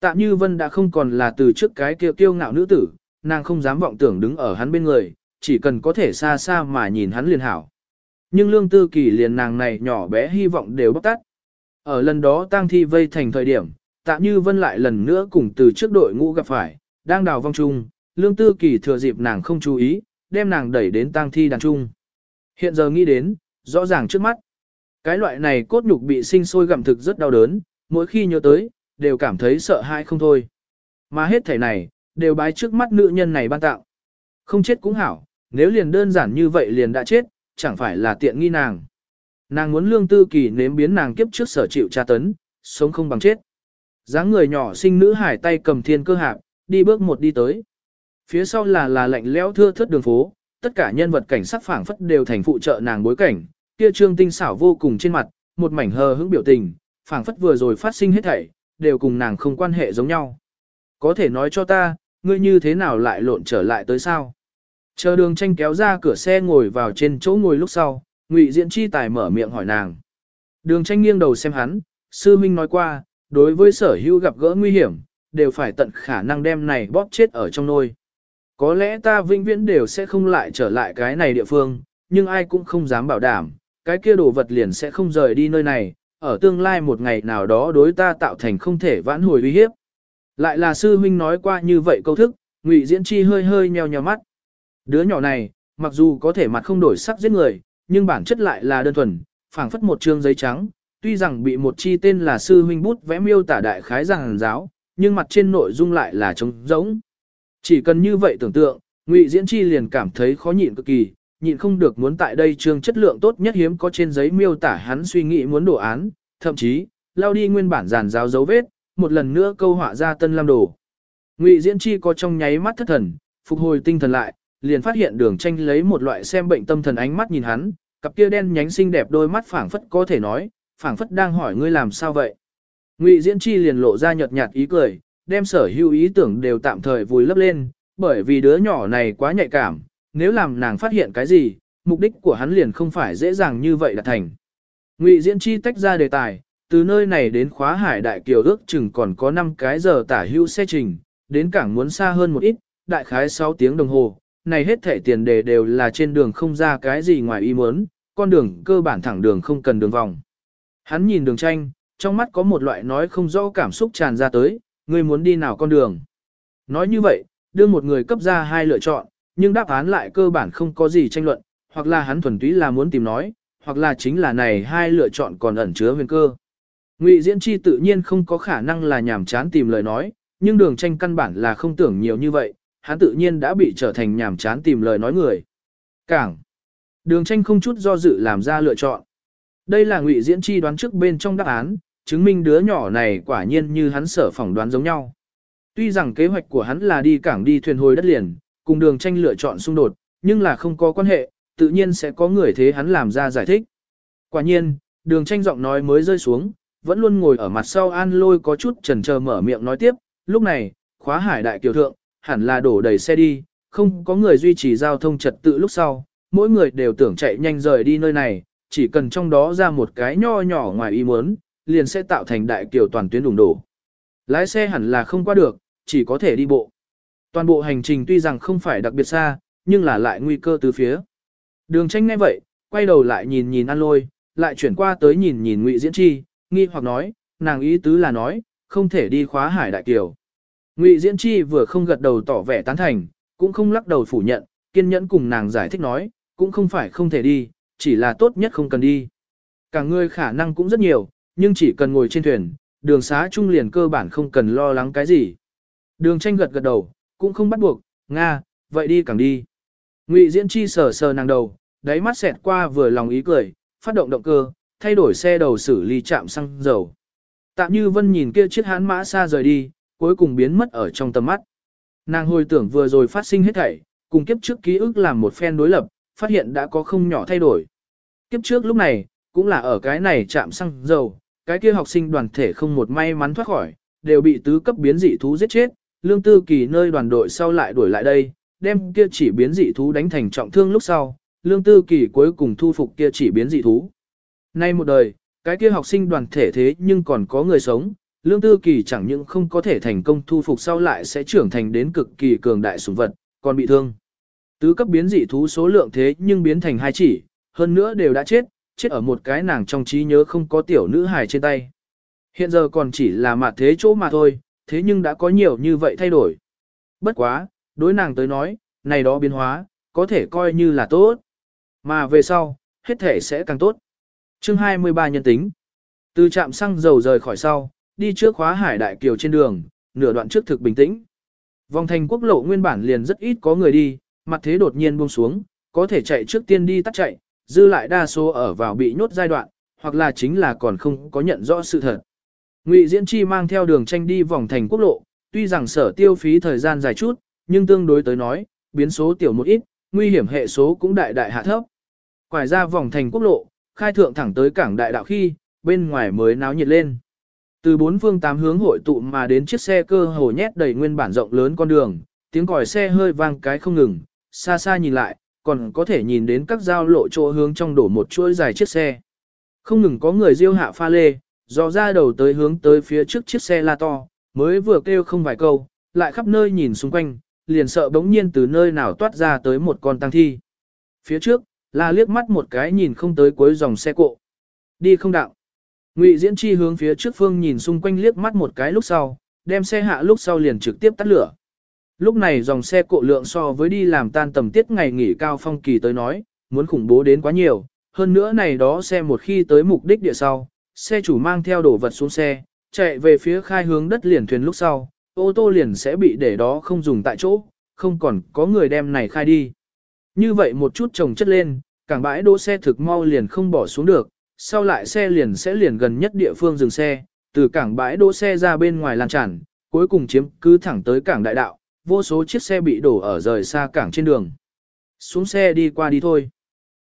Tạ Như Vân đã không còn là từ trước cái kia kiêu ngạo nữ tử, nàng không dám vọng tưởng đứng ở hắn bên người, chỉ cần có thể xa xa mà nhìn hắn liền hảo. Nhưng lương tư kỳ liền nàng này nhỏ bé hy vọng đều bóc tắt. Ở lần đó tang thi vây thành thời điểm, tạ như vân lại lần nữa cùng từ trước đội ngũ gặp phải, đang đào vong chung, lương tư kỳ thừa dịp nàng không chú ý, đem nàng đẩy đến tang thi đàn trung. Hiện giờ nghĩ đến, rõ ràng trước mắt. Cái loại này cốt nhục bị sinh sôi gặm thực rất đau đớn, mỗi khi nhớ tới, đều cảm thấy sợ hãi không thôi. Mà hết thể này, đều bái trước mắt nữ nhân này ban tạo. Không chết cũng hảo, nếu liền đơn giản như vậy liền đã chết, chẳng phải là tiện nghi nàng. Nàng muốn lương tư kỳ nếm biến nàng kiếp trước sở chịu tra tấn, sống không bằng chết. dáng người nhỏ sinh nữ hải tay cầm thiên cơ hạp, đi bước một đi tới. Phía sau là là lạnh lẽo thưa thớt đường phố, tất cả nhân vật cảnh sắc phảng phất đều thành phụ trợ nàng bối cảnh, kia trương tinh xảo vô cùng trên mặt, một mảnh hờ hững biểu tình, phảng phất vừa rồi phát sinh hết thảy, đều cùng nàng không quan hệ giống nhau. Có thể nói cho ta, ngươi như thế nào lại lộn trở lại tới sao? Chờ đường tranh kéo ra cửa xe ngồi vào trên chỗ ngồi lúc sau, ngụy diễn chi tài mở miệng hỏi nàng. Đường tranh nghiêng đầu xem hắn, sư minh nói qua, đối với sở hữu gặp gỡ nguy hiểm, đều phải tận khả năng đem này bóp chết ở trong nôi. Có lẽ ta vĩnh viễn đều sẽ không lại trở lại cái này địa phương, nhưng ai cũng không dám bảo đảm, cái kia đồ vật liền sẽ không rời đi nơi này, ở tương lai một ngày nào đó đối ta tạo thành không thể vãn hồi uy hiếp. Lại là sư huynh nói qua như vậy câu thức, ngụy diễn chi hơi hơi nheo nheo mắt. Đứa nhỏ này, mặc dù có thể mặt không đổi sắc giết người, nhưng bản chất lại là đơn thuần, phảng phất một trương giấy trắng, tuy rằng bị một chi tên là sư huynh bút vẽ miêu tả đại khái giảng giáo, nhưng mặt trên nội dung lại là trống rỗng. Chỉ cần như vậy tưởng tượng, Ngụy Diễn Chi liền cảm thấy khó nhịn cực kỳ, nhịn không được muốn tại đây chương chất lượng tốt nhất hiếm có trên giấy miêu tả hắn suy nghĩ muốn đồ án, thậm chí, lao đi nguyên bản giàn giáo dấu vết, một lần nữa câu họa ra tân lam đồ. Ngụy Diễn Chi có trong nháy mắt thất thần, phục hồi tinh thần lại, liền phát hiện đường tranh lấy một loại xem bệnh tâm thần ánh mắt nhìn hắn, cặp kia đen nhánh xinh đẹp đôi mắt phảng phất có thể nói, phảng phất đang hỏi ngươi làm sao vậy. Ngụy Diễn Chi liền lộ ra nhợt nhạt ý cười, đem sở hữu ý tưởng đều tạm thời vùi lấp lên, bởi vì đứa nhỏ này quá nhạy cảm, nếu làm nàng phát hiện cái gì, mục đích của hắn liền không phải dễ dàng như vậy là thành. Ngụy Diễn Chi tách ra đề tài, từ nơi này đến khóa hải đại kiều ước chừng còn có 5 cái giờ tả hữu xe trình, đến cảng muốn xa hơn một ít, đại khái 6 tiếng đồng hồ, này hết thể tiền đề đều là trên đường không ra cái gì ngoài ý muốn, con đường cơ bản thẳng đường không cần đường vòng. Hắn nhìn đường tranh, trong mắt có một loại nói không rõ cảm xúc tràn ra tới, ngươi muốn đi nào con đường. Nói như vậy, đưa một người cấp ra hai lựa chọn, nhưng đáp án lại cơ bản không có gì tranh luận, hoặc là hắn thuần túy là muốn tìm nói, hoặc là chính là này hai lựa chọn còn ẩn chứa nguyên cơ. Ngụy Diễn Chi tự nhiên không có khả năng là nhảm chán tìm lời nói, nhưng đường tranh căn bản là không tưởng nhiều như vậy, hắn tự nhiên đã bị trở thành nhảm chán tìm lời nói người. Cảng. Đường tranh không chút do dự làm ra lựa chọn. Đây là Ngụy Diễn Chi đoán trước bên trong đáp án, chứng minh đứa nhỏ này quả nhiên như hắn sở phỏng đoán giống nhau. Tuy rằng kế hoạch của hắn là đi cảng đi thuyền hồi đất liền, cùng đường tranh lựa chọn xung đột, nhưng là không có quan hệ, tự nhiên sẽ có người thế hắn làm ra giải thích. Quả nhiên, đường tranh giọng nói mới rơi xuống, vẫn luôn ngồi ở mặt sau an lôi có chút chần chờ mở miệng nói tiếp, lúc này, khóa hải đại kiều thượng, hẳn là đổ đầy xe đi, không có người duy trì giao thông trật tự lúc sau, mỗi người đều tưởng chạy nhanh rời đi nơi này, chỉ cần trong đó ra một cái nho nhỏ ngoài ý muốn, liền sẽ tạo thành đại kiều toàn tuyến đủng đổ. Lái xe hẳn là không qua được, chỉ có thể đi bộ. Toàn bộ hành trình tuy rằng không phải đặc biệt xa, nhưng là lại nguy cơ từ phía. Đường tranh ngay vậy, quay đầu lại nhìn nhìn An Lôi, lại chuyển qua tới nhìn nhìn Ngụy Diễn Chi, nghi hoặc nói, nàng ý tứ là nói, không thể đi khóa hải đại kiều. Ngụy Diễn Chi vừa không gật đầu tỏ vẻ tán thành, cũng không lắc đầu phủ nhận, kiên nhẫn cùng nàng giải thích nói, cũng không phải không thể đi, chỉ là tốt nhất không cần đi. Cả người khả năng cũng rất nhiều, nhưng chỉ cần ngồi trên thuyền, đường xá trung liền cơ bản không cần lo lắng cái gì. Đường tranh gật gật đầu, cũng không bắt buộc, Nga, vậy đi càng đi. Ngụy Diễn Chi sờ sờ nàng đầu, đáy mắt xẹt qua vừa lòng ý cười, phát động động cơ, thay đổi xe đầu xử lý chạm xăng dầu. Tạm Như Vân nhìn kia chiếc hán mã xa rời đi, cuối cùng biến mất ở trong tầm mắt. Nàng hồi tưởng vừa rồi phát sinh hết thảy, cùng kiếp trước ký ức làm một phen đối lập, phát hiện đã có không nhỏ thay đổi. Kiếp trước lúc này, cũng là ở cái này chạm xăng dầu, cái kia học sinh đoàn thể không một may mắn thoát khỏi, đều bị tứ cấp biến dị thú giết chết, lương tư kỳ nơi đoàn đội sau lại đuổi lại đây, đem kia chỉ biến dị thú đánh thành trọng thương lúc sau, lương tư kỳ cuối cùng thu phục kia chỉ biến dị thú. Nay một đời, cái kia học sinh đoàn thể thế nhưng còn có người sống, lương tư kỳ chẳng những không có thể thành công thu phục sau lại sẽ trưởng thành đến cực kỳ cường đại sủng vật, còn bị thương. Tứ cấp biến dị thú số lượng thế nhưng biến thành hai chỉ, hơn nữa đều đã chết, chết ở một cái nàng trong trí nhớ không có tiểu nữ hài trên tay. Hiện giờ còn chỉ là mặt thế chỗ mà thôi, thế nhưng đã có nhiều như vậy thay đổi. Bất quá, đối nàng tới nói, này đó biến hóa, có thể coi như là tốt. Mà về sau, hết thể sẽ càng tốt. chương 23 nhân tính. Từ trạm xăng dầu rời khỏi sau, đi trước khóa hải đại kiều trên đường, nửa đoạn trước thực bình tĩnh. Vòng thành quốc lộ nguyên bản liền rất ít có người đi, mặt thế đột nhiên buông xuống, có thể chạy trước tiên đi tắt chạy, dư lại đa số ở vào bị nhốt giai đoạn, hoặc là chính là còn không có nhận rõ sự thật. Ngụy Diễn Chi mang theo đường tranh đi vòng thành quốc lộ, tuy rằng sở tiêu phí thời gian dài chút, nhưng tương đối tới nói, biến số tiểu một ít, nguy hiểm hệ số cũng đại đại hạ thấp. Quải ra vòng thành quốc lộ, khai thượng thẳng tới cảng đại đạo khi, bên ngoài mới náo nhiệt lên. Từ bốn phương tám hướng hội tụ mà đến chiếc xe cơ hồ nhét đầy nguyên bản rộng lớn con đường, tiếng còi xe hơi vang cái không ngừng, xa xa nhìn lại, còn có thể nhìn đến các giao lộ chỗ hướng trong đổ một chuỗi dài chiếc xe. Không ngừng có người diêu hạ pha lê, dò ra đầu tới hướng tới phía trước chiếc xe la to, mới vừa kêu không vài câu, lại khắp nơi nhìn xung quanh, liền sợ bỗng nhiên từ nơi nào toát ra tới một con tăng thi. Phía trước, là liếc mắt một cái nhìn không tới cuối dòng xe cộ. Đi không đạo. Ngụy Diễn Chi hướng phía trước phương nhìn xung quanh liếc mắt một cái lúc sau, đem xe hạ lúc sau liền trực tiếp tắt lửa. Lúc này dòng xe cộ lượng so với đi làm tan tầm tiết ngày nghỉ cao phong kỳ tới nói, muốn khủng bố đến quá nhiều, hơn nữa này đó xe một khi tới mục đích địa sau, xe chủ mang theo đồ vật xuống xe, chạy về phía khai hướng đất liền thuyền lúc sau, ô tô liền sẽ bị để đó không dùng tại chỗ, không còn có người đem này khai đi. Như vậy một chút trồng chất lên, cảng bãi đỗ xe thực mau liền không bỏ xuống được, sau lại xe liền sẽ liền gần nhất địa phương dừng xe, từ cảng bãi đỗ xe ra bên ngoài lan tràn, cuối cùng chiếm cứ thẳng tới cảng đại đạo, vô số chiếc xe bị đổ ở rời xa cảng trên đường. Xuống xe đi qua đi thôi.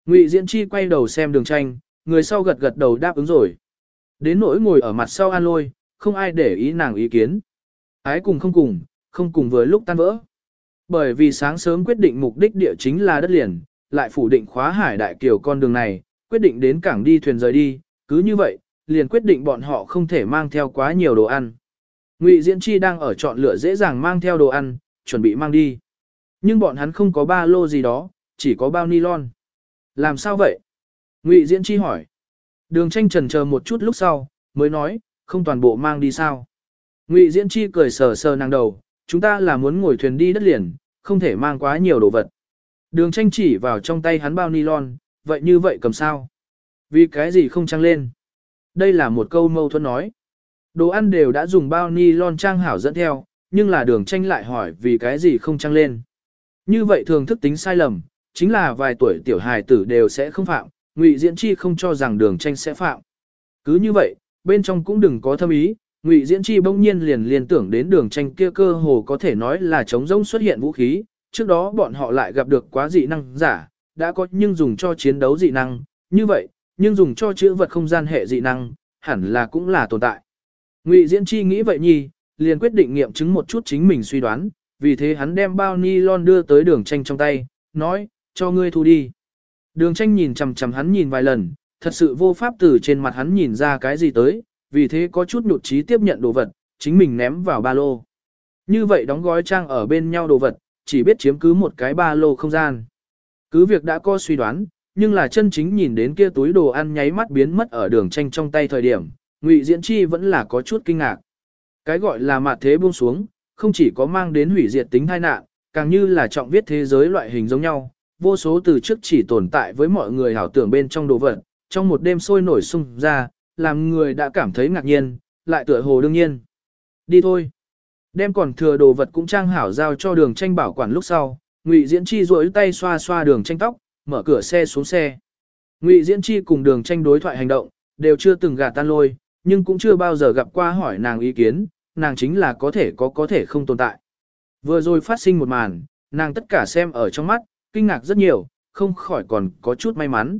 Ngụy Diễn Chi quay đầu xem đường tranh, người sau gật gật đầu đáp ứng rồi. Đến nỗi ngồi ở mặt sau an lôi, không ai để ý nàng ý kiến. Ái cùng không cùng, không cùng với lúc tan vỡ. Bởi vì sáng sớm quyết định mục đích địa chính là đất liền, lại phủ định khóa hải đại kiều con đường này, quyết định đến cảng đi thuyền rời đi, cứ như vậy, liền quyết định bọn họ không thể mang theo quá nhiều đồ ăn. Ngụy Diễn Chi đang ở chọn lựa dễ dàng mang theo đồ ăn, chuẩn bị mang đi. Nhưng bọn hắn không có ba lô gì đó, chỉ có bao nylon. Làm sao vậy? Ngụy Diễn Chi hỏi. Đường tranh trần chờ một chút lúc sau, mới nói, không toàn bộ mang đi sao. Ngụy Diễn Chi cười sờ sờ nàng đầu, chúng ta là muốn ngồi thuyền đi đất liền, không thể mang quá nhiều đồ vật. Đường tranh chỉ vào trong tay hắn bao nylon, vậy như vậy cầm sao? Vì cái gì không trăng lên? Đây là một câu mâu thuẫn nói. Đồ ăn đều đã dùng bao nylon trang hảo dẫn theo, nhưng là đường tranh lại hỏi vì cái gì không trăng lên. Như vậy thường thức tính sai lầm, chính là vài tuổi tiểu hài tử đều sẽ không phạm, Ngụy Diễn Chi không cho rằng đường tranh sẽ phạm. Cứ như vậy, bên trong cũng đừng có thâm ý, Ngụy Diễn Chi bỗng nhiên liền liên tưởng đến đường tranh kia cơ hồ có thể nói là chống rỗng xuất hiện vũ khí, trước đó bọn họ lại gặp được quá dị năng giả, đã có nhưng dùng cho chiến đấu dị năng, như vậy, nhưng dùng cho chữ vật không gian hệ dị năng, hẳn là cũng là tồn tại. Ngụy Diễn Chi nghĩ vậy nhi, liền quyết định nghiệm chứng một chút chính mình suy đoán, vì thế hắn đem bao nylon đưa tới đường tranh trong tay, nói, cho ngươi thu đi. Đường tranh nhìn chằm chằm hắn nhìn vài lần, thật sự vô pháp từ trên mặt hắn nhìn ra cái gì tới, vì thế có chút nhụt chí tiếp nhận đồ vật, chính mình ném vào ba lô. Như vậy đóng gói trang ở bên nhau đồ vật, chỉ biết chiếm cứ một cái ba lô không gian. Cứ việc đã có suy đoán, nhưng là chân chính nhìn đến kia túi đồ ăn nháy mắt biến mất ở đường tranh trong tay thời điểm, Ngụy Diễn Chi vẫn là có chút kinh ngạc. Cái gọi là mạt thế buông xuống, không chỉ có mang đến hủy diệt tính tai nạn, càng như là trọng viết thế giới loại hình giống nhau, vô số từ trước chỉ tồn tại với mọi người hảo tưởng bên trong đồ vật, trong một đêm sôi nổi sung ra, làm người đã cảm thấy ngạc nhiên, lại tựa hồ đương nhiên. Đi thôi. Đem còn thừa đồ vật cũng trang hảo giao cho đường tranh bảo quản lúc sau, Ngụy Diễn Chi duỗi tay xoa xoa đường tranh tóc, mở cửa xe xuống xe. Ngụy Diễn Chi cùng đường tranh đối thoại hành động, đều chưa từng gạt tan lôi, nhưng cũng chưa bao giờ gặp qua hỏi nàng ý kiến, nàng chính là có thể có có thể không tồn tại. Vừa rồi phát sinh một màn, nàng tất cả xem ở trong mắt, kinh ngạc rất nhiều, không khỏi còn có chút may mắn.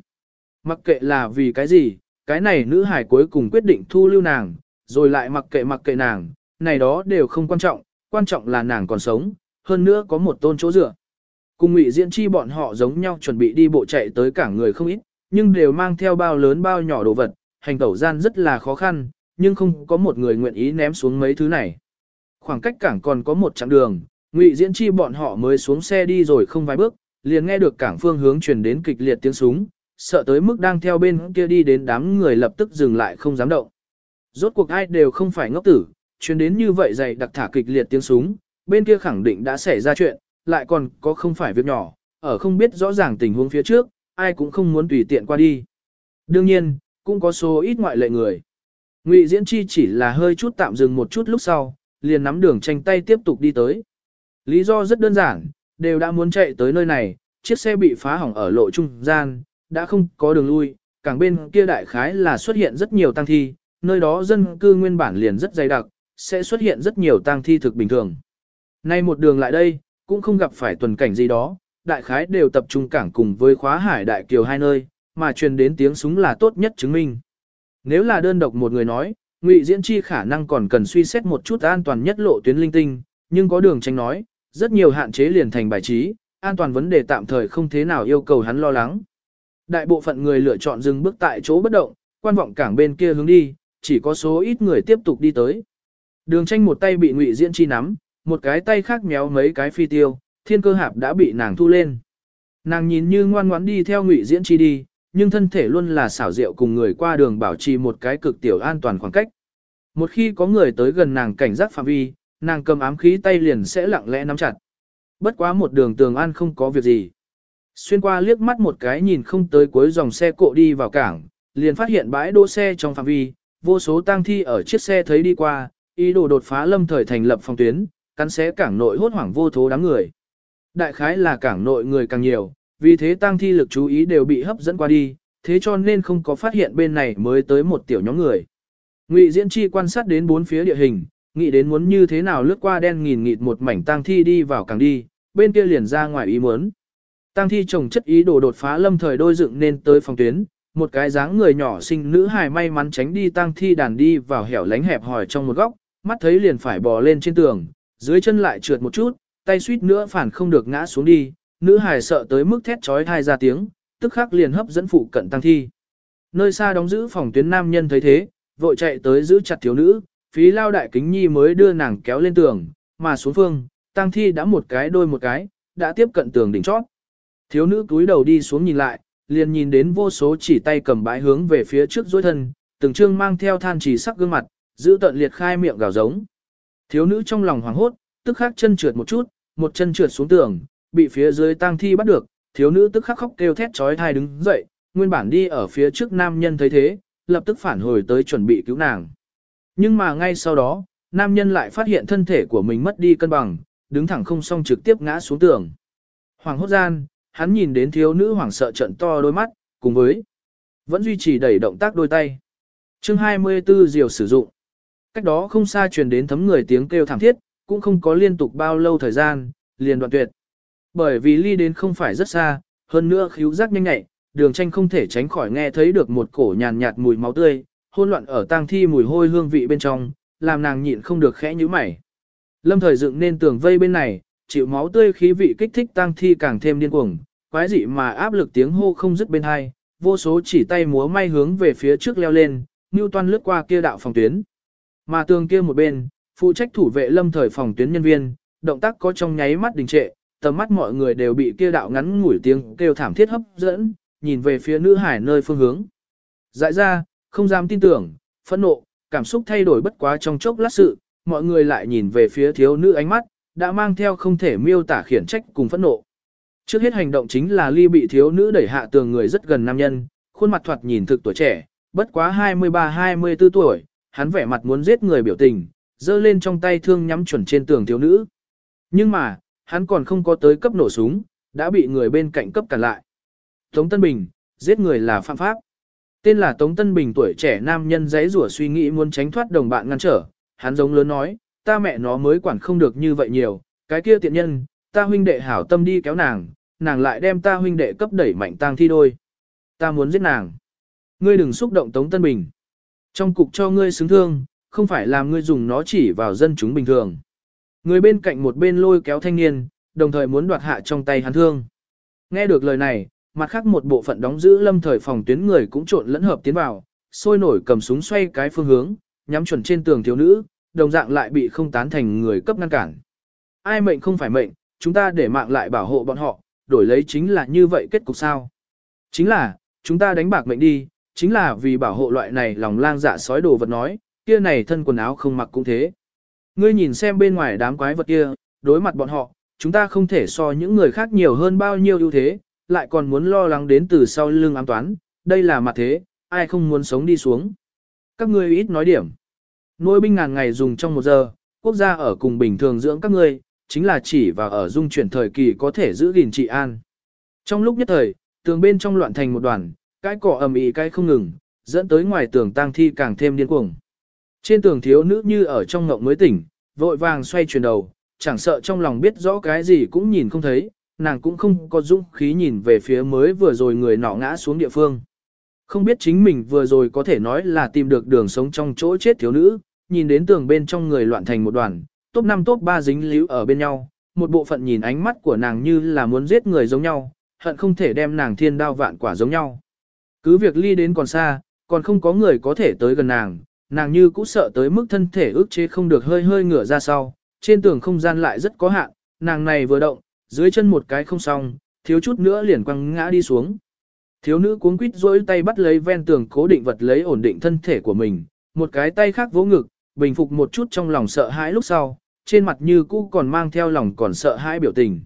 Mặc kệ là vì cái gì, cái này nữ hải cuối cùng quyết định thu lưu nàng, rồi lại mặc kệ mặc kệ nàng, này đó đều không quan trọng, quan trọng là nàng còn sống, hơn nữa có một tôn chỗ dựa. Cùng ngụy diễn chi bọn họ giống nhau chuẩn bị đi bộ chạy tới cả người không ít, nhưng đều mang theo bao lớn bao nhỏ đồ vật, hành tẩu gian rất là khó khăn, nhưng không có một người nguyện ý ném xuống mấy thứ này. Khoảng cách cảng còn có một chặng đường, ngụy diễn chi bọn họ mới xuống xe đi rồi không vài bước, liền nghe được cảng phương hướng truyền đến kịch liệt tiếng súng, sợ tới mức đang theo bên kia đi đến đám người lập tức dừng lại không dám động. Rốt cuộc ai đều không phải ngốc tử, truyền đến như vậy dày đặc thả kịch liệt tiếng súng, bên kia khẳng định đã xảy ra chuyện, lại còn có không phải việc nhỏ, ở không biết rõ ràng tình huống phía trước, ai cũng không muốn tùy tiện qua đi. Đương nhiên, cũng có số ít ngoại lệ người. Ngụy Diễn Chi chỉ là hơi chút tạm dừng một chút lúc sau, liền nắm đường tranh tay tiếp tục đi tới. Lý do rất đơn giản, đều đã muốn chạy tới nơi này, chiếc xe bị phá hỏng ở lộ trung gian, đã không có đường lui, càng bên kia đại khái là xuất hiện rất nhiều tăng thi, nơi đó dân cư nguyên bản liền rất dày đặc, sẽ xuất hiện rất nhiều tăng thi thực bình thường. Nay một đường lại đây, cũng không gặp phải tuần cảnh gì đó, đại khái đều tập trung cảng cùng với khóa hải đại kiều hai nơi, mà truyền đến tiếng súng là tốt nhất chứng minh. Nếu là đơn độc một người nói, Ngụy Diễn Chi khả năng còn cần suy xét một chút an toàn nhất lộ tuyến linh tinh, nhưng có đường tranh nói, rất nhiều hạn chế liền thành bài trí, an toàn vấn đề tạm thời không thế nào yêu cầu hắn lo lắng. Đại bộ phận người lựa chọn dừng bước tại chỗ bất động, quan vọng cảng bên kia hướng đi, chỉ có số ít người tiếp tục đi tới. Đường tranh một tay bị Ngụy Diễn Chi nắm, một cái tay khác méo mấy cái phi tiêu, thiên cơ hạp đã bị nàng thu lên. Nàng nhìn như ngoan ngoãn đi theo Ngụy Diễn Chi đi, nhưng thân thể luôn là xảo diệu cùng người qua đường bảo trì một cái cực tiểu an toàn khoảng cách. Một khi có người tới gần nàng cảnh giác phạm vi, nàng cầm ám khí tay liền sẽ lặng lẽ nắm chặt. Bất quá một đường tường an không có việc gì. Xuyên qua liếc mắt một cái nhìn không tới cuối dòng xe cộ đi vào cảng, liền phát hiện bãi đỗ xe trong phạm vi, vô số tang thi ở chiếc xe thấy đi qua, ý đồ đột phá lâm thời thành lập phòng tuyến, cắn xé cảng nội hốt hoảng vô thố đám người. Đại khái là cảng nội người càng nhiều, vì thế tang thi lực chú ý đều bị hấp dẫn qua đi, thế cho nên không có phát hiện bên này mới tới một tiểu nhóm người. Ngụy Diễn Chi quan sát đến bốn phía địa hình, nghĩ đến muốn như thế nào lướt qua đen nghìn nghịt một mảnh tang thi đi vào càng đi, bên kia liền ra ngoài ý muốn. Tang thi trồng chất ý đồ đột phá lâm thời đôi dựng nên tới phòng tuyến, một cái dáng người nhỏ sinh nữ hài may mắn tránh đi tang thi đàn đi vào hẻo lánh hẹp hòi trong một góc, mắt thấy liền phải bò lên trên tường, dưới chân lại trượt một chút, tay suýt nữa phản không được ngã xuống đi, nữ hài sợ tới mức thét chói tai ra tiếng, tức khắc liền hấp dẫn phụ cận tang thi. Nơi xa đóng giữ phòng tuyến nam nhân thấy thế, vội chạy tới giữ chặt thiếu nữ, phí lao đại kính nhi mới đưa nàng kéo lên tường, mà xuống phương, tăng thi đã một cái đôi một cái, đã tiếp cận tường đỉnh chót. Thiếu nữ cúi đầu đi xuống nhìn lại, liền nhìn đến vô số chỉ tay cầm bãi hướng về phía trước dối thân, từng trương mang theo than chỉ sắc gương mặt, giữ tận liệt khai miệng gào giống. Thiếu nữ trong lòng hoảng hốt, tức khắc chân trượt một chút, một chân trượt xuống tường, bị phía dưới tang thi bắt được, thiếu nữ tức khắc khóc kêu thét chói tai đứng dậy, nguyên bản đi ở phía trước nam nhân thấy thế, lập tức phản hồi tới chuẩn bị cứu nàng. Nhưng mà ngay sau đó, nam nhân lại phát hiện thân thể của mình mất đi cân bằng, đứng thẳng không xong trực tiếp ngã xuống tường. Hoàng hốt gian, hắn nhìn đến thiếu nữ hoảng sợ trận to đôi mắt, cùng với vẫn duy trì đẩy động tác đôi tay. Chương 24 diều sử dụng. Cách đó không xa truyền đến thấm người tiếng kêu thảm thiết, cũng không có liên tục bao lâu thời gian, liền đoạn tuyệt. Bởi vì ly đến không phải rất xa, hơn nữa khíu giác nhanh nhạy, đường tranh không thể tránh khỏi nghe thấy được một cổ nhàn nhạt mùi máu tươi, hôn loạn ở tang thi mùi hôi hương vị bên trong, làm nàng nhịn không được khẽ nhíu mày. Lâm thời dựng nên tường vây bên này, chịu máu tươi khí vị kích thích tang thi càng thêm điên cuồng, quái dị mà áp lực tiếng hô không dứt bên hai, vô số chỉ tay múa may hướng về phía trước leo lên, Newton lướt qua kia đạo phòng tuyến. Mà tường kia một bên, phụ trách thủ vệ lâm thời phòng tuyến nhân viên, động tác có trong nháy mắt đình trệ, tầm mắt mọi người đều bị kia đạo ngắn ngủi tiếng kêu thảm thiết hấp dẫn, nhìn về phía nữ hải nơi phương hướng. Dại ra, không dám tin tưởng, phẫn nộ, cảm xúc thay đổi bất quá trong chốc lát sự, mọi người lại nhìn về phía thiếu nữ ánh mắt, đã mang theo không thể miêu tả khiển trách cùng phẫn nộ. Trước hết hành động chính là ly bị thiếu nữ đẩy hạ tường người rất gần nam nhân, khuôn mặt thoạt nhìn thực tuổi trẻ, bất quá 23-24 tuổi, hắn vẻ mặt muốn giết người biểu tình, giơ lên trong tay thương nhắm chuẩn trên tường thiếu nữ. Nhưng mà, hắn còn không có tới cấp nổ súng, đã bị người bên cạnh cấp cản lại. Tống Tân Bình, giết người là phạm pháp. Tên là Tống Tân Bình tuổi trẻ nam nhân dãy rủa suy nghĩ muốn tránh thoát đồng bạn ngăn trở, hắn giống lớn nói, ta mẹ nó mới quản không được như vậy nhiều, cái kia tiện nhân, ta huynh đệ hảo tâm đi kéo nàng, nàng lại đem ta huynh đệ cấp đẩy mạnh tang thi đôi. Ta muốn giết nàng. Ngươi đừng xúc động Tống Tân Bình. Trong cục cho ngươi xứng thương, không phải làm ngươi dùng nó chỉ vào dân chúng bình thường. Người bên cạnh một bên lôi kéo thanh niên, đồng thời muốn đoạt hạ trong tay hắn thương. Nghe được lời này, mặt khác một bộ phận đóng giữ lâm thời phòng tuyến người cũng trộn lẫn hợp tiến vào, sôi nổi cầm súng xoay cái phương hướng, nhắm chuẩn trên tường thiếu nữ, đồng dạng lại bị không tán thành người cấp ngăn cản. Ai mệnh không phải mệnh, chúng ta để mạng lại bảo hộ bọn họ, đổi lấy chính là như vậy kết cục sao. Chính là, chúng ta đánh bạc mệnh đi, chính là vì bảo hộ loại này lòng lang dạ sói đồ vật nói, kia này thân quần áo không mặc cũng thế. Ngươi nhìn xem bên ngoài đám quái vật kia, đối mặt bọn họ, chúng ta không thể so những người khác nhiều hơn bao nhiêu ưu thế, lại còn muốn lo lắng đến từ sau lưng ám toán, đây là mặt thế, ai không muốn sống đi xuống. Các ngươi ít nói điểm. Nuôi binh ngàn ngày dùng trong một giờ, quốc gia ở cùng bình thường dưỡng các ngươi, chính là chỉ và ở dung chuyển thời kỳ có thể giữ gìn trị an. Trong lúc nhất thời, tường bên trong loạn thành một đoàn, cái cỏ ầm ĩ cái không ngừng, dẫn tới ngoài tường tang thi càng thêm điên cuồng. Trên tường thiếu nữ như ở trong ngộng mới tỉnh, vội vàng xoay chuyển đầu, chẳng sợ trong lòng biết rõ cái gì cũng nhìn không thấy, nàng cũng không có dũng khí nhìn về phía mới vừa rồi người nọ ngã xuống địa phương. Không biết chính mình vừa rồi có thể nói là tìm được đường sống trong chỗ chết thiếu nữ, nhìn đến tường bên trong người loạn thành một đoàn, top 5 top 3 dính líu ở bên nhau, một bộ phận nhìn ánh mắt của nàng như là muốn giết người giống nhau, hận không thể đem nàng thiên đao vạn quả giống nhau. Cứ việc ly đến còn xa, còn không có người có thể tới gần nàng, nàng như cũng sợ tới mức thân thể ức chế không được hơi hơi ngửa ra sau, trên tường không gian lại rất có hạn, nàng này vừa động, dưới chân một cái không xong, thiếu chút nữa liền quăng ngã đi xuống. Thiếu nữ cuống quýt rỗi tay bắt lấy ven tường cố định vật lấy ổn định thân thể của mình, một cái tay khác vỗ ngực, bình phục một chút trong lòng sợ hãi lúc sau, trên mặt như cũ còn mang theo lòng còn sợ hãi biểu tình.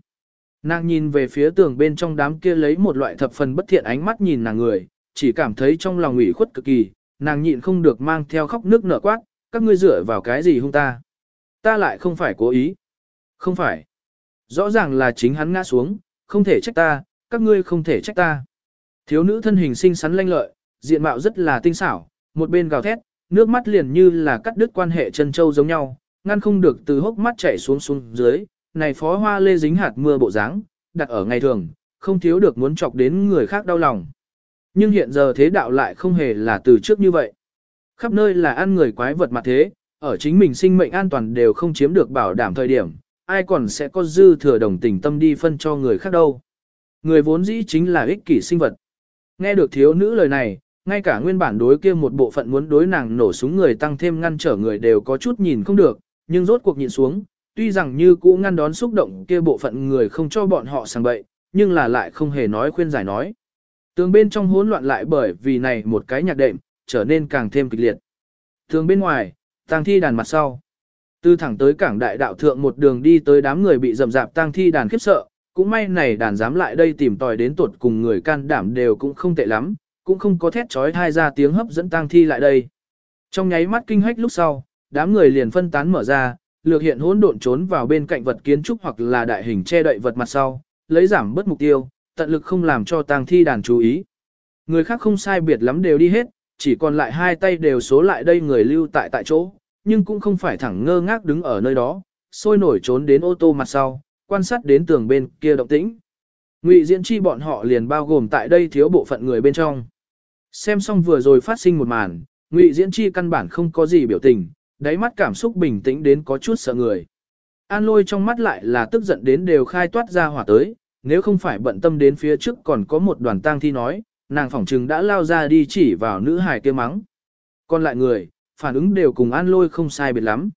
Nàng nhìn về phía tường bên trong đám kia lấy một loại thập phần bất thiện ánh mắt nhìn nàng người, chỉ cảm thấy trong lòng ủy khuất cực kỳ, nàng nhịn không được mang theo khóc nước nở quát, các ngươi dựa vào cái gì hung ta? Ta lại không phải cố ý. Không phải. Rõ ràng là chính hắn ngã xuống, không thể trách ta, các ngươi không thể trách ta. Thiếu nữ thân hình xinh xắn lanh lợi, diện mạo rất là tinh xảo, một bên gào thét, nước mắt liền như là cắt đứt quan hệ chân châu giống nhau, ngăn không được từ hốc mắt chảy xuống xuống dưới, này phó hoa lê dính hạt mưa bộ dáng, đặt ở ngày thường, không thiếu được muốn chọc đến người khác đau lòng. Nhưng hiện giờ thế đạo lại không hề là từ trước như vậy. Khắp nơi là ăn người quái vật mặt thế, ở chính mình sinh mệnh an toàn đều không chiếm được bảo đảm thời điểm, ai còn sẽ có dư thừa đồng tình tâm đi phân cho người khác đâu. Người vốn dĩ chính là ích kỷ sinh vật. Nghe được thiếu nữ lời này, ngay cả nguyên bản đối kia một bộ phận muốn đối nàng nổ súng người tăng thêm ngăn trở người đều có chút nhìn không được, nhưng rốt cuộc nhìn xuống, tuy rằng như cũ ngăn đón xúc động kia bộ phận người không cho bọn họ sang bậy, nhưng là lại không hề nói khuyên giải nói. Tường bên trong hỗn loạn lại bởi vì này một cái nhạc đệm, trở nên càng thêm kịch liệt. Tường bên ngoài, tang thi đàn mặt sau. Từ thẳng tới cảng đại đạo thượng một đường đi tới đám người bị rầm rạp tang thi đàn khiếp sợ, cũng may này đàn dám lại đây tìm tòi đến tuột cùng người can đảm đều cũng không tệ lắm, cũng không có thét trói thai ra tiếng hấp dẫn tang thi lại đây. Trong nháy mắt kinh hách lúc sau, đám người liền phân tán mở ra, lược hiện hỗn độn trốn vào bên cạnh vật kiến trúc hoặc là đại hình che đậy vật mặt sau, lấy giảm bớt mục tiêu, tận lực không làm cho tang thi đàn chú ý. Người khác không sai biệt lắm đều đi hết, chỉ còn lại hai tay đều số lại đây người lưu tại tại chỗ, nhưng cũng không phải thẳng ngơ ngác đứng ở nơi đó, sôi nổi trốn đến ô tô mặt sau, quan sát đến tường bên kia động tĩnh. Ngụy diễn chi bọn họ liền bao gồm tại đây thiếu bộ phận người bên trong. Xem xong vừa rồi phát sinh một màn, Ngụy diễn chi căn bản không có gì biểu tình, đáy mắt cảm xúc bình tĩnh đến có chút sợ người. An lôi trong mắt lại là tức giận đến đều khai toát ra hỏa tới, nếu không phải bận tâm đến phía trước còn có một đoàn tang thi nói, nàng phỏng trừng đã lao ra đi chỉ vào nữ hài kia mắng. Còn lại người, phản ứng đều cùng an lôi không sai biệt lắm.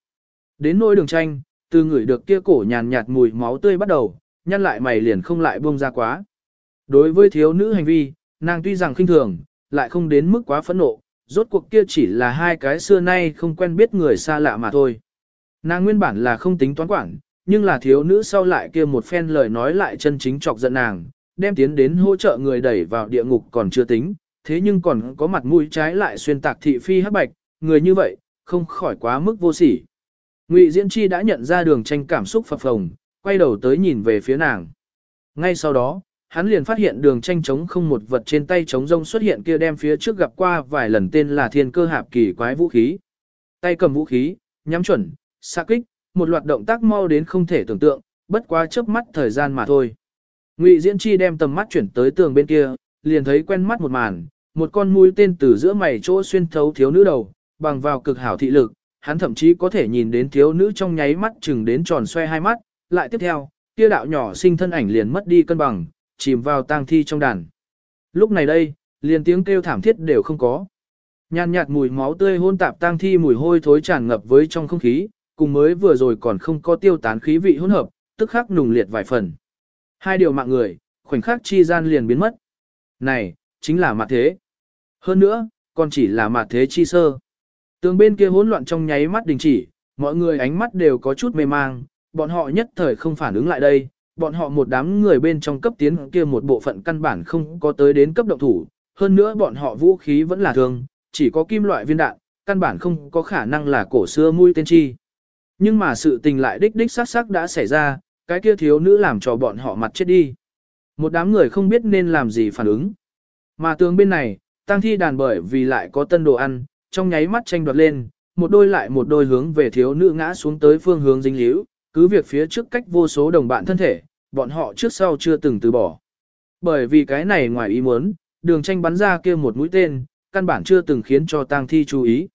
Đến nỗi đường tranh, từ người được kia cổ nhàn nhạt mùi máu tươi bắt đầu, nhăn lại mày liền không lại buông ra quá. Đối với thiếu nữ hành vi, nàng tuy rằng khinh thường, lại không đến mức quá phẫn nộ, rốt cuộc kia chỉ là hai cái xưa nay không quen biết người xa lạ mà thôi. Nàng nguyên bản là không tính toán quản, nhưng là thiếu nữ sau lại kia một phen lời nói lại chân chính chọc giận nàng, đem tiến đến hỗ trợ người đẩy vào địa ngục còn chưa tính, thế nhưng còn có mặt mũi trái lại xuyên tạc thị phi hắc bạch, người như vậy, không khỏi quá mức vô sỉ. Ngụy Diễn Chi đã nhận ra đường tranh cảm xúc phập phồng, quay đầu tới nhìn về phía nàng. Ngay sau đó, hắn liền phát hiện đường tranh trống không một vật trên tay trống rông xuất hiện kia đem phía trước gặp qua vài lần tên là thiên cơ hạp kỳ quái vũ khí. Tay cầm vũ khí, nhắm chuẩn, xa kích, một loạt động tác mau đến không thể tưởng tượng, bất quá chớp mắt thời gian mà thôi. Ngụy Diễn Chi đem tầm mắt chuyển tới tường bên kia, liền thấy quen mắt một màn, một con mũi tên từ giữa mày chỗ xuyên thấu thiếu nữ đầu, bằng vào cực hảo thị lực, hắn thậm chí có thể nhìn đến thiếu nữ trong nháy mắt chừng đến tròn xoe hai mắt, lại tiếp theo, kia đạo nhỏ sinh thân ảnh liền mất đi cân bằng, chìm vào tang thi trong đàn. Lúc này đây, liền tiếng kêu thảm thiết đều không có. Nhàn nhạt mùi máu tươi hôn tạp tang thi mùi hôi thối tràn ngập với trong không khí, cùng mới vừa rồi còn không có tiêu tán khí vị hỗn hợp, tức khắc nùng liệt vài phần. Hai điều mạng người, khoảnh khắc chi gian liền biến mất. Này, chính là mặt thế. Hơn nữa, còn chỉ là mặt thế chi sơ. Tường bên kia hỗn loạn trong nháy mắt đình chỉ, mọi người ánh mắt đều có chút mê mang, bọn họ nhất thời không phản ứng lại đây, bọn họ một đám người bên trong cấp tiến kia một bộ phận căn bản không có tới đến cấp động thủ, hơn nữa bọn họ vũ khí vẫn là thường, chỉ có kim loại viên đạn, căn bản không có khả năng là cổ xưa mũi tên chi. Nhưng mà sự tình lại đích đích xác xác đã xảy ra, cái kia thiếu nữ làm cho bọn họ mặt chết đi. Một đám người không biết nên làm gì phản ứng. Mà tường bên này, tăng thi đàn bởi vì lại có tân đồ ăn, trong nháy mắt tranh đoạt lên, một đôi lại một đôi hướng về thiếu nữ ngã xuống tới phương hướng dính líu, cứ việc phía trước cách vô số đồng bạn thân thể, bọn họ trước sau chưa từng từ bỏ. Bởi vì cái này ngoài ý muốn, đường tranh bắn ra kia một mũi tên, căn bản chưa từng khiến cho tang thi chú ý.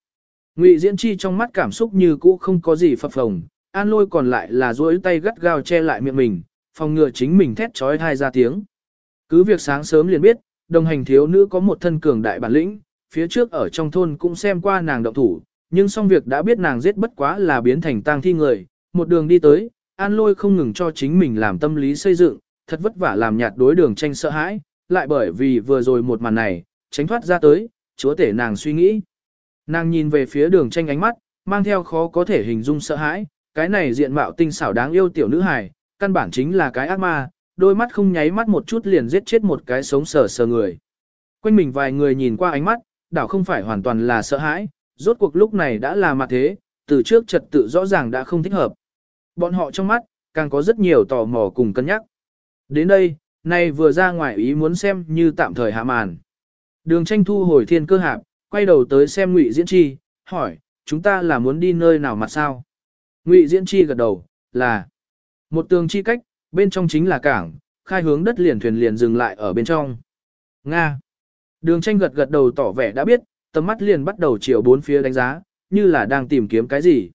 Ngụy Diễn Chi trong mắt cảm xúc như cũ không có gì phập phồng, an lôi còn lại là duỗi tay gắt gao che lại miệng mình, phòng ngừa chính mình thét trói thai ra tiếng. Cứ việc sáng sớm liền biết, đồng hành thiếu nữ có một thân cường đại bản lĩnh, phía trước ở trong thôn cũng xem qua nàng động thủ, nhưng xong việc đã biết nàng giết bất quá là biến thành tang thi người, một đường đi tới, an lôi không ngừng cho chính mình làm tâm lý xây dựng, thật vất vả làm nhạt đối đường tranh sợ hãi, lại bởi vì vừa rồi một màn này, tránh thoát ra tới, chúa tể nàng suy nghĩ. Nàng nhìn về phía đường tranh ánh mắt, mang theo khó có thể hình dung sợ hãi, cái này diện mạo tinh xảo đáng yêu tiểu nữ hài, căn bản chính là cái ác ma, đôi mắt không nháy mắt một chút liền giết chết một cái sống sờ sờ người. Quanh mình vài người nhìn qua ánh mắt, đảo không phải hoàn toàn là sợ hãi, rốt cuộc lúc này đã là mặt thế, từ trước trật tự rõ ràng đã không thích hợp. Bọn họ trong mắt, càng có rất nhiều tò mò cùng cân nhắc. Đến đây, nay vừa ra ngoài ý muốn xem như tạm thời hạ màn. Đường tranh thu hồi thiên cơ hạp, quay đầu tới xem ngụy diễn chi, hỏi, chúng ta là muốn đi nơi nào mặt sao? Ngụy diễn chi gật đầu, là một tường chi cách, bên trong chính là cảng, khai hướng đất liền thuyền liền dừng lại ở bên trong. Nga. Đường tranh gật gật đầu tỏ vẻ đã biết, tầm mắt liền bắt đầu chiều bốn phía đánh giá, như là đang tìm kiếm cái gì.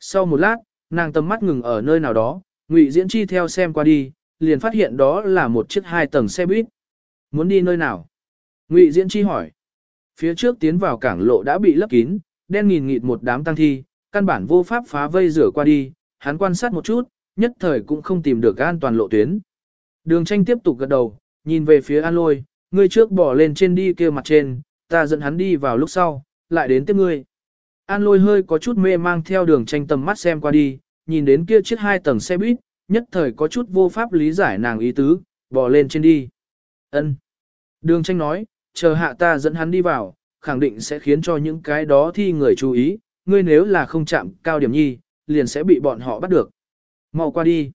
Sau một lát, nàng tầm mắt ngừng ở nơi nào đó, Ngụy Diễn Chi theo xem qua đi, liền phát hiện đó là một chiếc hai tầng xe buýt. Muốn đi nơi nào? Ngụy Diễn Chi hỏi. Phía trước tiến vào cảng lộ đã bị lấp kín, đen nghìn nghịt một đám tăng thi, căn bản vô pháp phá vây rửa qua đi, hắn quan sát một chút, nhất thời cũng không tìm được an toàn lộ tuyến. Đường tranh tiếp tục gật đầu, nhìn về phía an lôi, ngươi trước bỏ lên trên đi kia mặt trên, ta dẫn hắn đi vào lúc sau, lại đến tiếp ngươi. An lôi hơi có chút mê mang theo đường tranh tầm mắt xem qua đi, nhìn đến kia chiếc hai tầng xe buýt, nhất thời có chút vô pháp lý giải nàng ý tứ, bỏ lên trên đi. Ân. Đường tranh nói, chờ hạ ta dẫn hắn đi vào, khẳng định sẽ khiến cho những cái đó thi người chú ý, ngươi nếu là không chạm cao điểm nhi, liền sẽ bị bọn họ bắt được. Mau qua đi.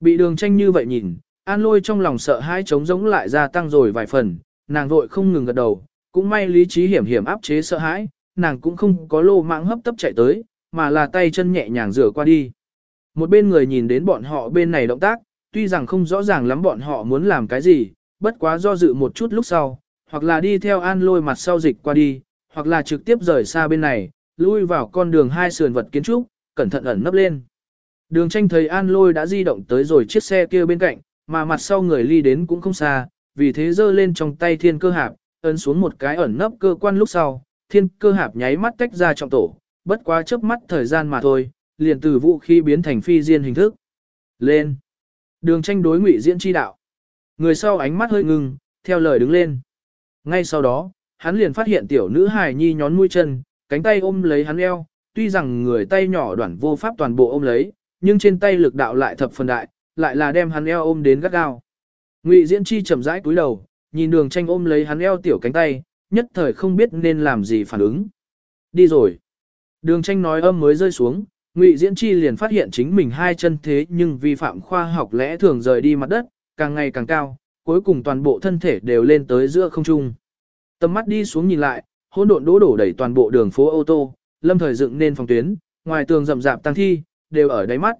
Bị đường tranh như vậy nhìn, an lôi trong lòng sợ hai trống giống lại gia tăng rồi vài phần, nàng vội không ngừng gật đầu, cũng may lý trí hiểm hiểm áp chế sợ hãi, nàng cũng không có lô mạng hấp tấp chạy tới, mà là tay chân nhẹ nhàng rửa qua đi. Một bên người nhìn đến bọn họ bên này động tác, tuy rằng không rõ ràng lắm bọn họ muốn làm cái gì, bất quá do dự một chút lúc sau, hoặc là đi theo an lôi mặt sau dịch qua đi, hoặc là trực tiếp rời xa bên này, lui vào con đường hai sườn vật kiến trúc, cẩn thận ẩn nấp lên. Đường tranh thấy an lôi đã di động tới rồi chiếc xe kia bên cạnh, mà mặt sau người ly đến cũng không xa, vì thế giơ lên trong tay thiên cơ hạp, ấn xuống một cái ẩn nấp cơ quan lúc sau, thiên cơ hạp nháy mắt tách ra trọng tổ, bất quá chớp mắt thời gian mà thôi, liền từ vũ khí biến thành phi diên hình thức. Lên. Đường tranh đối ngụy diễn chi đạo. Người sau ánh mắt hơi ngưng, theo lời đứng lên. Ngay sau đó, hắn liền phát hiện tiểu nữ hài nhi nhón mũi chân, cánh tay ôm lấy hắn eo, tuy rằng người tay nhỏ đoạn vô pháp toàn bộ ôm lấy, nhưng trên tay lực đạo lại thập phần đại, lại là đem hắn eo ôm đến gắt gao. Ngụy Diễn Chi chậm rãi cúi đầu, nhìn Đường Tranh ôm lấy hắn eo tiểu cánh tay, nhất thời không biết nên làm gì phản ứng. Đi rồi. Đường Tranh nói âm mới rơi xuống, Ngụy Diễn Chi liền phát hiện chính mình hai chân thế nhưng vi phạm khoa học lẽ thường rời đi mặt đất, càng ngày càng cao, cuối cùng toàn bộ thân thể đều lên tới giữa không trung. Tầm mắt đi xuống nhìn lại, hỗn độn đổ đổ đẩy toàn bộ đường phố ô tô, lâm thời dựng nên phòng tuyến, ngoài tường rậm rạp tăng thi, đều ở đáy mắt.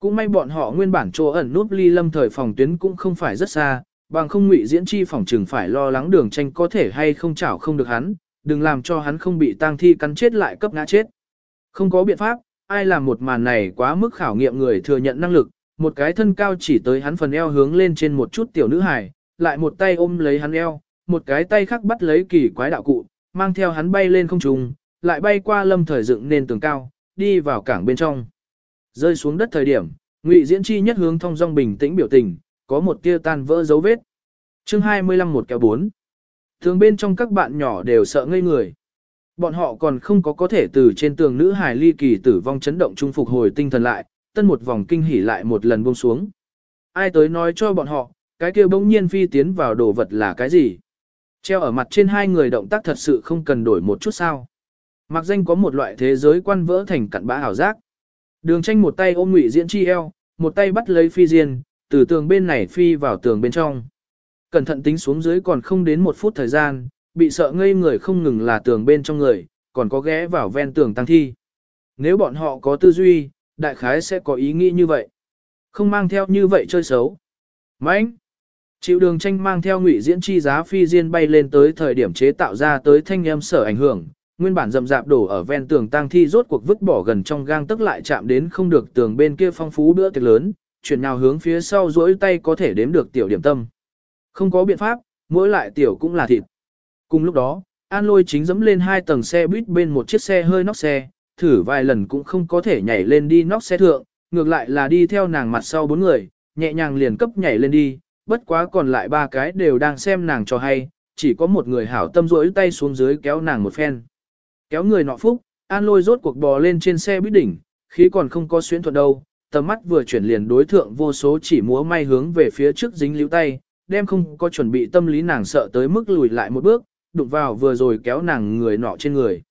Cũng may bọn họ nguyên bản chỗ ẩn núp ly lâm thời phòng tuyến cũng không phải rất xa, bằng không ngụy diễn chi phòng trừng phải lo lắng đường tranh có thể hay không chảo không được hắn, đừng làm cho hắn không bị tang thi cắn chết lại cấp ngã chết. Không có biện pháp, ai làm một màn này quá mức khảo nghiệm người thừa nhận năng lực, một cái thân cao chỉ tới hắn phần eo hướng lên trên một chút tiểu nữ hài, lại một tay ôm lấy hắn eo, một cái tay khác bắt lấy kỳ quái đạo cụ, mang theo hắn bay lên không trung, lại bay qua lâm thời dựng nên tường cao, đi vào cảng bên trong. Rơi xuống đất thời điểm, Ngụy Diễn Chi nhất hướng thông dong bình tĩnh biểu tình, có một tia tan vỡ dấu vết. Chương 25 một kéo 4. Thường bên trong các bạn nhỏ đều sợ ngây người. Bọn họ còn không có có thể từ trên tường nữ hài ly kỳ tử vong chấn động trung phục hồi tinh thần lại, tân một vòng kinh hỉ lại một lần buông xuống. Ai tới nói cho bọn họ, cái kia bỗng nhiên phi tiến vào đồ vật là cái gì? Treo ở mặt trên hai người động tác thật sự không cần đổi một chút sao. Mặc danh có một loại thế giới quan vỡ thành cặn bã ảo giác. Đường tranh một tay ôm ngụy diễn chi eo, một tay bắt lấy phi diên, từ tường bên này phi vào tường bên trong. Cẩn thận tính xuống dưới còn không đến một phút thời gian, bị sợ ngây người không ngừng là tường bên trong người, còn có ghé vào ven tường tăng thi. Nếu bọn họ có tư duy, đại khái sẽ có ý nghĩ như vậy. Không mang theo như vậy chơi xấu. Mãnh! Chịu đường tranh mang theo ngụy diễn chi giá phi diên bay lên tới thời điểm chế tạo ra tới thanh âm sở ảnh hưởng, nguyên bản rậm rạp đổ ở ven tường tang thi rốt cuộc vứt bỏ gần trong gang tức lại chạm đến không được tường bên kia phong phú bữa tiệc lớn, chuyển nào hướng phía sau duỗi tay có thể đếm được tiểu điểm tâm. Không có biện pháp, mỗi lại tiểu cũng là thịt. Cùng lúc đó, An Lôi chính dẫm lên hai tầng xe buýt bên một chiếc xe hơi nóc xe, thử vài lần cũng không có thể nhảy lên đi nóc xe thượng, ngược lại là đi theo nàng mặt sau bốn người, nhẹ nhàng liền cấp nhảy lên đi, bất quá còn lại ba cái đều đang xem nàng cho hay, chỉ có một người hảo tâm rỗi tay xuống dưới kéo nàng một phen. Kéo người nọ phúc, an lôi rốt cuộc bò lên trên xe buýt đỉnh, khí còn không có xuyến thuận đâu, tầm mắt vừa chuyển liền đối thượng vô số chỉ múa may hướng về phía trước dính liễu tay, đem không có chuẩn bị tâm lý nàng sợ tới mức lùi lại một bước, đụng vào vừa rồi kéo nàng người nọ trên người.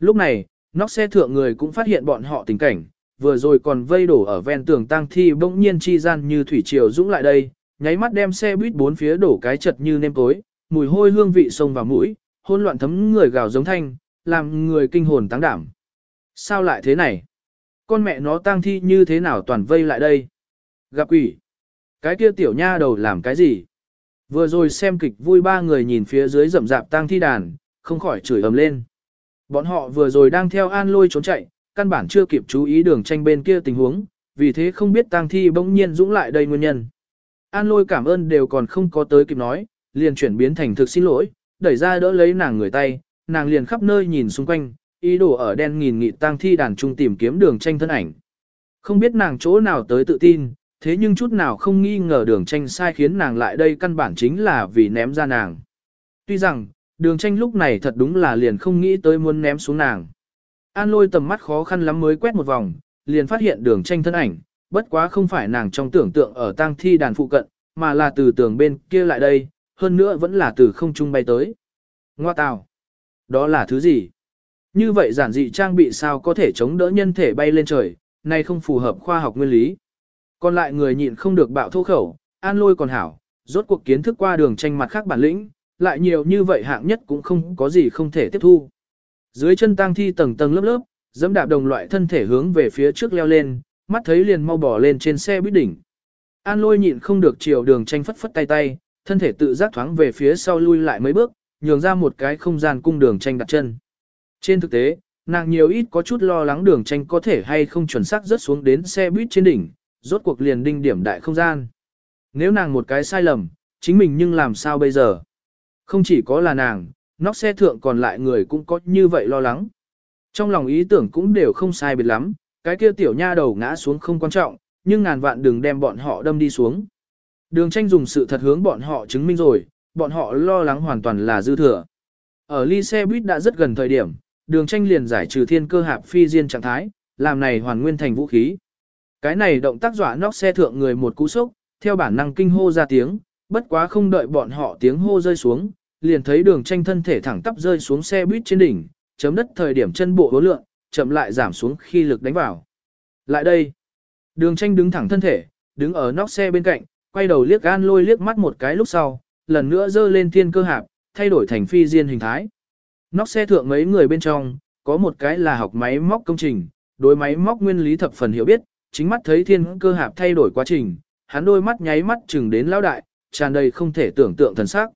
Lúc này, nóc xe thượng người cũng phát hiện bọn họ tình cảnh, vừa rồi còn vây đổ ở ven tường tang thi bỗng nhiên chi gian như thủy triều dũng lại đây, nháy mắt đem xe buýt bốn phía đổ cái chật như nêm tối, mùi hôi hương vị sông vào mũi, hôn loạn thấm người gào giống thanh, làm người kinh hồn táng đảm. Sao lại thế này? Con mẹ nó tang thi như thế nào toàn vây lại đây? Gặp quỷ. Cái kia tiểu nha đầu làm cái gì? Vừa rồi xem kịch vui ba người nhìn phía dưới rậm rạp tang thi đàn, không khỏi chửi ầm lên. Bọn họ vừa rồi đang theo an lôi trốn chạy, căn bản chưa kịp chú ý đường tranh bên kia tình huống, vì thế không biết tang thi bỗng nhiên dũng lại đây nguyên nhân. An lôi cảm ơn đều còn không có tới kịp nói, liền chuyển biến thành thực xin lỗi, đẩy ra đỡ lấy nàng người tay, nàng liền khắp nơi nhìn xung quanh, ý đồ ở đen nghìn nghị tang thi đàn trung tìm kiếm đường tranh thân ảnh. Không biết nàng chỗ nào tới tự tin, thế nhưng chút nào không nghi ngờ đường tranh sai khiến nàng lại đây căn bản chính là vì ném ra nàng. Tuy rằng, đường tranh lúc này thật đúng là liền không nghĩ tới muốn ném xuống nàng. An lôi tầm mắt khó khăn lắm mới quét một vòng, liền phát hiện đường tranh thân ảnh, bất quá không phải nàng trong tưởng tượng ở tang thi đàn phụ cận, mà là từ tường bên kia lại đây, hơn nữa vẫn là từ không trung bay tới. Ngoa tào! Đó là thứ gì? Như vậy giản dị trang bị sao có thể chống đỡ nhân thể bay lên trời, này không phù hợp khoa học nguyên lý. Còn lại người nhịn không được bạo thô khẩu, an lôi còn hảo, rốt cuộc kiến thức qua đường tranh mặt khác bản lĩnh, lại nhiều như vậy hạng nhất cũng không có gì không thể tiếp thu. Dưới chân tang thi tầng tầng lớp lớp, dẫm đạp đồng loại thân thể hướng về phía trước leo lên, mắt thấy liền mau bỏ lên trên xe buýt đỉnh. An lôi nhịn không được chiều đường tranh phất phất tay tay, thân thể tự giác thoáng về phía sau lui lại mấy bước, nhường ra một cái không gian cung đường tranh đặt chân. Trên thực tế, nàng nhiều ít có chút lo lắng đường tranh có thể hay không chuẩn xác rớt xuống đến xe buýt trên đỉnh, rốt cuộc liền đinh điểm đại không gian. Nếu nàng một cái sai lầm, chính mình nhưng làm sao bây giờ? Không chỉ có là nàng, nóc xe thượng còn lại người cũng có như vậy lo lắng. Trong lòng ý tưởng cũng đều không sai biệt lắm, cái kia tiểu nha đầu ngã xuống không quan trọng, nhưng ngàn vạn đừng đem bọn họ đâm đi xuống. Đường tranh dùng sự thật hướng bọn họ chứng minh rồi, bọn họ lo lắng hoàn toàn là dư thừa. Ở ly xe buýt đã rất gần thời điểm, đường tranh liền giải trừ thiên cơ hạp phi diên trạng thái, làm này hoàn nguyên thành vũ khí. Cái này động tác dọa nóc xe thượng người một cú sốc, theo bản năng kinh hô ra tiếng, bất quá không đợi bọn họ tiếng hô rơi xuống, liền thấy đường tranh thân thể thẳng tắp rơi xuống xe buýt trên đỉnh, chấm đất thời điểm chân bộ hố lượng, chậm lại giảm xuống khi lực đánh vào. Lại đây, đường tranh đứng thẳng thân thể, đứng ở nóc xe bên cạnh, quay đầu liếc gan lôi liếc mắt một cái lúc sau, lần nữa dơ lên thiên cơ hạp, thay đổi thành phi diên hình thái. Nóc xe thượng mấy người bên trong, có một cái là học máy móc công trình, đối máy móc nguyên lý thập phần hiểu biết, chính mắt thấy thiên cơ hạp thay đổi quá trình, hắn đôi mắt nháy mắt chừng đến lão đại, tràn đầy không thể tưởng tượng thần sắc.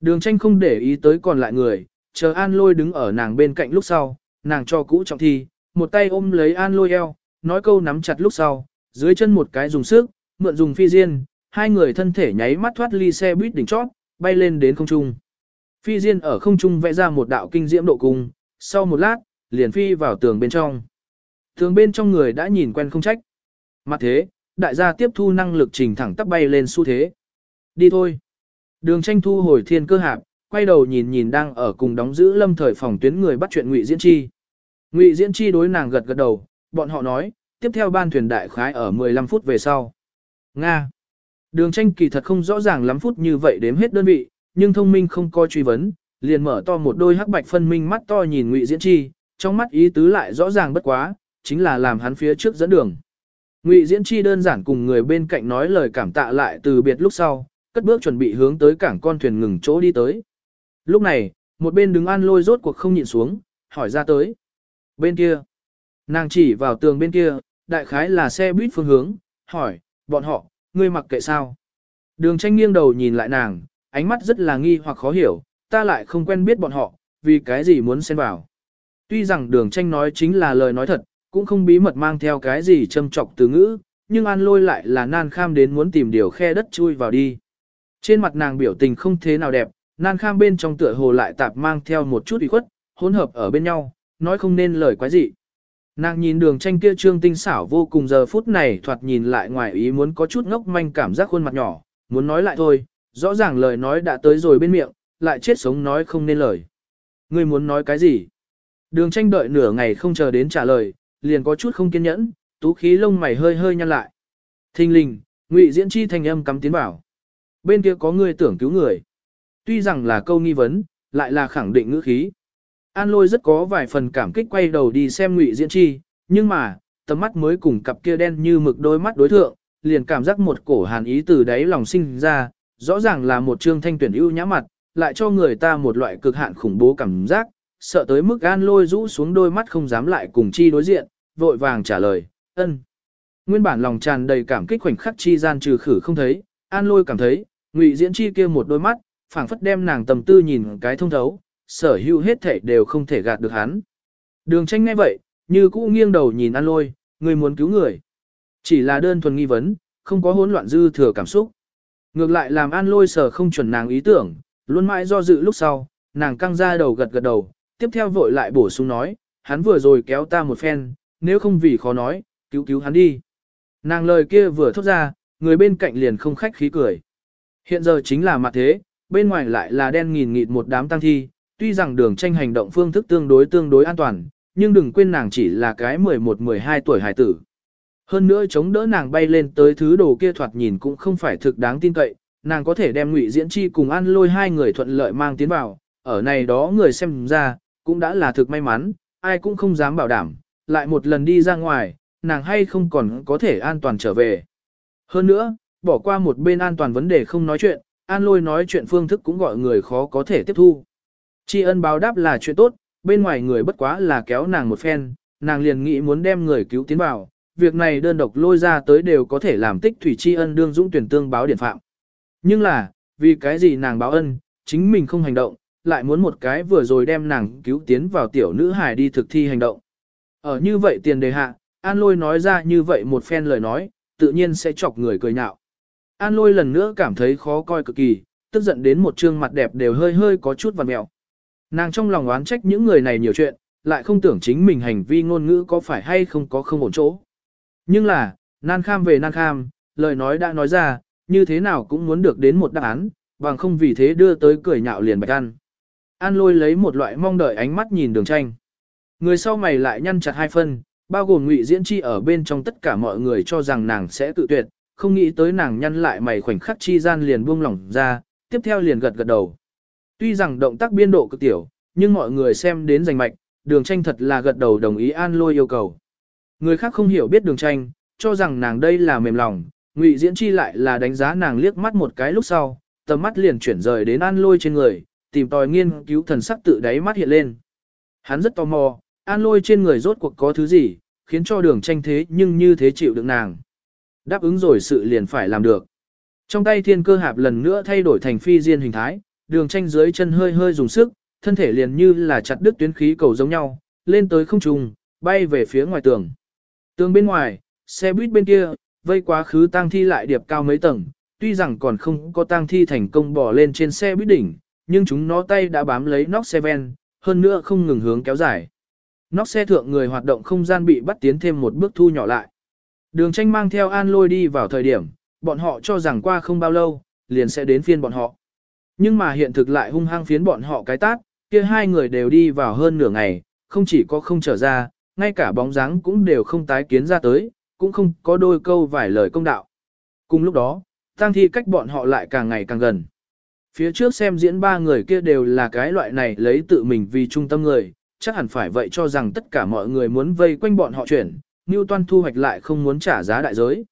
Đường tranh không để ý tới còn lại người, chờ an lôi đứng ở nàng bên cạnh lúc sau, nàng cho cũ trọng thi, một tay ôm lấy an lôi eo, nói câu nắm chặt lúc sau, dưới chân một cái dùng sức, mượn dùng phi diên, hai người thân thể nháy mắt thoát ly xe buýt đỉnh chót, bay lên đến không trung. Phi diên ở không trung vẽ ra một đạo kinh diễm độ cung, sau một lát, liền phi vào tường bên trong. Tường bên trong người đã nhìn quen không trách. Mặt thế, đại gia tiếp thu năng lực trình thẳng tắp bay lên xu thế. Đi thôi. Đường tranh thu hồi thiên cơ hạp, quay đầu nhìn nhìn đang ở cùng đóng giữ lâm thời phòng tuyến người bắt chuyện Ngụy Diễn Chi. Ngụy Diễn Chi đối nàng gật gật đầu, bọn họ nói, tiếp theo ban thuyền đại khái ở 15 phút về sau. Nga. Đường tranh kỳ thật không rõ ràng lắm phút như vậy đếm hết đơn vị, nhưng thông minh không coi truy vấn, liền mở to một đôi hắc bạch phân minh mắt to nhìn Ngụy Diễn Chi, trong mắt ý tứ lại rõ ràng bất quá, chính là làm hắn phía trước dẫn đường. Ngụy Diễn Chi đơn giản cùng người bên cạnh nói lời cảm tạ lại từ biệt lúc sau, cất bước chuẩn bị hướng tới cảng con thuyền ngừng chỗ đi tới. Lúc này, một bên đứng an lôi rốt cuộc không nhịn xuống, hỏi ra tới. Bên kia, nàng chỉ vào tường bên kia, đại khái là xe buýt phương hướng, hỏi, bọn họ, ngươi mặc kệ sao? Đường tranh nghiêng đầu nhìn lại nàng, ánh mắt rất là nghi hoặc khó hiểu, ta lại không quen biết bọn họ, vì cái gì muốn xen vào. Tuy rằng đường tranh nói chính là lời nói thật, cũng không bí mật mang theo cái gì châm trọc từ ngữ, nhưng an lôi lại là nan kham đến muốn tìm điều khe đất chui vào đi. Trên mặt nàng biểu tình không thế nào đẹp, nan kham bên trong tựa hồ lại tạp mang theo một chút ủy khuất, hỗn hợp ở bên nhau, nói không nên lời quái gì. Nàng nhìn đường tranh kia trương tinh xảo vô cùng giờ phút này thoạt nhìn lại ngoài ý muốn có chút ngốc manh cảm giác khuôn mặt nhỏ, muốn nói lại thôi, rõ ràng lời nói đã tới rồi bên miệng, lại chết sống nói không nên lời. Ngươi muốn nói cái gì? Đường tranh đợi nửa ngày không chờ đến trả lời, liền có chút không kiên nhẫn, tú khí lông mày hơi hơi nhăn lại. Thình lình, ngụy diễn chi thành âm cắm tiến bảo. Bên kia có người tưởng cứu người. Tuy rằng là câu nghi vấn, lại là khẳng định ngữ khí. An lôi rất có vài phần cảm kích quay đầu đi xem ngụy diễn chi, nhưng mà, tầm mắt mới cùng cặp kia đen như mực đôi mắt đối thượng, liền cảm giác một cổ hàn ý từ đáy lòng sinh ra, rõ ràng là một trương thanh tuyển ưu nhã mặt, lại cho người ta một loại cực hạn khủng bố cảm giác, sợ tới mức an lôi rũ xuống đôi mắt không dám lại cùng chi đối diện, vội vàng trả lời, ân. Nguyên bản lòng tràn đầy cảm kích khoảnh khắc chi gian trừ khử không thấy, an lôi cảm thấy, ngụy diễn chi kia một đôi mắt, phảng phất đem nàng tầm tư nhìn cái thông thấu, sở hữu hết thể đều không thể gạt được hắn. Đường tranh ngay vậy, như cũ nghiêng đầu nhìn an lôi, người muốn cứu người. Chỉ là đơn thuần nghi vấn, không có hỗn loạn dư thừa cảm xúc. Ngược lại làm an lôi sở không chuẩn nàng ý tưởng, luôn mãi do dự lúc sau, nàng căng ra đầu gật gật đầu, tiếp theo vội lại bổ sung nói, hắn vừa rồi kéo ta một phen, nếu không vì khó nói, cứu cứu hắn đi. Nàng lời kia vừa thốt ra, người bên cạnh liền không khách khí cười. Hiện giờ chính là mặt thế, bên ngoài lại là đen nghìn nghịt một đám tăng thi, tuy rằng đường tranh hành động phương thức tương đối tương đối an toàn, nhưng đừng quên nàng chỉ là cái 11-12 tuổi hải tử. Hơn nữa chống đỡ nàng bay lên tới thứ đồ kia thoạt nhìn cũng không phải thực đáng tin cậy, nàng có thể đem ngụy diễn chi cùng an lôi hai người thuận lợi mang tiến vào, ở này đó người xem ra, cũng đã là thực may mắn, ai cũng không dám bảo đảm, lại một lần đi ra ngoài, nàng hay không còn có thể an toàn trở về. Hơn nữa, bỏ qua một bên an toàn vấn đề không nói chuyện, an lôi nói chuyện phương thức cũng gọi người khó có thể tiếp thu. Tri ân báo đáp là chuyện tốt, bên ngoài người bất quá là kéo nàng một phen, nàng liền nghĩ muốn đem người cứu tiến vào, việc này đơn độc lôi ra tới đều có thể làm tích thủy tri ân đương dũng tuyển tương báo điển phạm. Nhưng là, vì cái gì nàng báo ân, chính mình không hành động, lại muốn một cái vừa rồi đem nàng cứu tiến vào tiểu nữ hài đi thực thi hành động. Ở như vậy tiền đề hạ, An Lôi nói ra như vậy một phen lời nói, tự nhiên sẽ chọc người cười nhạo. An Lôi lần nữa cảm thấy khó coi cực kỳ, tức giận đến một trương mặt đẹp đều hơi hơi có chút vằn mẹo. Nàng trong lòng oán trách những người này nhiều chuyện, lại không tưởng chính mình hành vi ngôn ngữ có phải hay không có không ổn chỗ. Nhưng là, nan kham về nan kham, lời nói đã nói ra, như thế nào cũng muốn được đến một đáp án, bằng không vì thế đưa tới cười nhạo liền bạch ăn. An lôi lấy một loại mong đợi ánh mắt nhìn đường tranh. Người sau mày lại nhăn chặt hai phân, bao gồm ngụy diễn chi ở bên trong tất cả mọi người cho rằng nàng sẽ tự tuyệt, không nghĩ tới nàng nhăn lại mày khoảnh khắc chi gian liền buông lỏng ra, tiếp theo liền gật gật đầu. Tuy rằng động tác biên độ cực tiểu, nhưng mọi người xem đến rành mạch, đường tranh thật là gật đầu đồng ý an lôi yêu cầu. Người khác không hiểu biết đường tranh, cho rằng nàng đây là mềm lòng, ngụy diễn chi lại là đánh giá nàng liếc mắt một cái lúc sau, tầm mắt liền chuyển rời đến an lôi trên người, tìm tòi nghiên cứu thần sắc tự đáy mắt hiện lên. Hắn rất tò mò, an lôi trên người rốt cuộc có thứ gì, khiến cho đường tranh thế nhưng như thế chịu được nàng. Đáp ứng rồi sự liền phải làm được. Trong tay thiên cơ hạp lần nữa thay đổi thành phi diên hình thái, đường tranh dưới chân hơi hơi dùng sức, thân thể liền như là chặt đứt tuyến khí cầu giống nhau, lên tới không trung, bay về phía ngoài tường. Tường bên ngoài, xe buýt bên kia, vây quá khứ tang thi lại điệp cao mấy tầng, tuy rằng còn không có tang thi thành công bỏ lên trên xe buýt đỉnh, nhưng chúng nó tay đã bám lấy nóc xe ven, hơn nữa không ngừng hướng kéo dài. Nóc xe thượng người hoạt động không gian bị bắt tiến thêm một bước thu nhỏ lại. Đường tranh mang theo an lôi đi vào thời điểm, bọn họ cho rằng qua không bao lâu, liền sẽ đến phiên bọn họ. Nhưng mà hiện thực lại hung hăng phiến bọn họ cái tát, kia hai người đều đi vào hơn nửa ngày, không chỉ có không trở ra, ngay cả bóng dáng cũng đều không tái kiến ra tới, cũng không có đôi câu vài lời công đạo. Cùng lúc đó, tang thi cách bọn họ lại càng ngày càng gần. Phía trước xem diễn ba người kia đều là cái loại này lấy tự mình vì trung tâm người, chắc hẳn phải vậy cho rằng tất cả mọi người muốn vây quanh bọn họ chuyển, Toan thu hoạch lại không muốn trả giá đại giới.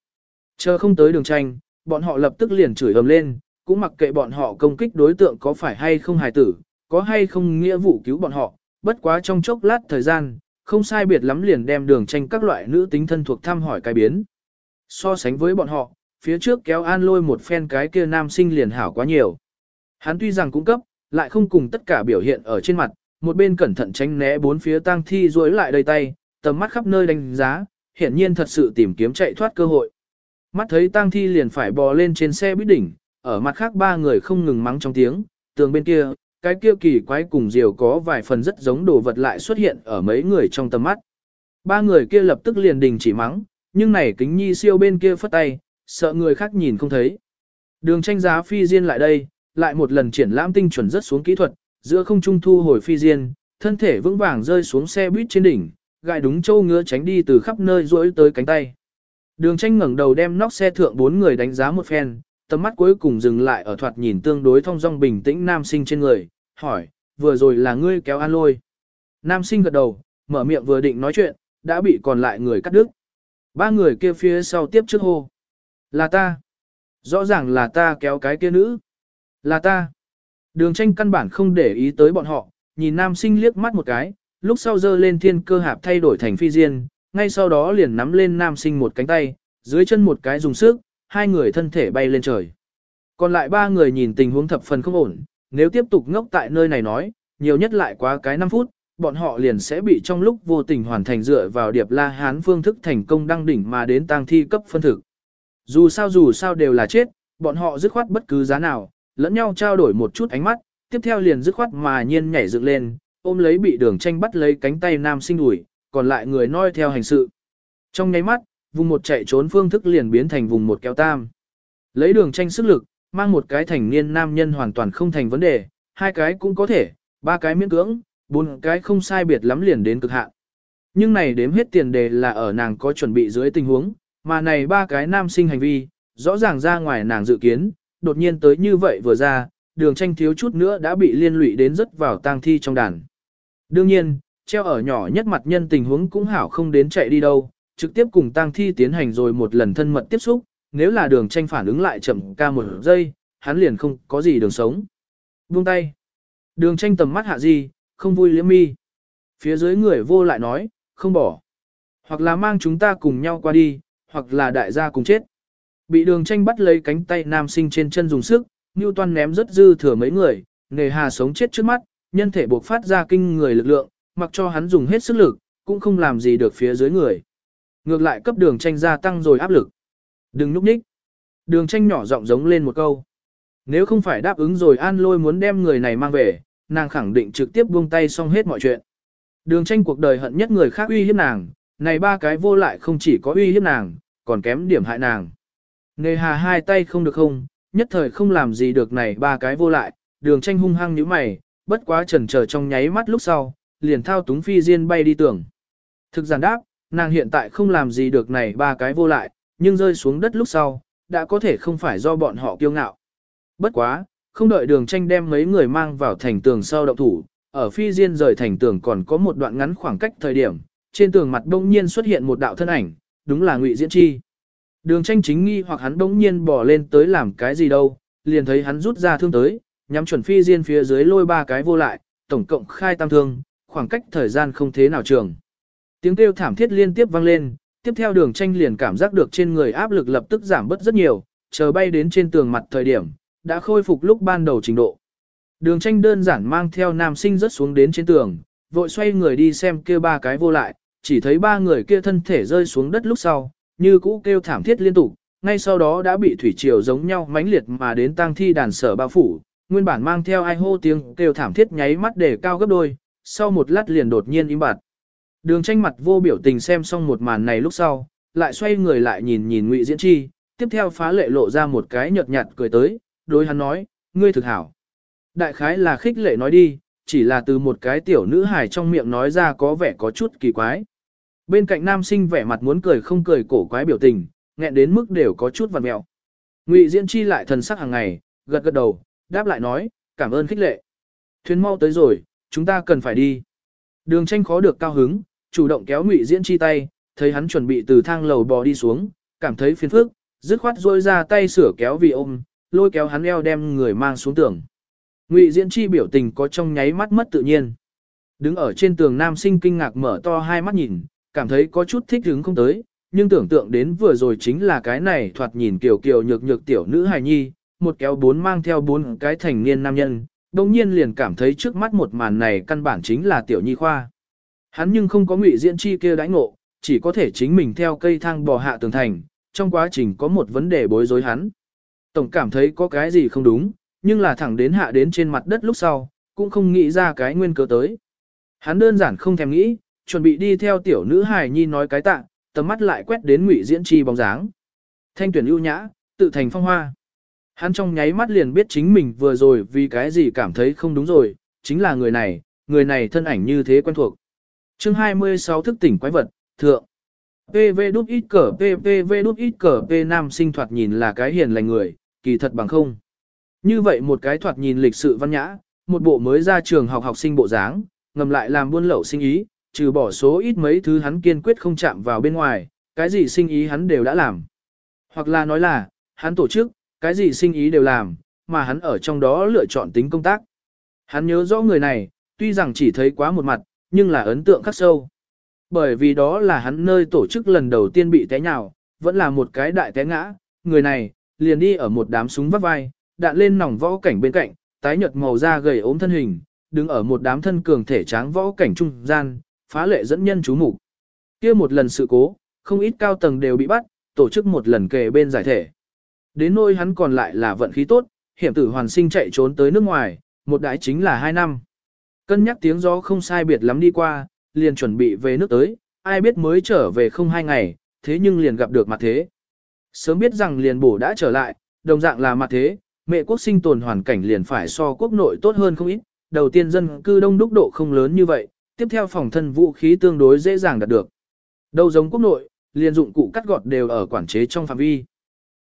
Chờ không tới đường tranh, bọn họ lập tức liền chửi ầm lên, cũng mặc kệ bọn họ công kích đối tượng có phải hay không hài tử, có hay không nghĩa vụ cứu bọn họ, bất quá trong chốc lát thời gian, không sai biệt lắm liền đem đường tranh các loại nữ tính thân thuộc thăm hỏi cái biến. So sánh với bọn họ, phía trước kéo an lôi một phen cái kia nam sinh liền hảo quá nhiều. Hắn tuy rằng cung cấp, lại không cùng tất cả biểu hiện ở trên mặt, một bên cẩn thận tránh né bốn phía tang thi duỗi lại đầy tay, tầm mắt khắp nơi đánh giá, hiển nhiên thật sự tìm kiếm chạy thoát cơ hội. Mắt thấy tang thi liền phải bò lên trên xe buýt đỉnh, ở mặt khác ba người không ngừng mắng trong tiếng, tường bên kia, cái kia kỳ quái cùng diều có vài phần rất giống đồ vật lại xuất hiện ở mấy người trong tầm mắt. Ba người kia lập tức liền đình chỉ mắng, nhưng này kính nhi siêu bên kia phất tay, sợ người khác nhìn không thấy. Đường tranh giá phi diên lại đây, lại một lần triển lãm tinh chuẩn rất xuống kỹ thuật, giữa không trung thu hồi phi diên, thân thể vững vàng rơi xuống xe buýt trên đỉnh, gại đúng châu ngứa tránh đi từ khắp nơi rỗi tới cánh tay. Đường tranh ngẩng đầu đem nóc xe thượng bốn người đánh giá một phen, tầm mắt cuối cùng dừng lại ở thoạt nhìn tương đối thong dong bình tĩnh nam sinh trên người, hỏi, vừa rồi là ngươi kéo an lôi. Nam sinh gật đầu, mở miệng vừa định nói chuyện, đã bị còn lại người cắt đứt. Ba người kia phía sau tiếp trước hô. Là ta. Rõ ràng là ta kéo cái kia nữ. Là ta. Đường tranh căn bản không để ý tới bọn họ, nhìn nam sinh liếc mắt một cái, lúc sau dơ lên thiên cơ hạp thay đổi thành phi diên, ngay sau đó liền nắm lên nam sinh một cánh tay, dưới chân một cái dùng sức, hai người thân thể bay lên trời. Còn lại ba người nhìn tình huống thập phần không ổn, nếu tiếp tục ngốc tại nơi này nói, nhiều nhất lại quá cái 5 phút, bọn họ liền sẽ bị trong lúc vô tình hoàn thành dựa vào điệp la hán phương thức thành công đăng đỉnh mà đến tang thi cấp phân thực. Dù sao dù sao đều là chết, bọn họ dứt khoát bất cứ giá nào, lẫn nhau trao đổi một chút ánh mắt, tiếp theo liền dứt khoát mà nhiên nhảy dựng lên, ôm lấy bị đường tranh bắt lấy cánh tay nam sinh đuổi, còn lại người noi theo hành sự. Trong nháy mắt, vùng một chạy trốn phương thức liền biến thành vùng một kéo tam. Lấy đường tranh sức lực, mang một cái thành niên nam nhân hoàn toàn không thành vấn đề, hai cái cũng có thể, ba cái miễn cưỡng, bốn cái không sai biệt lắm liền đến cực hạn. Nhưng này đếm hết tiền đề là ở nàng có chuẩn bị dưới tình huống, mà này ba cái nam sinh hành vi, rõ ràng ra ngoài nàng dự kiến, đột nhiên tới như vậy vừa ra, đường tranh thiếu chút nữa đã bị liên lụy đến rất vào tang thi trong đàn. Đương nhiên, treo ở nhỏ nhất mặt nhân tình huống cũng hảo không đến chạy đi đâu, trực tiếp cùng tang thi tiến hành rồi một lần thân mật tiếp xúc, nếu là đường tranh phản ứng lại chậm ca một giây, hắn liền không có gì đường sống. Buông tay. Đường tranh tầm mắt hạ gì, không vui liễm mi. Phía dưới người vô lại nói, không bỏ. Hoặc là mang chúng ta cùng nhau qua đi, hoặc là đại gia cùng chết. Bị đường tranh bắt lấy cánh tay nam sinh trên chân dùng sức, Newton ném rất dư thừa mấy người, nề hà sống chết trước mắt, nhân thể buộc phát ra kinh người lực lượng, mặc cho hắn dùng hết sức lực, cũng không làm gì được phía dưới người. Ngược lại cấp đường tranh gia tăng rồi áp lực. Đừng núp ních. Đường tranh nhỏ giọng giống lên một câu. Nếu không phải đáp ứng rồi an lôi muốn đem người này mang về, nàng khẳng định trực tiếp buông tay xong hết mọi chuyện. Đường tranh cuộc đời hận nhất người khác uy hiếp nàng, này ba cái vô lại không chỉ có uy hiếp nàng, còn kém điểm hại nàng. Nề hà hai tay không được không, nhất thời không làm gì được này ba cái vô lại, đường tranh hung hăng như mày, bất quá trần chờ trong nháy mắt lúc sau, liền thao túng phi diên bay đi tưởng. Thực giản đáp, nàng hiện tại không làm gì được này ba cái vô lại, nhưng rơi xuống đất lúc sau, đã có thể không phải do bọn họ kiêu ngạo. Bất quá, không đợi đường tranh đem mấy người mang vào thành tường sau động thủ, ở phi diên rời thành tường còn có một đoạn ngắn khoảng cách thời điểm, trên tường mặt đông nhiên xuất hiện một đạo thân ảnh, đúng là ngụy Diễn Chi. Đường tranh chính nghi hoặc hắn đông nhiên bỏ lên tới làm cái gì đâu, liền thấy hắn rút ra thương tới, nhắm chuẩn phi diên phía dưới lôi ba cái vô lại, tổng cộng khai tam thương, khoảng cách thời gian không thế nào trường. Tiếng kêu thảm thiết liên tiếp vang lên, tiếp theo đường tranh liền cảm giác được trên người áp lực lập tức giảm bớt rất nhiều, chờ bay đến trên tường mặt thời điểm, đã khôi phục lúc ban đầu trình độ. Đường tranh đơn giản mang theo nam sinh rất xuống đến trên tường, vội xoay người đi xem kia ba cái vô lại, chỉ thấy ba người kia thân thể rơi xuống đất lúc sau, như cũ kêu thảm thiết liên tục, ngay sau đó đã bị thủy triều giống nhau mãnh liệt mà đến tang thi đàn sở bao phủ, nguyên bản mang theo ai hô tiếng kêu thảm thiết nháy mắt để cao gấp đôi, sau một lát liền đột nhiên im bặt. Đường tranh mặt vô biểu tình xem xong một màn này lúc sau, lại xoay người lại nhìn nhìn Ngụy Diễn Chi, tiếp theo phá lệ lộ ra một cái nhợt nhạt cười tới, đối hắn nói, ngươi thực hảo. Đại khái là khích lệ nói đi, chỉ là từ một cái tiểu nữ hài trong miệng nói ra có vẻ có chút kỳ quái. Bên cạnh nam sinh vẻ mặt muốn cười không cười cổ quái biểu tình, nghẹn đến mức đều có chút vằn mẹo. Ngụy Diễn Chi lại thần sắc hàng ngày, gật gật đầu, đáp lại nói, cảm ơn khích lệ. Thuyền mau tới rồi, chúng ta cần phải đi. Đường tranh khó được cao hứng, chủ động kéo Ngụy Diễn Chi tay, thấy hắn chuẩn bị từ thang lầu bò đi xuống, cảm thấy phiền phức, dứt khoát rôi ra tay sửa kéo vì ôm, lôi kéo hắn eo đem người mang xuống tường. Ngụy Diễn Chi biểu tình có trong nháy mắt mất tự nhiên. Đứng ở trên tường nam sinh kinh ngạc mở to hai mắt nhìn, cảm thấy có chút thích hứng không tới, nhưng tưởng tượng đến vừa rồi chính là cái này thoạt nhìn kiểu kiểu nhược nhược tiểu nữ hài nhi, một kéo bốn mang theo bốn cái thành niên nam nhân, đồng nhiên liền cảm thấy trước mắt một màn này căn bản chính là tiểu nhi khoa. Hắn nhưng không có ngụy diễn chi kia đãi ngộ, chỉ có thể chính mình theo cây thang bò hạ tường thành, trong quá trình có một vấn đề bối rối hắn. Tổng cảm thấy có cái gì không đúng, nhưng là thẳng đến hạ đến trên mặt đất lúc sau, cũng không nghĩ ra cái nguyên cớ tới. Hắn đơn giản không thèm nghĩ, chuẩn bị đi theo tiểu nữ hài nhi nói cái tạ, tầm mắt lại quét đến ngụy diễn chi bóng dáng. Thanh tuyển ưu nhã, tự thành phong hoa. Hắn trong nháy mắt liền biết chính mình vừa rồi vì cái gì cảm thấy không đúng rồi, chính là người này, người này thân ảnh như thế quen thuộc. chương 26 thức tỉnh quái vật, thượng. PV đút ít cờ PPV đút ít cờ P nam sinh thoạt nhìn là cái hiền lành người, kỳ thật bằng không. Như vậy một cái thoạt nhìn lịch sự văn nhã, một bộ mới ra trường học học sinh bộ dáng, ngầm lại làm buôn lậu sinh ý, trừ bỏ số ít mấy thứ hắn kiên quyết không chạm vào bên ngoài, cái gì sinh ý hắn đều đã làm. Hoặc là nói là, hắn tổ chức, cái gì sinh ý đều làm, mà hắn ở trong đó lựa chọn tính công tác. Hắn nhớ rõ người này, tuy rằng chỉ thấy quá một mặt, nhưng là ấn tượng khắc sâu. Bởi vì đó là hắn nơi tổ chức lần đầu tiên bị té nhào, vẫn là một cái đại té ngã, người này, liền đi ở một đám súng vắt vai, đạn lên nòng võ cảnh bên cạnh, tái nhợt màu da gầy ốm thân hình, đứng ở một đám thân cường thể tráng võ cảnh trung gian, phá lệ dẫn nhân chú mục. Kia một lần sự cố, không ít cao tầng đều bị bắt, tổ chức một lần kề bên giải thể. Đến nôi hắn còn lại là vận khí tốt, hiểm tử hoàn sinh chạy trốn tới nước ngoài, một đại chính là hai năm. Cân nhắc tiếng gió không sai biệt lắm đi qua, liền chuẩn bị về nước tới, ai biết mới trở về không hai ngày, thế nhưng liền gặp được mặt thế. Sớm biết rằng liền bổ đã trở lại, đồng dạng là mặt thế, mẹ quốc sinh tồn hoàn cảnh liền phải so quốc nội tốt hơn không ít, đầu tiên dân cư đông đúc độ không lớn như vậy, tiếp theo phòng thân vũ khí tương đối dễ dàng đạt được. Đâu giống quốc nội, liền dụng cụ cắt gọt đều ở quản chế trong phạm vi.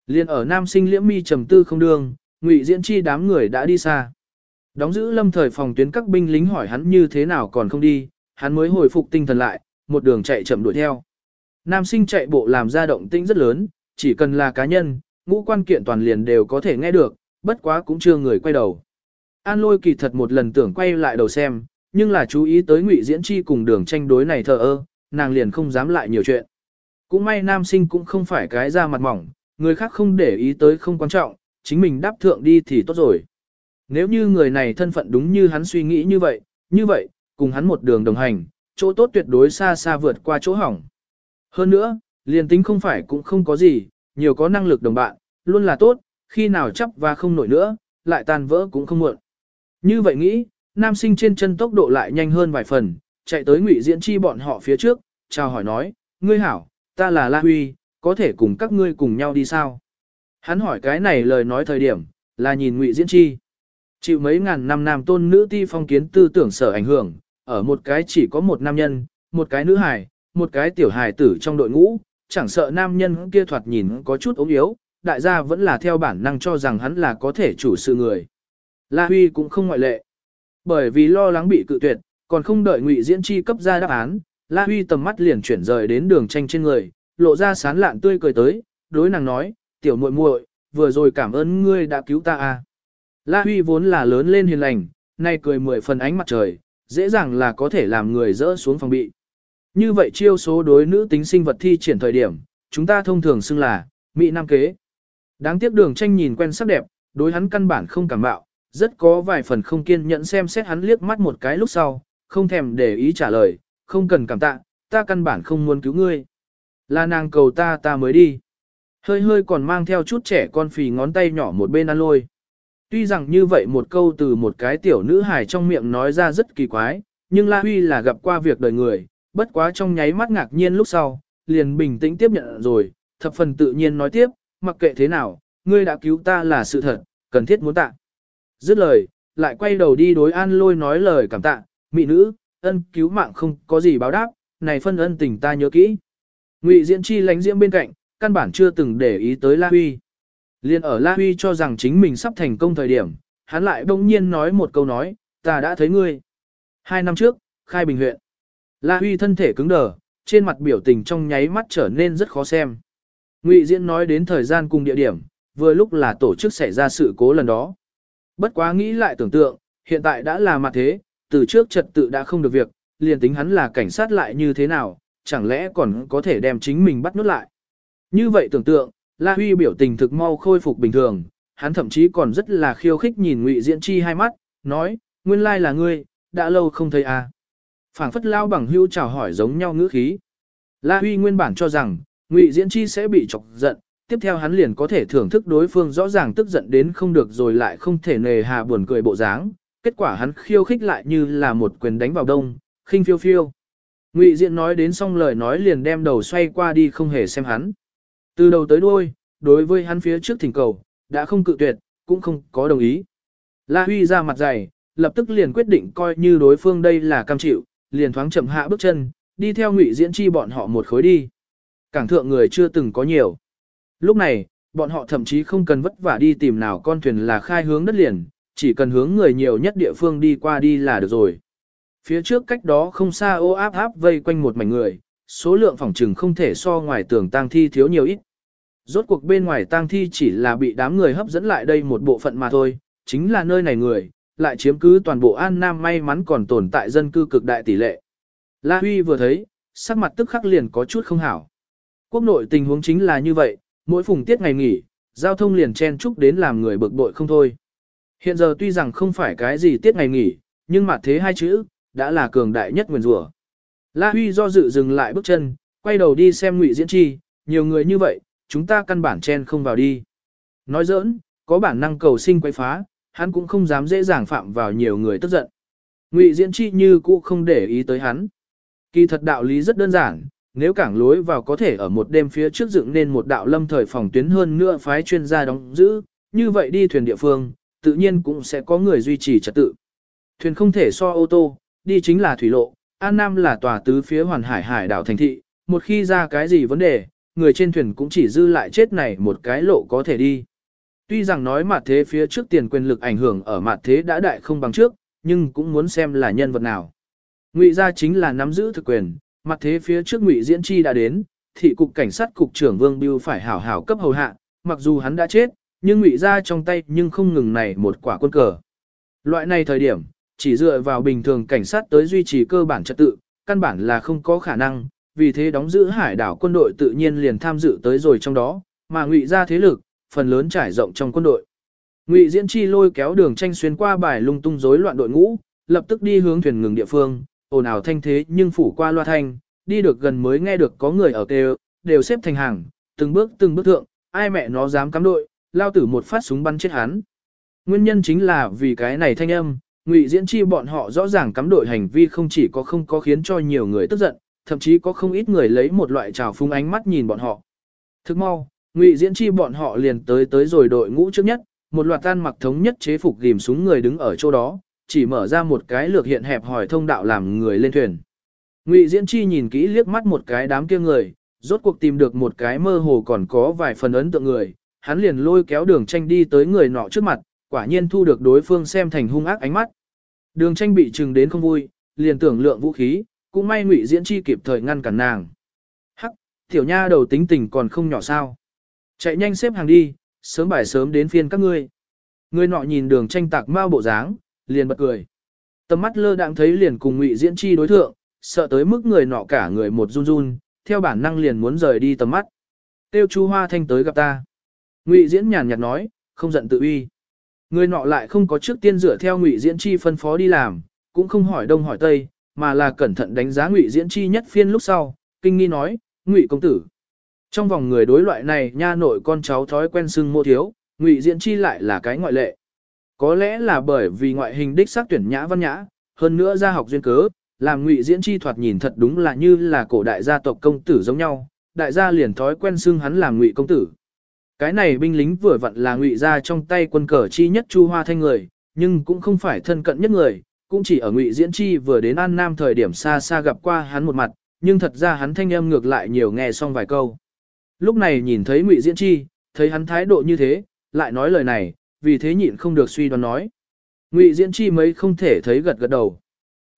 Liên ở nam sinh liễm mi trầm tư không đương, ngụy diễn chi đám người đã đi xa. Đóng giữ lâm thời phòng tuyến các binh lính hỏi hắn như thế nào còn không đi, hắn mới hồi phục tinh thần lại, một đường chạy chậm đuổi theo. Nam sinh chạy bộ làm ra động tĩnh rất lớn, chỉ cần là cá nhân, ngũ quan kiện toàn liền đều có thể nghe được, bất quá cũng chưa người quay đầu. An lôi kỳ thật một lần tưởng quay lại đầu xem, nhưng là chú ý tới ngụy diễn chi cùng đường tranh đối này thờ ơ, nàng liền không dám lại nhiều chuyện. Cũng may nam sinh cũng không phải cái da mặt mỏng, người khác không để ý tới không quan trọng, chính mình đáp thượng đi thì tốt rồi. Nếu như người này thân phận đúng như hắn suy nghĩ như vậy, như vậy, cùng hắn một đường đồng hành, chỗ tốt tuyệt đối xa xa vượt qua chỗ hỏng. Hơn nữa, liền tính không phải cũng không có gì, nhiều có năng lực đồng bạn, luôn là tốt, khi nào chấp và không nổi nữa, lại tan vỡ cũng không muộn. Như vậy nghĩ, nam sinh trên chân tốc độ lại nhanh hơn vài phần, chạy tới ngụy diễn chi bọn họ phía trước, chào hỏi nói, ngươi hảo, ta là La Huy, có thể cùng các ngươi cùng nhau đi sao? Hắn hỏi cái này lời nói thời điểm, là nhìn ngụy diễn chi. Chịu mấy ngàn năm nam tôn nữ ti phong kiến tư tưởng sở ảnh hưởng, ở một cái chỉ có một nam nhân, một cái nữ hài, một cái tiểu hài tử trong đội ngũ, chẳng sợ nam nhân kia thoạt nhìn có chút ốm yếu, đại gia vẫn là theo bản năng cho rằng hắn là có thể chủ sự người. La Huy cũng không ngoại lệ. Bởi vì lo lắng bị cự tuyệt, còn không đợi Ngụy Diễn Chi cấp ra đáp án, La Huy tầm mắt liền chuyển rời đến đường tranh trên người, lộ ra sán lạn tươi cười tới, đối nàng nói, tiểu muội muội, vừa rồi cảm ơn ngươi đã cứu ta à. La Huy vốn là lớn lên hiền lành, nay cười mười phần ánh mặt trời, dễ dàng là có thể làm người rỡ xuống phòng bị. Như vậy chiêu số đối nữ tính sinh vật thi triển thời điểm, chúng ta thông thường xưng là, Mỹ Nam kế. Đáng tiếc đường tranh nhìn quen sắc đẹp, đối hắn căn bản không cảm bạo, rất có vài phần không kiên nhẫn xem xét hắn liếc mắt một cái lúc sau, không thèm để ý trả lời, không cần cảm tạ, ta căn bản không muốn cứu ngươi. Là nàng cầu ta ta mới đi. Hơi hơi còn mang theo chút trẻ con phì ngón tay nhỏ một bên ăn lôi. Tuy rằng như vậy một câu từ một cái tiểu nữ hài trong miệng nói ra rất kỳ quái, nhưng La Huy là gặp qua việc đời người, bất quá trong nháy mắt ngạc nhiên lúc sau, liền bình tĩnh tiếp nhận rồi, thập phần tự nhiên nói tiếp, mặc kệ thế nào, ngươi đã cứu ta là sự thật, cần thiết muốn tạ. Dứt lời, lại quay đầu đi đối an lôi nói lời cảm tạ, mị nữ, ân cứu mạng không có gì báo đáp, này phân ân tình ta nhớ kỹ. Ngụy Diễn Chi lánh diễm bên cạnh, căn bản chưa từng để ý tới La Huy. Liên ở La Huy cho rằng chính mình sắp thành công thời điểm, hắn lại bỗng nhiên nói một câu nói, ta đã thấy ngươi. Hai năm trước, khai bình huyện. La Huy thân thể cứng đờ, trên mặt biểu tình trong nháy mắt trở nên rất khó xem. Ngụy Diễn nói đến thời gian cùng địa điểm, vừa lúc là tổ chức xảy ra sự cố lần đó. Bất quá nghĩ lại tưởng tượng, hiện tại đã là mặt thế, từ trước trật tự đã không được việc, liền tính hắn là cảnh sát lại như thế nào, chẳng lẽ còn có thể đem chính mình bắt nút lại. Như vậy tưởng tượng, La Huy biểu tình thực mau khôi phục bình thường, hắn thậm chí còn rất là khiêu khích nhìn Ngụy Diễn Chi hai mắt, nói, nguyên lai là ngươi, đã lâu không thấy à. phảng phất lao bằng hưu chào hỏi giống nhau ngữ khí. La Huy nguyên bản cho rằng, Ngụy Diễn Chi sẽ bị chọc giận, tiếp theo hắn liền có thể thưởng thức đối phương rõ ràng tức giận đến không được rồi lại không thể nề hà buồn cười bộ dáng. Kết quả hắn khiêu khích lại như là một quyền đánh vào đông, khinh phiêu phiêu. Ngụy Diện nói đến xong lời nói liền đem đầu xoay qua đi không hề xem hắn. Từ đầu tới đuôi, đối với hắn phía trước thỉnh cầu, đã không cự tuyệt, cũng không có đồng ý. La Huy ra mặt dày, lập tức liền quyết định coi như đối phương đây là cam chịu, liền thoáng chậm hạ bước chân, đi theo Ngụy Diễn chi bọn họ một khối đi. Cảng thượng người chưa từng có nhiều. Lúc này, bọn họ thậm chí không cần vất vả đi tìm nào con thuyền là khai hướng đất liền, chỉ cần hướng người nhiều nhất địa phương đi qua đi là được rồi. Phía trước cách đó không xa ô áp áp vây quanh một mảnh người, số lượng phòng trừng không thể so ngoài tường tang thi thiếu nhiều ít. Rốt cuộc bên ngoài tang thi chỉ là bị đám người hấp dẫn lại đây một bộ phận mà thôi, chính là nơi này người, lại chiếm cứ toàn bộ An Nam may mắn còn tồn tại dân cư cực đại tỷ lệ. La Huy vừa thấy, sắc mặt tức khắc liền có chút không hảo. Quốc nội tình huống chính là như vậy, mỗi phùng tiết ngày nghỉ, giao thông liền chen chúc đến làm người bực bội không thôi. Hiện giờ tuy rằng không phải cái gì tiết ngày nghỉ, nhưng mà thế hai chữ, đã là cường đại nhất nguyền rủa. La Huy do dự dừng lại bước chân, quay đầu đi xem Ngụy Diễn Chi, nhiều người như vậy, chúng ta căn bản chen không vào đi. Nói giỡn, có bản năng cầu sinh quay phá, hắn cũng không dám dễ dàng phạm vào nhiều người tức giận. Ngụy Diễn Chi như cũ không để ý tới hắn. Kỳ thật đạo lý rất đơn giản, nếu cảng lối vào có thể ở một đêm phía trước dựng nên một đạo lâm thời phòng tuyến hơn nữa phái chuyên gia đóng giữ, như vậy đi thuyền địa phương, tự nhiên cũng sẽ có người duy trì trật tự. Thuyền không thể so ô tô, đi chính là thủy lộ, An Nam là tòa tứ phía hoàn hải hải đảo thành thị, một khi ra cái gì vấn đề, người trên thuyền cũng chỉ dư lại chết này một cái lộ có thể đi. Tuy rằng nói mặt thế phía trước tiền quyền lực ảnh hưởng ở mặt thế đã đại không bằng trước, nhưng cũng muốn xem là nhân vật nào. Ngụy gia chính là nắm giữ thực quyền, mặt thế phía trước Ngụy Diễn Chi đã đến, thị cục cảnh sát cục trưởng Vương Biêu phải hảo hảo cấp hầu hạ, mặc dù hắn đã chết, nhưng Ngụy gia trong tay nhưng không ngừng này một quả quân cờ. Loại này thời điểm, chỉ dựa vào bình thường cảnh sát tới duy trì cơ bản trật tự, căn bản là không có khả năng, vì thế đóng giữ hải đảo quân đội tự nhiên liền tham dự tới rồi trong đó, mà Ngụy ra thế lực, phần lớn trải rộng trong quân đội. Ngụy Diễn Chi lôi kéo đường tranh xuyên qua bài lung tung rối loạn đội ngũ, lập tức đi hướng thuyền ngừng địa phương, ồn ào thanh thế nhưng phủ qua loa thanh, đi được gần mới nghe được có người ở kêu, đều xếp thành hàng, từng bước từng bước thượng, ai mẹ nó dám cắm đội, lao tử một phát súng bắn chết hắn. Nguyên nhân chính là vì cái này thanh âm, Ngụy Diễn Chi bọn họ rõ ràng cắm đội hành vi không chỉ có không có khiến cho nhiều người tức giận, thậm chí có không ít người lấy một loại trào phúng ánh mắt nhìn bọn họ. Thức mau, Ngụy Diễn Chi bọn họ liền tới tới rồi đội ngũ trước nhất, một loạt tan mặc thống nhất chế phục ghim súng người đứng ở chỗ đó, chỉ mở ra một cái lược hiện hẹp hỏi thông đạo làm người lên thuyền. Ngụy Diễn Chi nhìn kỹ liếc mắt một cái đám kia người, rốt cuộc tìm được một cái mơ hồ còn có vài phần ấn tượng người, hắn liền lôi kéo đường tranh đi tới người nọ trước mặt, quả nhiên thu được đối phương xem thành hung ác ánh mắt. Đường tranh bị trừng đến không vui, liền tưởng lượng vũ khí, cũng may Ngụy Diễn Chi kịp thời ngăn cản nàng. Hắc, tiểu nha đầu tính tình còn không nhỏ sao. Chạy nhanh xếp hàng đi, sớm bài sớm đến phiên các ngươi. Người nọ nhìn đường tranh tạc mau bộ dáng, liền bật cười. Tầm mắt lơ đãng thấy liền cùng Ngụy Diễn Chi đối thượng, sợ tới mức người nọ cả người một run run, theo bản năng liền muốn rời đi tầm mắt. Tiêu Chu Hoa Thanh tới gặp ta. Ngụy Diễn nhàn nhạt nói, không giận tự uy. Người nọ lại không có trước tiên dựa theo Ngụy Diễn Chi phân phó đi làm, cũng không hỏi đông hỏi tây, mà là cẩn thận đánh giá Ngụy Diễn Chi nhất phiên lúc sau, kinh nghi nói, "Ngụy công tử." Trong vòng người đối loại này nha nội con cháu thói quen xưng mô thiếu, Ngụy Diễn Chi lại là cái ngoại lệ. Có lẽ là bởi vì ngoại hình đích xác tuyển nhã văn nhã, hơn nữa gia học duyên cớ, làm Ngụy Diễn Chi thoạt nhìn thật đúng là như là cổ đại gia tộc công tử giống nhau, đại gia liền thói quen xưng hắn làm Ngụy công tử. Cái này binh lính vừa vặn là Ngụy gia trong tay quân cờ chi nhất Chu Hoa Thanh người, nhưng cũng không phải thân cận nhất người, cũng chỉ ở Ngụy Diễn Chi vừa đến An Nam thời điểm xa xa gặp qua hắn một mặt, nhưng thật ra hắn thanh âm ngược lại nhiều nghe xong vài câu. Lúc này nhìn thấy Ngụy Diễn Chi, thấy hắn thái độ như thế, lại nói lời này, vì thế nhịn không được suy đoán nói. Ngụy Diễn Chi mấy không thể thấy gật gật đầu.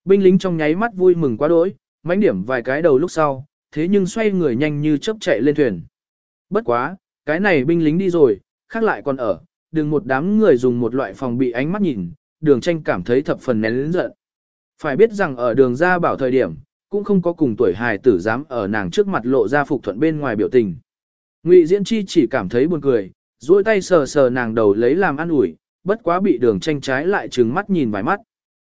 Binh lính trong nháy mắt vui mừng quá đỗi, mánh điểm vài cái đầu lúc sau, thế nhưng xoay người nhanh như chớp chạy lên thuyền. Bất quá, cái này binh lính đi rồi, khác lại còn ở, đừng một đám người dùng một loại phòng bị ánh mắt nhìn, đường tranh cảm thấy thập phần nén lĩnh giận. Phải biết rằng ở đường ra bảo thời điểm, cũng không có cùng tuổi hài tử dám ở nàng trước mặt lộ ra phục thuận bên ngoài biểu tình. Ngụy Diễn Chi chỉ cảm thấy buồn cười, duỗi tay sờ sờ nàng đầu lấy làm ăn ủi, bất quá bị đường tranh trái lại trừng mắt nhìn vài mắt.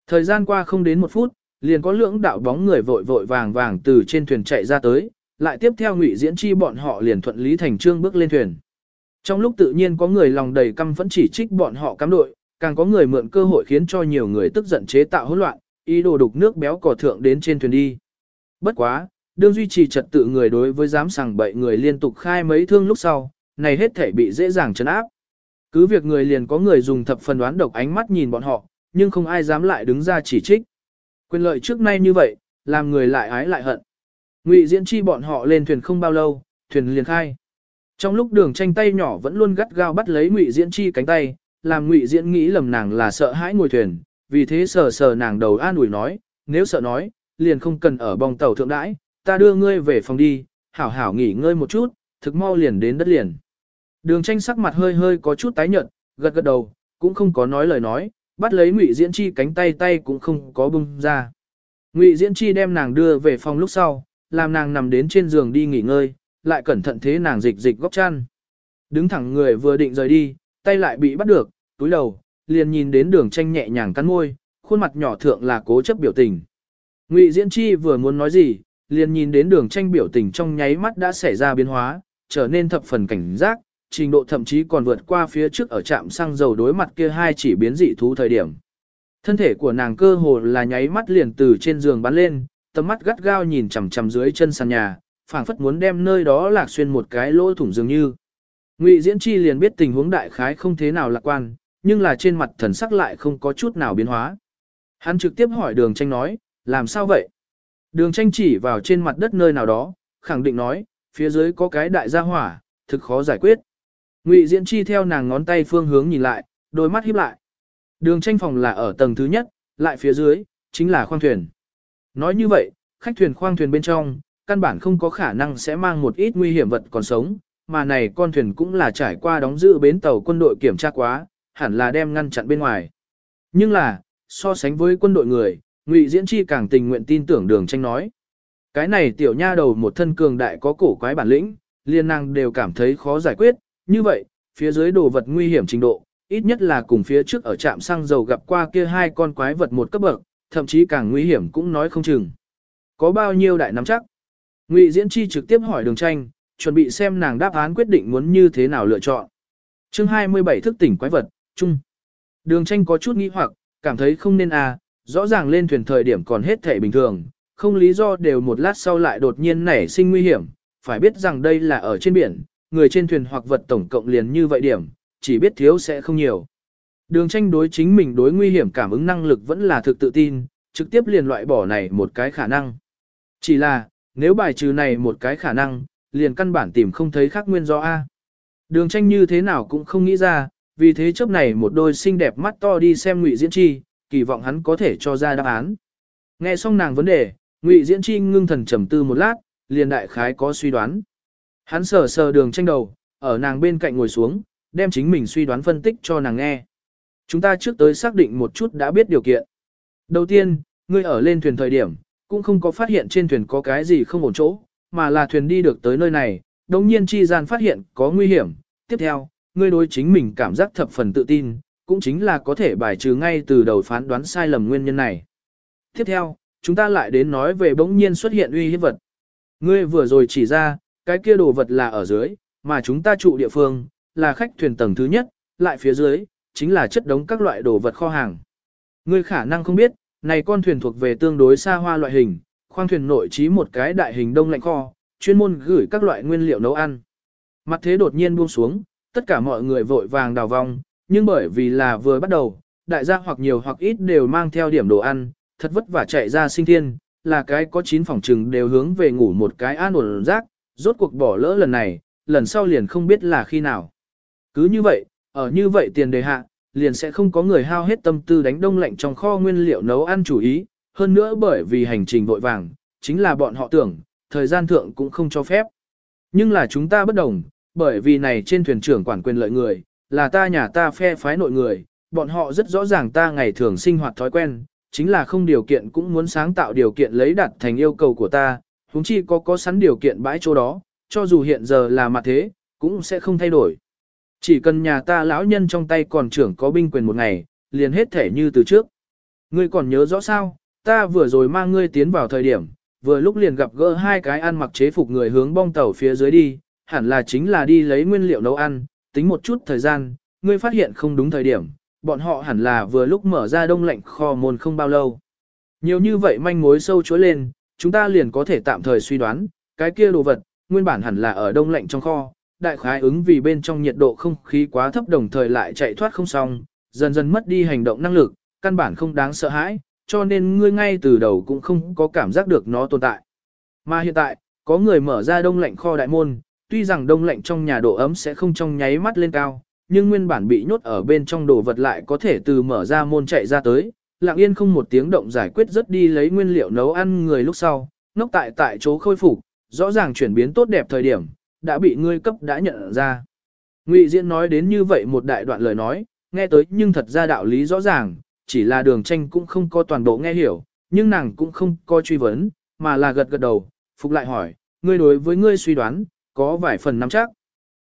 Thời gian qua không đến một phút, liền có lưỡng đạo bóng người vội vội vàng vàng từ trên thuyền chạy ra tới, lại tiếp theo Ngụy Diễn Chi bọn họ liền thuận lý thành trương bước lên thuyền. Trong lúc tự nhiên có người lòng đầy căm phẫn chỉ trích bọn họ cám đội, càng có người mượn cơ hội khiến cho nhiều người tức giận chế tạo hỗn loạn, ý đồ đục nước béo cỏ thượng đến trên thuyền đi. Bất quá, đương duy trì trật tự người đối với dám sàng bậy người liên tục khai mấy thương lúc sau, này hết thể bị dễ dàng chấn áp. Cứ việc người liền có người dùng thập phần đoán độc ánh mắt nhìn bọn họ, nhưng không ai dám lại đứng ra chỉ trích. Quyền lợi trước nay như vậy, làm người lại ái lại hận. Ngụy Diễn Chi bọn họ lên thuyền không bao lâu, thuyền liền khai. Trong lúc đường tranh tay nhỏ vẫn luôn gắt gao bắt lấy Ngụy Diễn Chi cánh tay, làm Ngụy Diễn nghĩ lầm nàng là sợ hãi ngồi thuyền, vì thế sờ sờ nàng đầu an ủi nói, nếu sợ nói, liền không cần ở bong tàu thượng đãi, ta đưa ngươi về phòng đi, hảo hảo nghỉ ngơi một chút, thực mau liền đến đất liền. Đường tranh sắc mặt hơi hơi có chút tái nhợt, gật gật đầu, cũng không có nói lời nói, bắt lấy Ngụy Diễn Chi cánh tay tay cũng không có bung ra. Ngụy Diễn Chi đem nàng đưa về phòng lúc sau, làm nàng nằm đến trên giường đi nghỉ ngơi, lại cẩn thận thế nàng dịch dịch góc chăn. Đứng thẳng người vừa định rời đi, tay lại bị bắt được, túi đầu, liền nhìn đến đường tranh nhẹ nhàng cắn môi, khuôn mặt nhỏ thượng là cố chấp biểu tình. Ngụy Diễn Chi vừa muốn nói gì, liền nhìn đến đường tranh biểu tình trong nháy mắt đã xảy ra biến hóa, trở nên thập phần cảnh giác, trình độ thậm chí còn vượt qua phía trước ở trạm xăng dầu đối mặt kia hai chỉ biến dị thú thời điểm. Thân thể của nàng cơ hồ là nháy mắt liền từ trên giường bắn lên, tầm mắt gắt gao nhìn chằm chằm dưới chân sàn nhà, phảng phất muốn đem nơi đó lạc xuyên một cái lỗ thủng dường như. Ngụy Diễn Chi liền biết tình huống đại khái không thế nào lạc quan, nhưng là trên mặt thần sắc lại không có chút nào biến hóa. Hắn trực tiếp hỏi đường tranh nói, làm sao vậy? Đường tranh chỉ vào trên mặt đất nơi nào đó, khẳng định nói, phía dưới có cái đại gia hỏa, thực khó giải quyết. Ngụy Diễn Chi theo nàng ngón tay phương hướng nhìn lại, đôi mắt híp lại. Đường tranh phòng là ở tầng thứ nhất, lại phía dưới, chính là khoang thuyền. Nói như vậy, khách thuyền khoang thuyền bên trong, căn bản không có khả năng sẽ mang một ít nguy hiểm vật còn sống, mà này con thuyền cũng là trải qua đóng giữ bến tàu quân đội kiểm tra quá, hẳn là đem ngăn chặn bên ngoài. Nhưng là, so sánh với quân đội người, Ngụy Diễn Chi càng tình nguyện tin tưởng đường tranh nói. Cái này tiểu nha đầu một thân cường đại có cổ quái bản lĩnh, liên năng đều cảm thấy khó giải quyết, như vậy, phía dưới đồ vật nguy hiểm trình độ, ít nhất là cùng phía trước ở trạm xăng dầu gặp qua kia hai con quái vật một cấp bậc, thậm chí càng nguy hiểm cũng nói không chừng. Có bao nhiêu đại nắm chắc? Ngụy Diễn Chi trực tiếp hỏi đường tranh, chuẩn bị xem nàng đáp án quyết định muốn như thế nào lựa chọn. chương 27 thức tỉnh quái vật, chung. Đường tranh có chút nghi hoặc, cảm thấy không nên à, rõ ràng lên thuyền thời điểm còn hết thể bình thường, không lý do đều một lát sau lại đột nhiên nảy sinh nguy hiểm, phải biết rằng đây là ở trên biển, người trên thuyền hoặc vật tổng cộng liền như vậy điểm, chỉ biết thiếu sẽ không nhiều. Đường tranh đối chính mình đối nguy hiểm cảm ứng năng lực vẫn là thực tự tin, trực tiếp liền loại bỏ này một cái khả năng. Chỉ là, nếu bài trừ này một cái khả năng, liền căn bản tìm không thấy khác nguyên do A. Đường tranh như thế nào cũng không nghĩ ra, vì thế chớp này một đôi xinh đẹp mắt to đi xem ngụy diễn chi, kỳ vọng hắn có thể cho ra đáp án. Nghe xong nàng vấn đề, ngụy diễn chi ngưng thần trầm tư một lát, liền đại khái có suy đoán. Hắn sờ sờ đường tranh đầu, ở nàng bên cạnh ngồi xuống, đem chính mình suy đoán phân tích cho nàng nghe. Chúng ta trước tới xác định một chút đã biết điều kiện. Đầu tiên, ngươi ở lên thuyền thời điểm, cũng không có phát hiện trên thuyền có cái gì không ổn chỗ, mà là thuyền đi được tới nơi này, đồng nhiên chi gian phát hiện có nguy hiểm. Tiếp theo, ngươi đối chính mình cảm giác thập phần tự tin, cũng chính là có thể bài trừ ngay từ đầu phán đoán sai lầm nguyên nhân này. Tiếp theo, chúng ta lại đến nói về bỗng nhiên xuất hiện uy hiếp vật. Ngươi vừa rồi chỉ ra, cái kia đồ vật là ở dưới, mà chúng ta trụ địa phương, là khách thuyền tầng thứ nhất, lại phía dưới, chính là chất đống các loại đồ vật kho hàng. Ngươi khả năng không biết, này con thuyền thuộc về tương đối xa hoa loại hình, khoang thuyền nội trí một cái đại hình đông lạnh kho, chuyên môn gửi các loại nguyên liệu nấu ăn. Mặt thế đột nhiên buông xuống, tất cả mọi người vội vàng đào vong, nhưng bởi vì là vừa bắt đầu, đại gia hoặc nhiều hoặc ít đều mang theo điểm đồ ăn, thật vất vả chạy ra sinh thiên, là cái có chín phòng trừng đều hướng về ngủ một cái an ổn rác, rốt cuộc bỏ lỡ lần này, lần sau liền không biết là khi nào. Cứ như vậy, ở như vậy tiền đề hạ, liền sẽ không có người hao hết tâm tư đánh đông lạnh trong kho nguyên liệu nấu ăn chủ ý, hơn nữa bởi vì hành trình vội vàng, chính là bọn họ tưởng, thời gian thượng cũng không cho phép. Nhưng là chúng ta bất đồng, bởi vì này trên thuyền trưởng quản quyền lợi người, là ta nhà ta phe phái nội người, bọn họ rất rõ ràng ta ngày thường sinh hoạt thói quen, chính là không điều kiện cũng muốn sáng tạo điều kiện lấy đặt thành yêu cầu của ta, huống chi có có sẵn điều kiện bãi chỗ đó, cho dù hiện giờ là mặt thế, cũng sẽ không thay đổi. Chỉ cần nhà ta lão nhân trong tay còn trưởng có binh quyền một ngày, liền hết thể như từ trước. Ngươi còn nhớ rõ sao, ta vừa rồi mang ngươi tiến vào thời điểm, vừa lúc liền gặp gỡ hai cái ăn mặc chế phục người hướng bong tàu phía dưới đi, hẳn là chính là đi lấy nguyên liệu nấu ăn, tính một chút thời gian, ngươi phát hiện không đúng thời điểm, bọn họ hẳn là vừa lúc mở ra đông lạnh kho môn không bao lâu. Nhiều như vậy manh mối sâu chối lên, chúng ta liền có thể tạm thời suy đoán, cái kia đồ vật, nguyên bản hẳn là ở đông lạnh trong kho, đại khái ứng vì bên trong nhiệt độ không khí quá thấp đồng thời lại chạy thoát không xong, dần dần mất đi hành động năng lực, căn bản không đáng sợ hãi, cho nên ngươi ngay từ đầu cũng không có cảm giác được nó tồn tại. Mà hiện tại, có người mở ra đông lạnh kho đại môn, tuy rằng đông lạnh trong nhà độ ấm sẽ không trong nháy mắt lên cao, nhưng nguyên bản bị nhốt ở bên trong đồ vật lại có thể từ mở ra môn chạy ra tới, lặng yên không một tiếng động giải quyết rất đi lấy nguyên liệu nấu ăn người lúc sau, nốc tại tại chỗ khôi phục, rõ ràng chuyển biến tốt đẹp thời điểm, đã bị ngươi cấp đã nhận ra. Ngụy Diễn nói đến như vậy một đại đoạn lời nói, nghe tới nhưng thật ra đạo lý rõ ràng, chỉ là đường tranh cũng không có toàn bộ nghe hiểu, nhưng nàng cũng không có truy vấn, mà là gật gật đầu, phục lại hỏi, ngươi đối với ngươi suy đoán, có vài phần nắm chắc.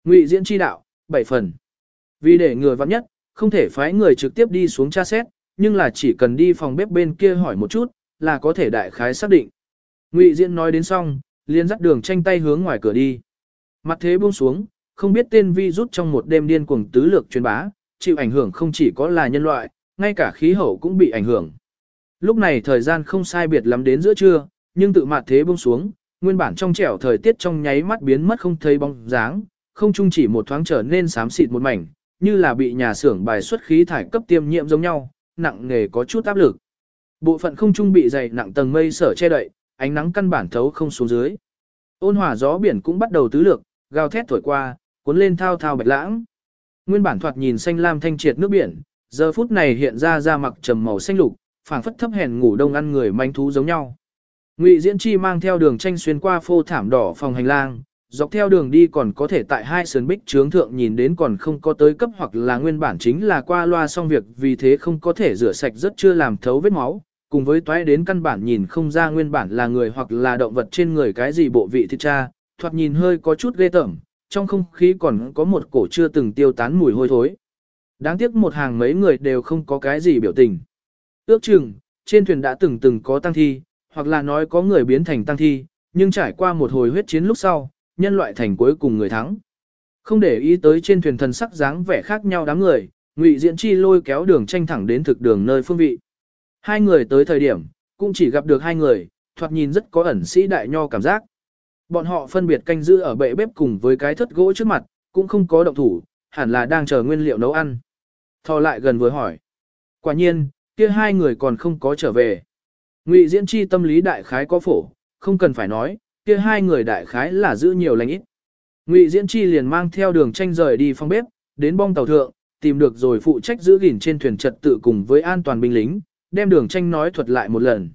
Ngụy Diễn chi đạo, bảy phần. Vì để người vặn nhất, không thể phái người trực tiếp đi xuống tra xét, nhưng là chỉ cần đi phòng bếp bên kia hỏi một chút, là có thể đại khái xác định. Ngụy Diễn nói đến xong, liền dắt đường tranh tay hướng ngoài cửa đi. Mặt thế buông xuống, không biết tên vi rút trong một đêm điên cuồng tứ lược truyền bá, chịu ảnh hưởng không chỉ có là nhân loại, ngay cả khí hậu cũng bị ảnh hưởng. Lúc này thời gian không sai biệt lắm đến giữa trưa, nhưng tự mặt thế buông xuống, nguyên bản trong trẻo thời tiết trong nháy mắt biến mất không thấy bóng dáng, không chung chỉ một thoáng trở nên xám xịt một mảnh, như là bị nhà xưởng bài xuất khí thải cấp tiêm nhiễm giống nhau, nặng nghề có chút áp lực. Bộ phận không trung bị dày nặng tầng mây sở che đậy, ánh nắng căn bản thấu không xuống dưới. Ôn hòa gió biển cũng bắt đầu tứ lược, gào thét thổi qua, cuốn lên thao thao bạch lãng. Nguyên bản thoạt nhìn xanh lam thanh triệt nước biển, giờ phút này hiện ra ra mặc trầm màu xanh lục, phảng phất thấp hèn ngủ đông ăn người manh thú giống nhau. Ngụy Diễn Chi mang theo đường tranh xuyên qua phô thảm đỏ phòng hành lang, dọc theo đường đi còn có thể tại hai sườn bích trướng thượng nhìn đến còn không có tới cấp hoặc là nguyên bản chính là qua loa xong việc vì thế không có thể rửa sạch rất chưa làm thấu vết máu, cùng với toái đến căn bản nhìn không ra nguyên bản là người hoặc là động vật trên người cái gì bộ vị thịt cha, thoạt nhìn hơi có chút ghê tởm, trong không khí còn có một cổ chưa từng tiêu tán mùi hôi thối. Đáng tiếc một hàng mấy người đều không có cái gì biểu tình. Ước chừng, trên thuyền đã từng từng có tăng thi, hoặc là nói có người biến thành tăng thi, nhưng trải qua một hồi huyết chiến lúc sau, nhân loại thành cuối cùng người thắng. Không để ý tới trên thuyền thần sắc dáng vẻ khác nhau đám người, Ngụy Diễn Chi lôi kéo đường tranh thẳng đến thực đường nơi phương vị. Hai người tới thời điểm, cũng chỉ gặp được hai người, thoạt nhìn rất có ẩn sĩ đại nho cảm giác. Bọn họ phân biệt canh giữ ở bệ bếp cùng với cái thất gỗ trước mặt, cũng không có động thủ, hẳn là đang chờ nguyên liệu nấu ăn. Thò lại gần vừa hỏi. Quả nhiên, kia hai người còn không có trở về. Ngụy Diễn Chi tâm lý đại khái có phổ, không cần phải nói, kia hai người đại khái là giữ nhiều lành ít. Ngụy Diễn Chi liền mang theo đường tranh rời đi phong bếp, đến bong tàu thượng, tìm được rồi phụ trách giữ gìn trên thuyền trật tự cùng với an toàn binh lính, đem đường tranh nói thuật lại một lần.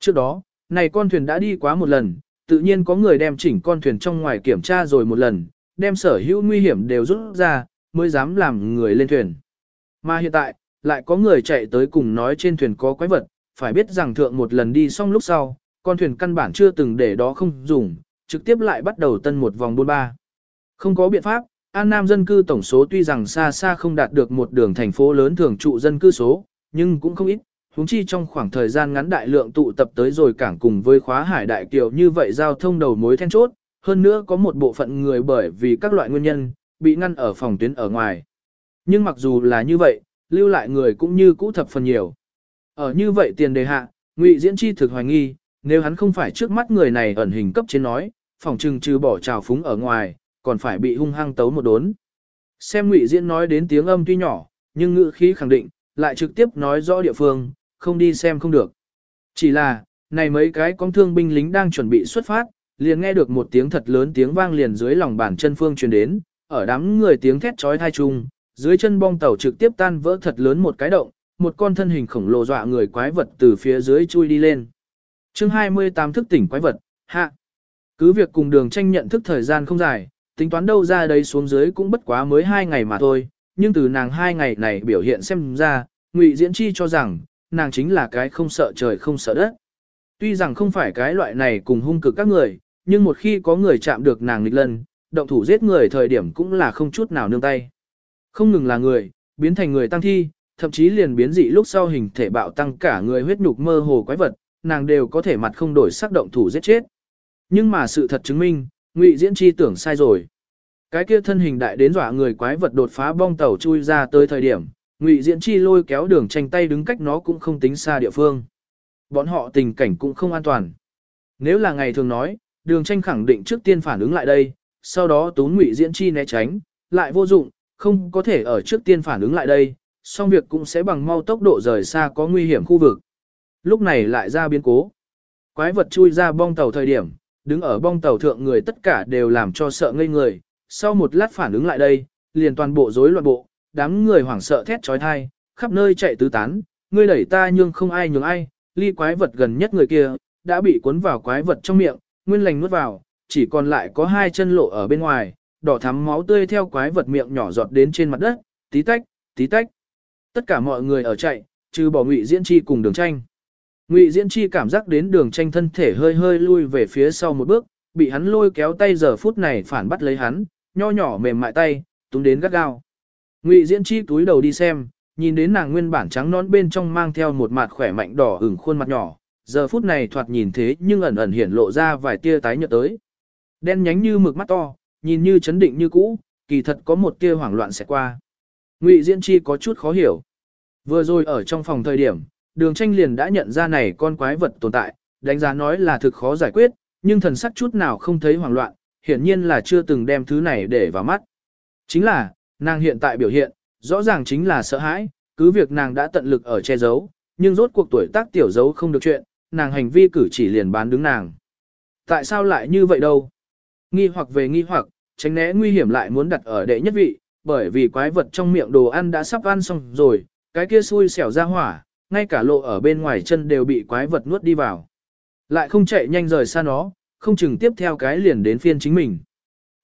Trước đó, này con thuyền đã đi quá một lần, tự nhiên có người đem chỉnh con thuyền trong ngoài kiểm tra rồi một lần, đem sở hữu nguy hiểm đều rút ra, mới dám làm người lên thuyền. Mà hiện tại, lại có người chạy tới cùng nói trên thuyền có quái vật, phải biết rằng thượng một lần đi xong lúc sau, con thuyền căn bản chưa từng để đó không dùng, trực tiếp lại bắt đầu tân một vòng buôn ba. Không có biện pháp, An Nam dân cư tổng số tuy rằng xa xa không đạt được một đường thành phố lớn thường trụ dân cư số, nhưng cũng không ít, huống chi trong khoảng thời gian ngắn đại lượng tụ tập tới rồi cảng cùng với khóa hải đại kiều như vậy giao thông đầu mối then chốt, hơn nữa có một bộ phận người bởi vì các loại nguyên nhân, bị ngăn ở phòng tuyến ở ngoài. Nhưng mặc dù là như vậy, lưu lại người cũng như cũ thập phần nhiều. Ở như vậy tiền đề hạ, Ngụy Diễn Chi thực hoài nghi, nếu hắn không phải trước mắt người này ẩn hình cấp trên nói, phòng trừng trừ bỏ trào phúng ở ngoài, còn phải bị hung hăng tấu một đốn. Xem Ngụy Diễn nói đến tiếng âm tuy nhỏ, nhưng ngữ khí khẳng định, lại trực tiếp nói rõ địa phương, không đi xem không được. Chỉ là, này mấy cái con thương binh lính đang chuẩn bị xuất phát, liền nghe được một tiếng thật lớn tiếng vang liền dưới lòng bàn chân phương truyền đến, ở đám người tiếng thét chói tai chung, dưới chân bong tàu trực tiếp tan vỡ thật lớn một cái động, một con thân hình khổng lồ dọa người quái vật từ phía dưới chui đi lên. chương 28 thức tỉnh quái vật, hạ. Cứ việc cùng đường tranh nhận thức thời gian không dài, tính toán đâu ra đấy xuống dưới cũng bất quá mới hai ngày mà thôi, nhưng từ nàng hai ngày này biểu hiện xem ra, ngụy Diễn Chi cho rằng, nàng chính là cái không sợ trời không sợ đất. Tuy rằng không phải cái loại này cùng hung cực các người, nhưng một khi có người chạm được nàng nghịch lần, động thủ giết người thời điểm cũng là không chút nào nương tay. Không ngừng là người, biến thành người tăng thi, thậm chí liền biến dị lúc sau hình thể bạo tăng cả người huyết nhục mơ hồ quái vật, nàng đều có thể mặt không đổi sắc động thủ giết chết. Nhưng mà sự thật chứng minh, Ngụy Diễn Chi tưởng sai rồi. Cái kia thân hình đại đến dọa người quái vật đột phá bong tàu chui ra tới thời điểm, Ngụy Diễn Chi lôi kéo đường tranh tay đứng cách nó cũng không tính xa địa phương. Bọn họ tình cảnh cũng không an toàn. Nếu là ngày thường nói, đường tranh khẳng định trước tiên phản ứng lại đây, sau đó tún Ngụy Diễn Chi né tránh, lại vô dụng, không có thể ở trước tiên phản ứng lại đây, xong việc cũng sẽ bằng mau tốc độ rời xa có nguy hiểm khu vực. Lúc này lại ra biến cố. Quái vật chui ra bong tàu thời điểm, đứng ở bong tàu thượng người tất cả đều làm cho sợ ngây người, sau một lát phản ứng lại đây, liền toàn bộ rối loạn bộ, đám người hoảng sợ thét trói thai, khắp nơi chạy tứ tán, ngươi đẩy ta nhưng không ai nhường ai, ly quái vật gần nhất người kia, đã bị cuốn vào quái vật trong miệng, nguyên lành nuốt vào, chỉ còn lại có hai chân lộ ở bên ngoài, đỏ thắm máu tươi theo quái vật miệng nhỏ giọt đến trên mặt đất, tí tách, tí tách. Tất cả mọi người ở chạy, trừ bỏ Ngụy Diễn Chi cùng Đường Tranh. Ngụy Diễn Chi cảm giác đến Đường Tranh thân thể hơi hơi lui về phía sau một bước, bị hắn lôi kéo tay giờ phút này phản bắt lấy hắn, nho nhỏ mềm mại tay, túm đến gắt gao. Ngụy Diễn Chi túi đầu đi xem, nhìn đến nàng nguyên bản trắng nón bên trong mang theo một mặt khỏe mạnh đỏ ửng khuôn mặt nhỏ, giờ phút này thoạt nhìn thế nhưng ẩn ẩn hiển lộ ra vài tia tái nhợt tới. Đen nhánh như mực mắt to, nhìn như chấn định như cũ, kỳ thật có một tia hoảng loạn sẽ qua. Ngụy Diễn Chi có chút khó hiểu. Vừa rồi ở trong phòng thời điểm, đường tranh liền đã nhận ra này con quái vật tồn tại, đánh giá nói là thực khó giải quyết, nhưng thần sắc chút nào không thấy hoảng loạn, hiển nhiên là chưa từng đem thứ này để vào mắt. Chính là, nàng hiện tại biểu hiện, rõ ràng chính là sợ hãi, cứ việc nàng đã tận lực ở che giấu, nhưng rốt cuộc tuổi tác tiểu giấu không được chuyện, nàng hành vi cử chỉ liền bán đứng nàng. Tại sao lại như vậy đâu? Nghi hoặc về nghi hoặc, tránh né nguy hiểm lại muốn đặt ở đệ nhất vị, bởi vì quái vật trong miệng đồ ăn đã sắp ăn xong rồi, cái kia xui xẻo ra hỏa, ngay cả lộ ở bên ngoài chân đều bị quái vật nuốt đi vào. Lại không chạy nhanh rời xa nó, không chừng tiếp theo cái liền đến phiên chính mình.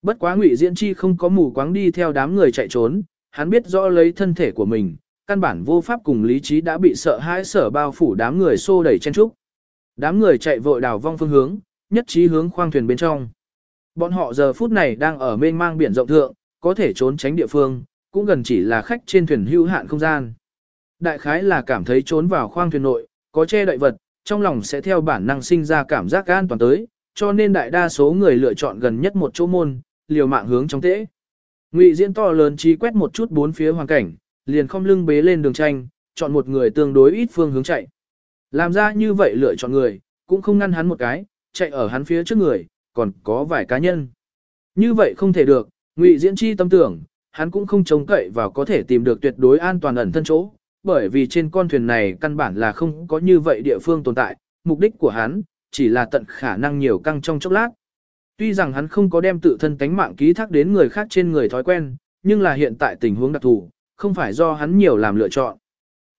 Bất quá ngụy diễn chi không có mù quáng đi theo đám người chạy trốn, hắn biết rõ lấy thân thể của mình, căn bản vô pháp cùng lý trí đã bị sợ hãi sở bao phủ đám người xô đẩy chen trúc. Đám người chạy vội đảo vong phương hướng, nhất trí hướng khoang thuyền bên trong. Bọn họ giờ phút này đang ở mênh mang biển rộng thượng, có thể trốn tránh địa phương, cũng gần chỉ là khách trên thuyền hữu hạn không gian. Đại khái là cảm thấy trốn vào khoang thuyền nội, có che đậy vật, trong lòng sẽ theo bản năng sinh ra cảm giác an toàn tới, cho nên đại đa số người lựa chọn gần nhất một chỗ môn, liều mạng hướng trong tễ. Ngụy diễn to lớn trí quét một chút bốn phía hoàn cảnh, liền không lưng bế lên đường tranh, chọn một người tương đối ít phương hướng chạy. Làm ra như vậy lựa chọn người, cũng không ngăn hắn một cái, chạy ở hắn phía trước người, còn có vài cá nhân. Như vậy không thể được, Ngụy Diễn Chi tâm tưởng, hắn cũng không trông cậy vào có thể tìm được tuyệt đối an toàn ẩn thân chỗ, bởi vì trên con thuyền này căn bản là không có như vậy địa phương tồn tại, mục đích của hắn chỉ là tận khả năng nhiều căng trong chốc lát. Tuy rằng hắn không có đem tự thân tánh mạng ký thác đến người khác trên người thói quen, nhưng là hiện tại tình huống đặc thù, không phải do hắn nhiều làm lựa chọn.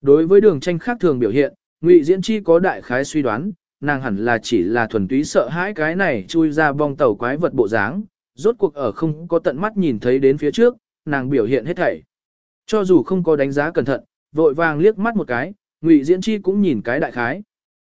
Đối với đường tranh khác thường biểu hiện, Ngụy Diễn Chi có đại khái suy đoán, nàng hẳn là chỉ là thuần túy sợ hãi cái này chui ra bong tàu quái vật bộ dáng, rốt cuộc ở không có tận mắt nhìn thấy đến phía trước, nàng biểu hiện hết thảy. Cho dù không có đánh giá cẩn thận, vội vàng liếc mắt một cái, Ngụy Diễn Chi cũng nhìn cái đại khái.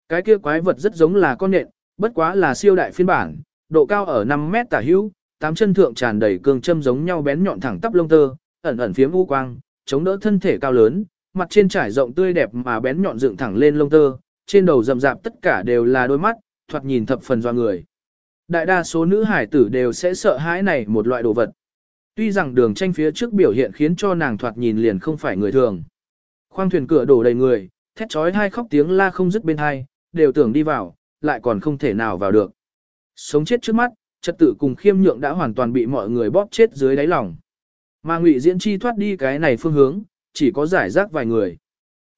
Cái kia quái vật rất giống là con nện, bất quá là siêu đại phiên bản, độ cao ở 5 mét tả hữu, tám chân thượng tràn đầy cương châm giống nhau bén nhọn thẳng tắp lông tơ, ẩn ẩn phiếm u quang, chống đỡ thân thể cao lớn, mặt trên trải rộng tươi đẹp mà bén nhọn dựng thẳng lên lông tơ, trên đầu rậm rạp tất cả đều là đôi mắt, thoạt nhìn thập phần doa người. Đại đa số nữ hải tử đều sẽ sợ hãi này một loại đồ vật. Tuy rằng đường tranh phía trước biểu hiện khiến cho nàng thoạt nhìn liền không phải người thường. Khoang thuyền cửa đổ đầy người, thét trói hai khóc tiếng la không dứt bên hai, đều tưởng đi vào, lại còn không thể nào vào được. Sống chết trước mắt, trật tự cùng khiêm nhượng đã hoàn toàn bị mọi người bóp chết dưới đáy lòng. Mà ngụy diễn chi thoát đi cái này phương hướng, chỉ có giải rác vài người.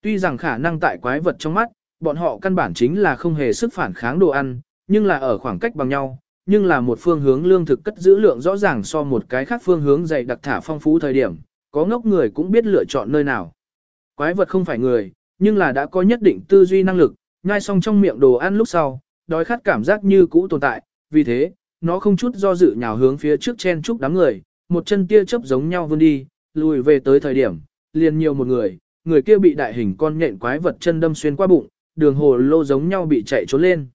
Tuy rằng khả năng tại quái vật trong mắt, bọn họ căn bản chính là không hề sức phản kháng đồ ăn, nhưng là ở khoảng cách bằng nhau, nhưng là một phương hướng lương thực cất giữ lượng rõ ràng so một cái khác phương hướng dày đặc thả phong phú thời điểm, có ngốc người cũng biết lựa chọn nơi nào. Quái vật không phải người, nhưng là đã có nhất định tư duy năng lực, nhai xong trong miệng đồ ăn lúc sau, đói khát cảm giác như cũ tồn tại, vì thế, nó không chút do dự nhào hướng phía trước chen chúc đám người, một chân tia chớp giống nhau vươn đi, lùi về tới thời điểm, liền nhiều một người, người kia bị đại hình con nhện quái vật chân đâm xuyên qua bụng, đường hồ lô giống nhau bị chạy trốn lên.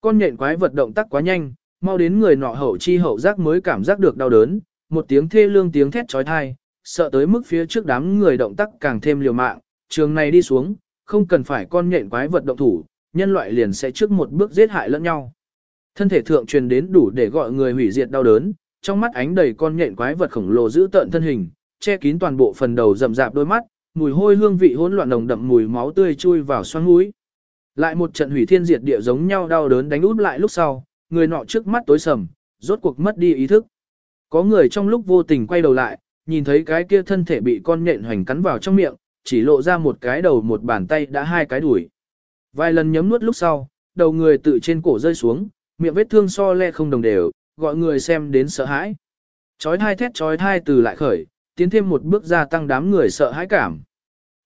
Con nhện quái vật động tác quá nhanh, mau đến người nọ hậu chi hậu giác mới cảm giác được đau đớn, một tiếng thê lương tiếng thét chói tai, sợ tới mức phía trước đám người động tác càng thêm liều mạng, trường này đi xuống, không cần phải con nhện quái vật động thủ, nhân loại liền sẽ trước một bước giết hại lẫn nhau. Thân thể thượng truyền đến đủ để gọi người hủy diệt đau đớn, trong mắt ánh đầy con nhện quái vật khổng lồ giữ tợn thân hình, che kín toàn bộ phần đầu rậm rạp đôi mắt, mùi hôi hương vị hỗn loạn nồng đậm mùi máu tươi chui vào xoang mũi. Lại một trận hủy thiên diệt địa giống nhau đau đớn đánh út lại lúc sau, người nọ trước mắt tối sầm, rốt cuộc mất đi ý thức. Có người trong lúc vô tình quay đầu lại, nhìn thấy cái kia thân thể bị con nhện hoành cắn vào trong miệng, chỉ lộ ra một cái đầu một bàn tay đã hai cái đuổi. Vài lần nhấm nuốt lúc sau, đầu người tự trên cổ rơi xuống, miệng vết thương so le không đồng đều, gọi người xem đến sợ hãi. Chói thai thét chói thai từ lại khởi, tiến thêm một bước gia tăng đám người sợ hãi cảm.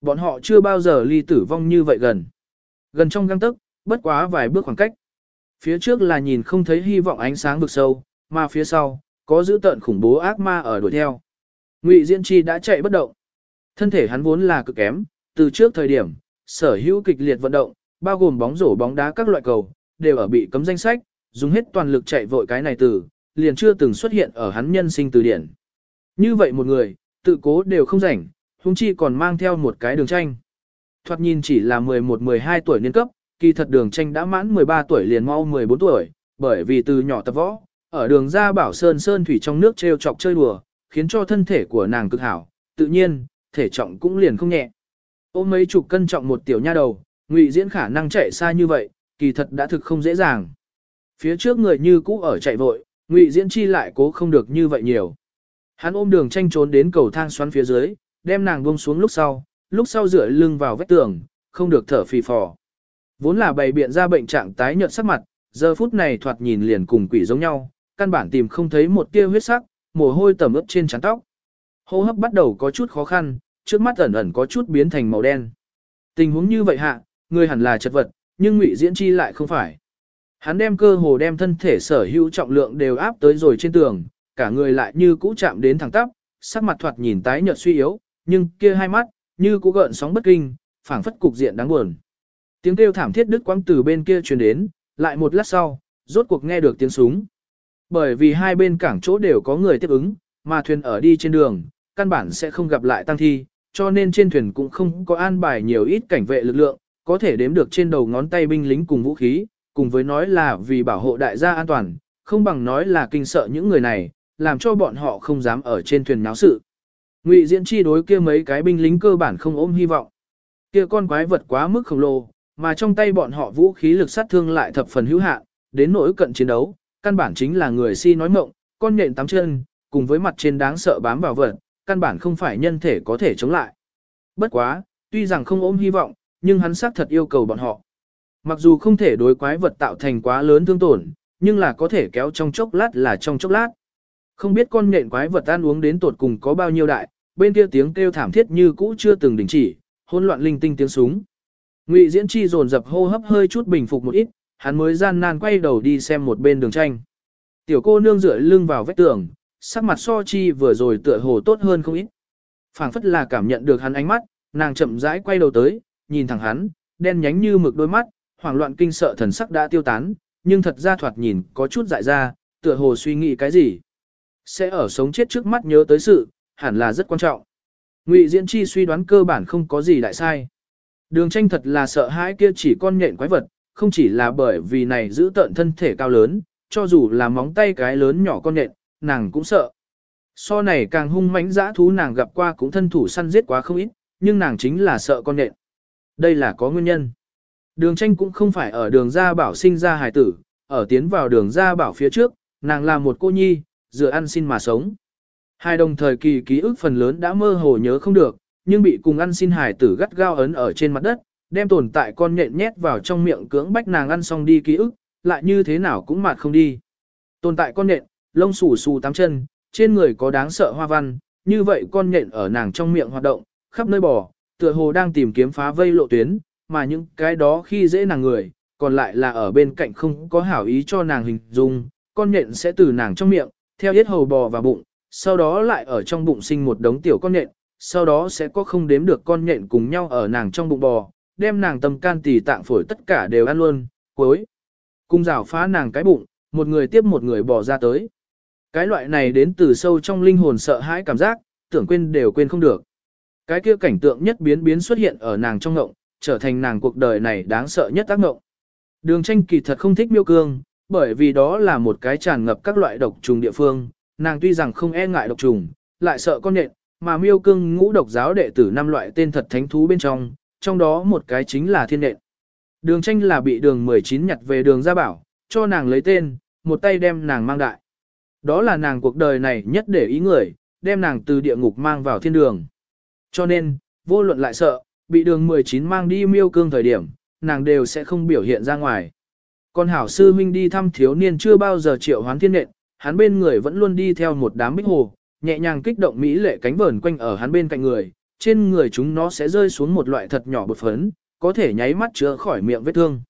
Bọn họ chưa bao giờ ly tử vong như vậy gần. Gần trong găng tức, bất quá vài bước khoảng cách. Phía trước là nhìn không thấy hy vọng ánh sáng vực sâu, mà phía sau, có giữ tận khủng bố ác ma ở đuổi theo. Ngụy Diễn Chi đã chạy bất động. Thân thể hắn vốn là cực kém, từ trước thời điểm, sở hữu kịch liệt vận động, bao gồm bóng rổ bóng đá các loại cầu, đều ở bị cấm danh sách, dùng hết toàn lực chạy vội cái này từ, liền chưa từng xuất hiện ở hắn nhân sinh từ điển. Như vậy một người, tự cố đều không rảnh, huống chi còn mang theo một cái đường tranh. Thoạt nhìn chỉ là 11-12 tuổi niên cấp, kỳ thật đường tranh đã mãn 13 tuổi liền mau 14 tuổi, bởi vì từ nhỏ tập võ, ở đường ra bảo sơn sơn thủy trong nước treo chọc chơi đùa, khiến cho thân thể của nàng cực hảo, tự nhiên, thể trọng cũng liền không nhẹ. Ôm mấy chục cân trọng một tiểu nha đầu, ngụy diễn khả năng chạy xa như vậy, kỳ thật đã thực không dễ dàng. Phía trước người như cũ ở chạy vội, Ngụy Diễn Chi lại cố không được như vậy nhiều. Hắn ôm đường tranh trốn đến cầu thang xoắn phía dưới, đem nàng buông xuống lúc sau, lúc sau dựa lưng vào vách tường, không được thở phì phò. Vốn là bày biện ra bệnh trạng tái nhợt sắc mặt, giờ phút này thoạt nhìn liền cùng quỷ giống nhau, căn bản tìm không thấy một tia huyết sắc, mồ hôi tẩm ướt trên trán tóc. Hô hấp bắt đầu có chút khó khăn, trước mắt ẩn ẩn có chút biến thành màu đen. Tình huống như vậy hạ, người hẳn là chật vật, nhưng Ngụy Diễn Chi lại không phải. Hắn đem cơ hồ đem thân thể sở hữu trọng lượng đều áp tới rồi trên tường, cả người lại như cũ chạm đến thẳng tắp, sắc mặt thoạt nhìn tái nhợt suy yếu, nhưng kia hai mắt, như cũ gợn sóng bất kinh, phảng phất cục diện đáng buồn. Tiếng kêu thảm thiết đứt quãng từ bên kia truyền đến, lại một lát sau, rốt cuộc nghe được tiếng súng. Bởi vì hai bên cảng chỗ đều có người tiếp ứng, mà thuyền ở đi trên đường, căn bản sẽ không gặp lại tăng thi, cho nên trên thuyền cũng không có an bài nhiều ít cảnh vệ lực lượng, có thể đếm được trên đầu ngón tay binh lính cùng vũ khí, cùng với nói là vì bảo hộ đại gia an toàn, không bằng nói là kinh sợ những người này, làm cho bọn họ không dám ở trên thuyền náo sự. Ngụy Diễn Chi đối kia mấy cái binh lính cơ bản không ôm hy vọng. Kia con quái vật quá mức khổng lồ, mà trong tay bọn họ vũ khí lực sát thương lại thập phần hữu hạn, đến nỗi cận chiến đấu, căn bản chính là người si nói mộng, con nhện tám chân, cùng với mặt trên đáng sợ bám vào vật, căn bản không phải nhân thể có thể chống lại. Bất quá, tuy rằng không ôm hy vọng, nhưng hắn xác thật yêu cầu bọn họ. Mặc dù không thể đối quái vật tạo thành quá lớn thương tổn, nhưng là có thể kéo trong chốc lát là trong chốc lát. Không biết con nhện quái vật ăn uống đến tột cùng có bao nhiêu đại, bên kia tiếng kêu thảm thiết như cũ chưa từng đình chỉ, hỗn loạn linh tinh tiếng súng. Ngụy Diễn Chi dồn dập hô hấp hơi chút bình phục một ít, hắn mới gian nan quay đầu đi xem một bên đường tranh. Tiểu cô nương dựa lưng vào vách tường, sắc mặt so chi vừa rồi tựa hồ tốt hơn không ít. phảng phất là cảm nhận được hắn ánh mắt, nàng chậm rãi quay đầu tới, nhìn thẳng hắn, đen nhánh như mực đôi mắt, hoảng loạn kinh sợ thần sắc đã tiêu tán, nhưng thật ra thoạt nhìn có chút dại ra, tựa hồ suy nghĩ cái gì. Sẽ ở sống chết trước mắt nhớ tới sự, hẳn là rất quan trọng. Ngụy Diễn Chi suy đoán cơ bản không có gì đại sai. Đường tranh thật là sợ hãi kia chỉ con nhện quái vật, không chỉ là bởi vì này giữ tận thân thể cao lớn, cho dù là móng tay cái lớn nhỏ con nhện, nàng cũng sợ. So này càng hung mãnh dã thú nàng gặp qua cũng thân thủ săn giết quá không ít, nhưng nàng chính là sợ con nhện. Đây là có nguyên nhân. Đường tranh cũng không phải ở đường gia bảo sinh ra hài tử, ở tiến vào đường gia bảo phía trước, nàng là một cô nhi, dựa ăn xin mà sống. Hai đồng thời kỳ ký ức phần lớn đã mơ hồ nhớ không được, nhưng bị cùng ăn xin hài tử gắt gao ấn ở trên mặt đất, đem tồn tại con nhện nhét vào trong miệng cưỡng bách nàng ăn xong đi ký ức, lại như thế nào cũng mạt không đi. Tồn tại con nhện, lông xù xù tám chân, trên người có đáng sợ hoa văn, như vậy con nhện ở nàng trong miệng hoạt động, khắp nơi bò, tựa hồ đang tìm kiếm phá vây lộ tuyến, mà những cái đó khi dễ nàng người, còn lại là ở bên cạnh không có hảo ý cho nàng hình dung, con nhện sẽ từ nàng trong miệng, theo yết hầu bò vào bụng, sau đó lại ở trong bụng sinh một đống tiểu con nhện, sau đó sẽ có không đếm được con nhện cùng nhau ở nàng trong bụng bò, đem nàng tâm can tỳ tạng phổi tất cả đều ăn luôn, cuối. Cung rào phá nàng cái bụng, một người tiếp một người bò ra tới. Cái loại này đến từ sâu trong linh hồn sợ hãi cảm giác, tưởng quên đều quên không được. Cái kia cảnh tượng nhất biến biến xuất hiện ở nàng trong ngộng, trở thành nàng cuộc đời này đáng sợ nhất tác ngộng. Đường tranh kỳ thật không thích miêu cương, bởi vì đó là một cái tràn ngập các loại độc trùng địa phương, nàng tuy rằng không e ngại độc trùng, lại sợ con nện, mà miêu cương ngũ độc giáo đệ tử năm loại tên thật thánh thú bên trong, trong đó một cái chính là thiên nện. Đường tranh là bị đường 19 nhặt về đường gia bảo, cho nàng lấy tên, một tay đem nàng mang đại. Đó là nàng cuộc đời này nhất để ý người, đem nàng từ địa ngục mang vào thiên đường. Cho nên, vô luận lại sợ, bị đường 19 mang đi miêu cương thời điểm, nàng đều sẽ không biểu hiện ra ngoài. Còn hảo sư huynh đi thăm thiếu niên chưa bao giờ triệu hoán thiên nện, hắn bên người vẫn luôn đi theo một đám bích hồ, nhẹ nhàng kích động mỹ lệ cánh vờn quanh ở hắn bên cạnh người, trên người chúng nó sẽ rơi xuống một loại thật nhỏ bột phấn, có thể nháy mắt chữa khỏi miệng vết thương.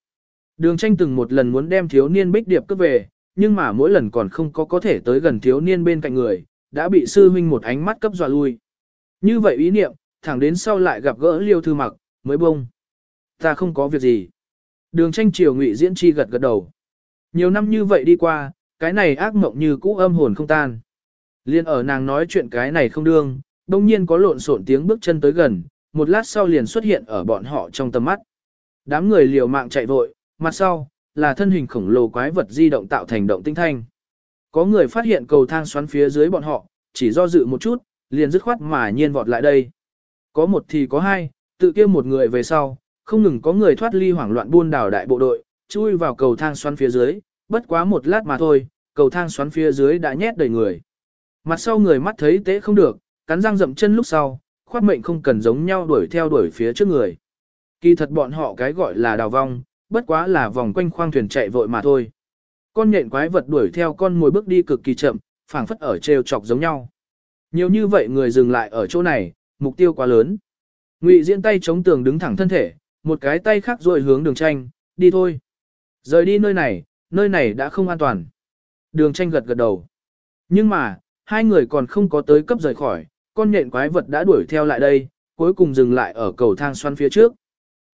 Đường tranh từng một lần muốn đem thiếu niên bích điệp cướp về, nhưng mà mỗi lần còn không có có thể tới gần thiếu niên bên cạnh người, đã bị sư huynh một ánh mắt cấp dọa lui. Như vậy ý niệm, thẳng đến sau lại gặp gỡ liêu thư mặc, mới bông. Ta không có việc gì. Đường tranh triều ngụy diễn chi gật gật đầu. Nhiều năm như vậy đi qua, cái này ác mộng như cũ âm hồn không tan. Liên ở nàng nói chuyện cái này không đương, đông nhiên có lộn xộn tiếng bước chân tới gần, một lát sau liền xuất hiện ở bọn họ trong tầm mắt. Đám người liều mạng chạy vội, mặt sau, là thân hình khổng lồ quái vật di động tạo thành động tinh thanh. Có người phát hiện cầu thang xoắn phía dưới bọn họ, chỉ do dự một chút, liền dứt khoát mà nhiên vọt lại đây. Có một thì có hai, tự kia một người về sau, không ngừng có người thoát ly hoảng loạn buôn đảo đại bộ đội, chui vào cầu thang xoắn phía dưới, bất quá một lát mà thôi, cầu thang xoắn phía dưới đã nhét đầy người. Mặt sau người mắt thấy tế không được, cắn răng dậm chân lúc sau, khoát mệnh không cần giống nhau đuổi theo đuổi phía trước người. Kỳ thật bọn họ cái gọi là đào vong, bất quá là vòng quanh khoang thuyền chạy vội mà thôi. Con nhện quái vật đuổi theo con mồi bước đi cực kỳ chậm, phảng phất ở trêu chọc giống nhau. Nhiều như vậy người dừng lại ở chỗ này, mục tiêu quá lớn. Ngụy Diễn tay chống tường đứng thẳng thân thể, một cái tay khác rồi hướng đường tranh, đi thôi. Rời đi nơi này, nơi này đã không an toàn. Đường tranh gật gật đầu. Nhưng mà, hai người còn không có tới cấp rời khỏi, con nhện quái vật đã đuổi theo lại đây, cuối cùng dừng lại ở cầu thang xoắn phía trước.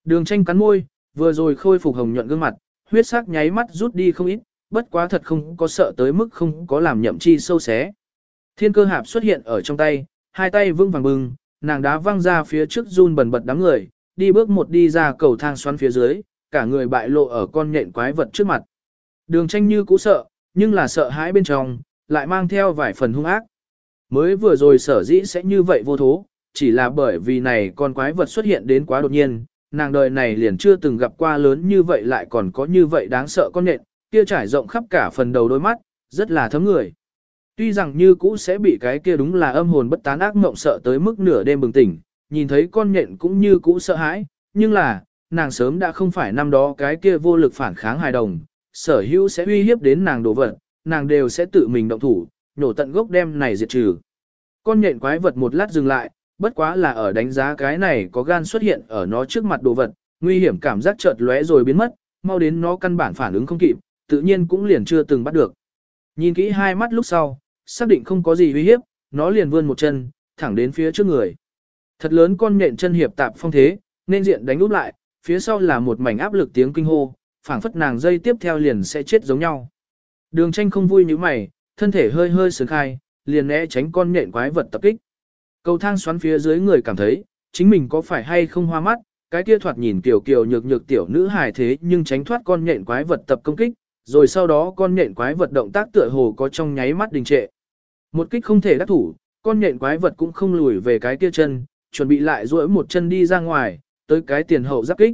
Đường tranh cắn môi, vừa rồi khôi phục hồng nhuận gương mặt, huyết sắc nháy mắt rút đi không ít, bất quá thật không có sợ tới mức không có làm nhậm chi sâu xé. Thiên cơ hạp xuất hiện ở trong tay, hai tay vững vàng bừng, nàng đá văng ra phía trước run bần bật đám người, đi bước một đi ra cầu thang xoắn phía dưới, cả người bại lộ ở con nhện quái vật trước mặt. Đường tranh như cũ sợ, nhưng là sợ hãi bên trong, lại mang theo vài phần hung ác. Mới vừa rồi sở dĩ sẽ như vậy vô thố, chỉ là bởi vì này con quái vật xuất hiện đến quá đột nhiên, nàng đời này liền chưa từng gặp qua lớn như vậy lại còn có như vậy đáng sợ con nhện, kia trải rộng khắp cả phần đầu đôi mắt, rất là thấm người. Tuy rằng như cũ sẽ bị cái kia đúng là âm hồn bất tán ác mộng sợ tới mức nửa đêm bừng tỉnh, nhìn thấy con nhện cũng như cũ sợ hãi, nhưng là, nàng sớm đã không phải năm đó cái kia vô lực phản kháng hài đồng, sở hữu sẽ uy hiếp đến nàng đồ vật, nàng đều sẽ tự mình động thủ, nhổ tận gốc đem này diệt trừ. Con nhện quái vật một lát dừng lại, bất quá là ở đánh giá cái này có gan xuất hiện ở nó trước mặt đồ vật, nguy hiểm cảm giác chợt lóe rồi biến mất, mau đến nó căn bản phản ứng không kịp, tự nhiên cũng liền chưa từng bắt được. Nhìn kỹ hai mắt lúc sau, xác định không có gì uy hiếp, nó liền vươn một chân, thẳng đến phía trước người. Thật lớn con nhện chân hiệp tạp phong thế, nên diện đánh úp lại, phía sau là một mảnh áp lực tiếng kinh hô, phảng phất nàng dây tiếp theo liền sẽ chết giống nhau. Đường tranh không vui như mày, thân thể hơi hơi sướng khai, liền né tránh con nhện quái vật tập kích. Cầu thang xoắn phía dưới người cảm thấy, chính mình có phải hay không hoa mắt, cái kia thoạt nhìn kiểu kiểu nhược nhược tiểu nữ hài thế nhưng tránh thoát con nhện quái vật tập công kích, rồi sau đó con nhện quái vật động tác tựa hồ có trong nháy mắt đình trệ. Một kích không thể đắc thủ, con nhện quái vật cũng không lùi về cái kia chân, chuẩn bị lại duỗi một chân đi ra ngoài, tới cái tiền hậu giáp kích.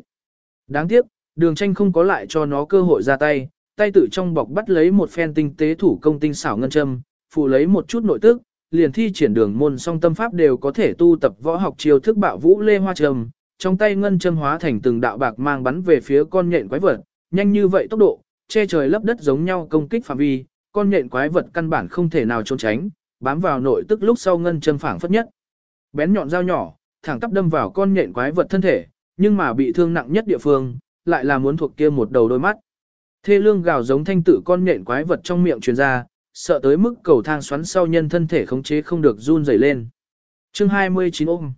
Đáng tiếc, đường tranh không có lại cho nó cơ hội ra tay, tay tự trong bọc bắt lấy một phen tinh tế thủ công tinh xảo ngân châm, phụ lấy một chút nội tức, liền thi triển đường môn song tâm pháp đều có thể tu tập võ học chiêu thức bạo vũ lê hoa trầm, trong tay ngân châm hóa thành từng đạo bạc mang bắn về phía con nhện quái vật, nhanh như vậy tốc độ, che trời lấp đất giống nhau công kích phạm vi, con nhện quái vật căn bản không thể nào trốn tránh, bám vào nội tức lúc sau ngân châm phảng phất nhất. Bén nhọn dao nhỏ, thẳng tắp đâm vào con nhện quái vật thân thể, nhưng mà bị thương nặng nhất địa phương, lại là muốn thuộc kia một đầu đôi mắt. Thê lương gào giống thanh tử con nhện quái vật trong miệng truyền ra, sợ tới mức cầu thang xoắn sau nhân thân thể khống chế không được run rẩy lên. Chương 29 ôm.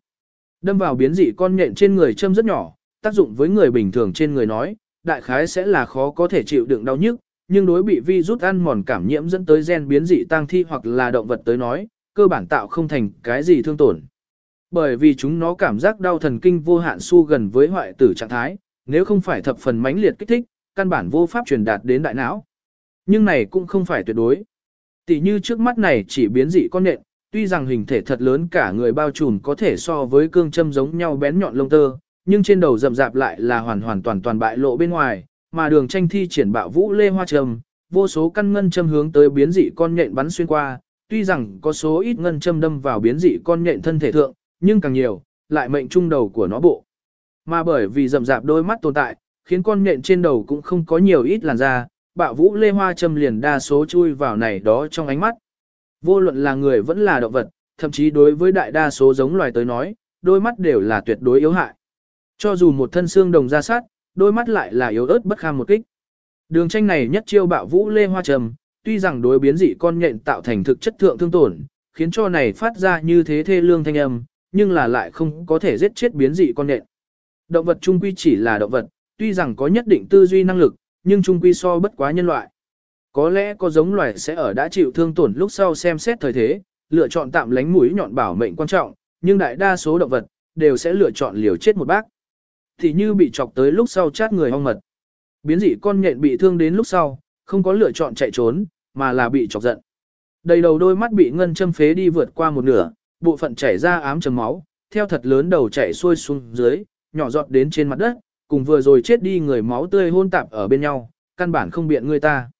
Đâm vào biến dị con nhện trên người châm rất nhỏ, tác dụng với người bình thường trên người nói, đại khái sẽ là khó có thể chịu đựng đau nhức, nhưng đối bị vi rút ăn mòn cảm nhiễm dẫn tới gen biến dị tăng thi hoặc là động vật tới nói, cơ bản tạo không thành cái gì thương tổn. Bởi vì chúng nó cảm giác đau thần kinh vô hạn su gần với hoại tử trạng thái, nếu không phải thập phần mãnh liệt kích thích, căn bản vô pháp truyền đạt đến đại não. Nhưng này cũng không phải tuyệt đối. Tỷ như trước mắt này chỉ biến dị con nện, tuy rằng hình thể thật lớn cả người bao trùm có thể so với cương châm giống nhau bén nhọn lông tơ, nhưng trên đầu rậm rạp lại là hoàn hoàn toàn toàn bại lộ bên ngoài, mà đường tranh thi triển bạo vũ lê hoa trầm, vô số căn ngân châm hướng tới biến dị con nhện bắn xuyên qua, tuy rằng có số ít ngân châm đâm vào biến dị con nhện thân thể thượng, nhưng càng nhiều, lại mệnh trung đầu của nó bộ. Mà bởi vì rậm rạp đôi mắt tồn tại, khiến con nhện trên đầu cũng không có nhiều ít làn da, bạo vũ lê hoa châm liền đa số chui vào này đó trong ánh mắt. Vô luận là người vẫn là động vật, thậm chí đối với đại đa số giống loài tới nói, đôi mắt đều là tuyệt đối yếu hại. Cho dù một thân xương đồng ra sát, đôi mắt lại là yếu ớt bất kham một kích. Đường tranh này nhất chiêu bạo vũ lê hoa trầm, tuy rằng đối biến dị con nhện tạo thành thực chất thượng thương tổn, khiến cho này phát ra như thế thê lương thanh âm, nhưng là lại không có thể giết chết biến dị con nhện. Động vật trung quy chỉ là động vật, tuy rằng có nhất định tư duy năng lực, nhưng trung quy so bất quá nhân loại. Có lẽ có giống loài sẽ ở đã chịu thương tổn lúc sau xem xét thời thế, lựa chọn tạm lánh mũi nhọn bảo mệnh quan trọng, nhưng đại đa số động vật đều sẽ lựa chọn liều chết một bác. Thì như bị chọc tới lúc sau chát người hoang mật. Biến dị con nhện bị thương đến lúc sau, không có lựa chọn chạy trốn, mà là bị chọc giận. Đầy đầu đôi mắt bị ngân châm phế đi vượt qua một nửa, bộ phận chảy ra ám chấm máu, theo thật lớn đầu chảy xuôi xuống dưới, nhỏ giọt đến trên mặt đất, cùng vừa rồi chết đi người máu tươi hôn tạp ở bên nhau, căn bản không biện người ta.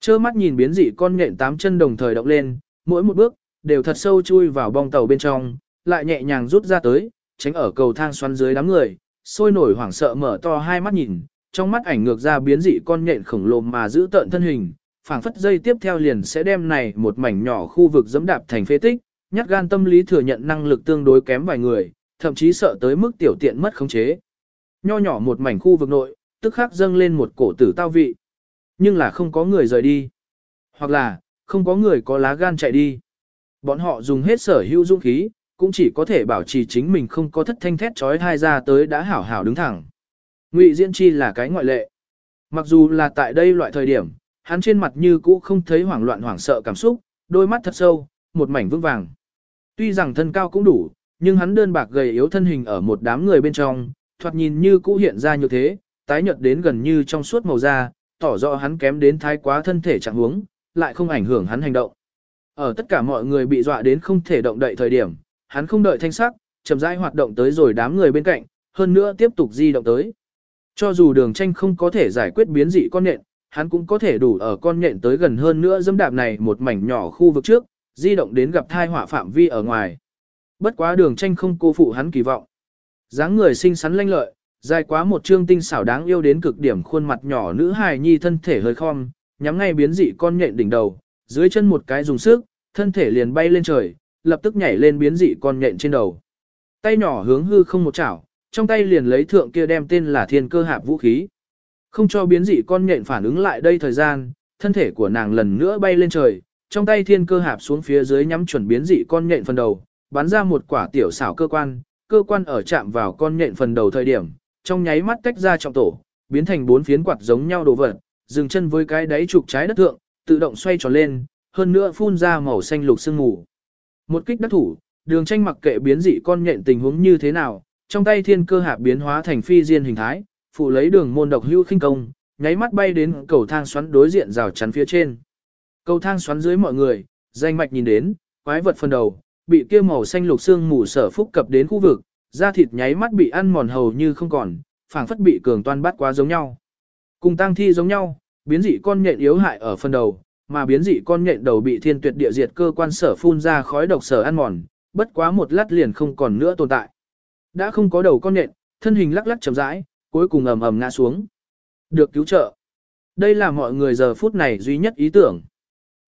Chơ mắt nhìn biến dị con nhện tám chân đồng thời động lên, mỗi một bước, đều thật sâu chui vào bong tàu bên trong, lại nhẹ nhàng rút ra tới, tránh ở cầu thang xoắn dưới đám người, sôi nổi hoảng sợ mở to hai mắt nhìn, trong mắt ảnh ngược ra biến dị con nhện khổng lồ mà giữ tợn thân hình, phảng phất dây tiếp theo liền sẽ đem này một mảnh nhỏ khu vực dẫm đạp thành phế tích, nhát gan tâm lý thừa nhận năng lực tương đối kém vài người, thậm chí sợ tới mức tiểu tiện mất khống chế. Nho nhỏ một mảnh khu vực nội, tức khắc dâng lên một cổ tử tao vị. Nhưng là không có người rời đi. Hoặc là, không có người có lá gan chạy đi. Bọn họ dùng hết sở hữu dũng khí, cũng chỉ có thể bảo trì chính mình không có thất thanh thét trói thai ra tới đã hảo hảo đứng thẳng. Ngụy Diễn Chi là cái ngoại lệ. Mặc dù là tại đây loại thời điểm, hắn trên mặt như cũ không thấy hoảng loạn hoảng sợ cảm xúc, đôi mắt thật sâu, một mảnh vững vàng. Tuy rằng thân cao cũng đủ, nhưng hắn đơn bạc gầy yếu thân hình ở một đám người bên trong, thoạt nhìn như cũ hiện ra như thế, tái nhợt đến gần như trong suốt màu da, tỏ rõ hắn kém đến thái quá thân thể trạng huống, lại không ảnh hưởng hắn hành động. Ở tất cả mọi người bị dọa đến không thể động đậy thời điểm, hắn không đợi thanh sắc, chậm rãi hoạt động tới rồi đám người bên cạnh, hơn nữa tiếp tục di động tới. Cho dù đường tranh không có thể giải quyết biến dị con nhện, hắn cũng có thể đủ ở con nhện tới gần hơn nữa dâm đạp này một mảnh nhỏ khu vực trước, di động đến gặp thai họa phạm vi ở ngoài. Bất quá đường tranh không cô phụ hắn kỳ vọng. dáng người xinh xắn lanh lợi, dài quá một trương tinh xảo đáng yêu đến cực điểm khuôn mặt nhỏ nữ hài nhi thân thể hơi khom, nhắm ngay biến dị con nhện đỉnh đầu, dưới chân một cái dùng sức, thân thể liền bay lên trời, lập tức nhảy lên biến dị con nhện trên đầu. Tay nhỏ hướng hư không một chảo, trong tay liền lấy thượng kia đem tên là thiên cơ hạp vũ khí. Không cho biến dị con nhện phản ứng lại đây thời gian, thân thể của nàng lần nữa bay lên trời, trong tay thiên cơ hạp xuống phía dưới nhắm chuẩn biến dị con nhện phần đầu, bắn ra một quả tiểu xảo cơ quan, cơ quan ở chạm vào con nhện phần đầu thời điểm, trong nháy mắt tách ra trọng tổ, biến thành bốn phiến quạt giống nhau đồ vật, dừng chân với cái đáy trục trái đất thượng, tự động xoay tròn lên, hơn nữa phun ra màu xanh lục sương mù. Một kích đắc thủ, đường tranh mặc kệ biến dị con nhện tình huống như thế nào, trong tay thiên cơ hạ biến hóa thành phi diên hình thái, phụ lấy đường môn độc hưu khinh công, nháy mắt bay đến cầu thang xoắn đối diện rào chắn phía trên. Cầu thang xoắn dưới mọi người, danh mạch nhìn đến, quái vật phần đầu, bị kia màu xanh lục xương mù sở phúc cập đến khu vực, da thịt nháy mắt bị ăn mòn hầu như không còn, phảng phất bị cường toan bắt quá giống nhau. Cùng tang thi giống nhau, biến dị con nhện yếu hại ở phần đầu, mà biến dị con nhện đầu bị thiên tuyệt địa diệt cơ quan sở phun ra khói độc sở ăn mòn, bất quá một lát liền không còn nữa tồn tại. Đã không có đầu con nhện, thân hình lắc lắc chậm rãi, cuối cùng ầm ầm ngã xuống. Được cứu trợ. Đây là mọi người giờ phút này duy nhất ý tưởng.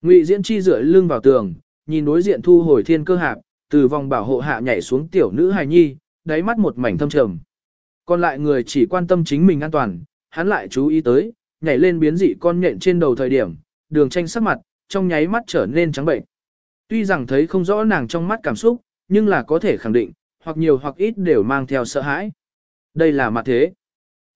Ngụy Diễn Chi rửa lưng vào tường, nhìn đối diện thu hồi thiên cơ hạp, từ vòng bảo hộ hạ nhảy xuống tiểu nữ hài nhi, đáy mắt một mảnh thâm trầm. Còn lại người chỉ quan tâm chính mình an toàn, hắn lại chú ý tới, nhảy lên biến dị con nhện trên đầu thời điểm, đường tranh sắc mặt, trong nháy mắt trở nên trắng bệnh. Tuy rằng thấy không rõ nàng trong mắt cảm xúc, nhưng là có thể khẳng định, hoặc nhiều hoặc ít đều mang theo sợ hãi. Đây là mặt thế.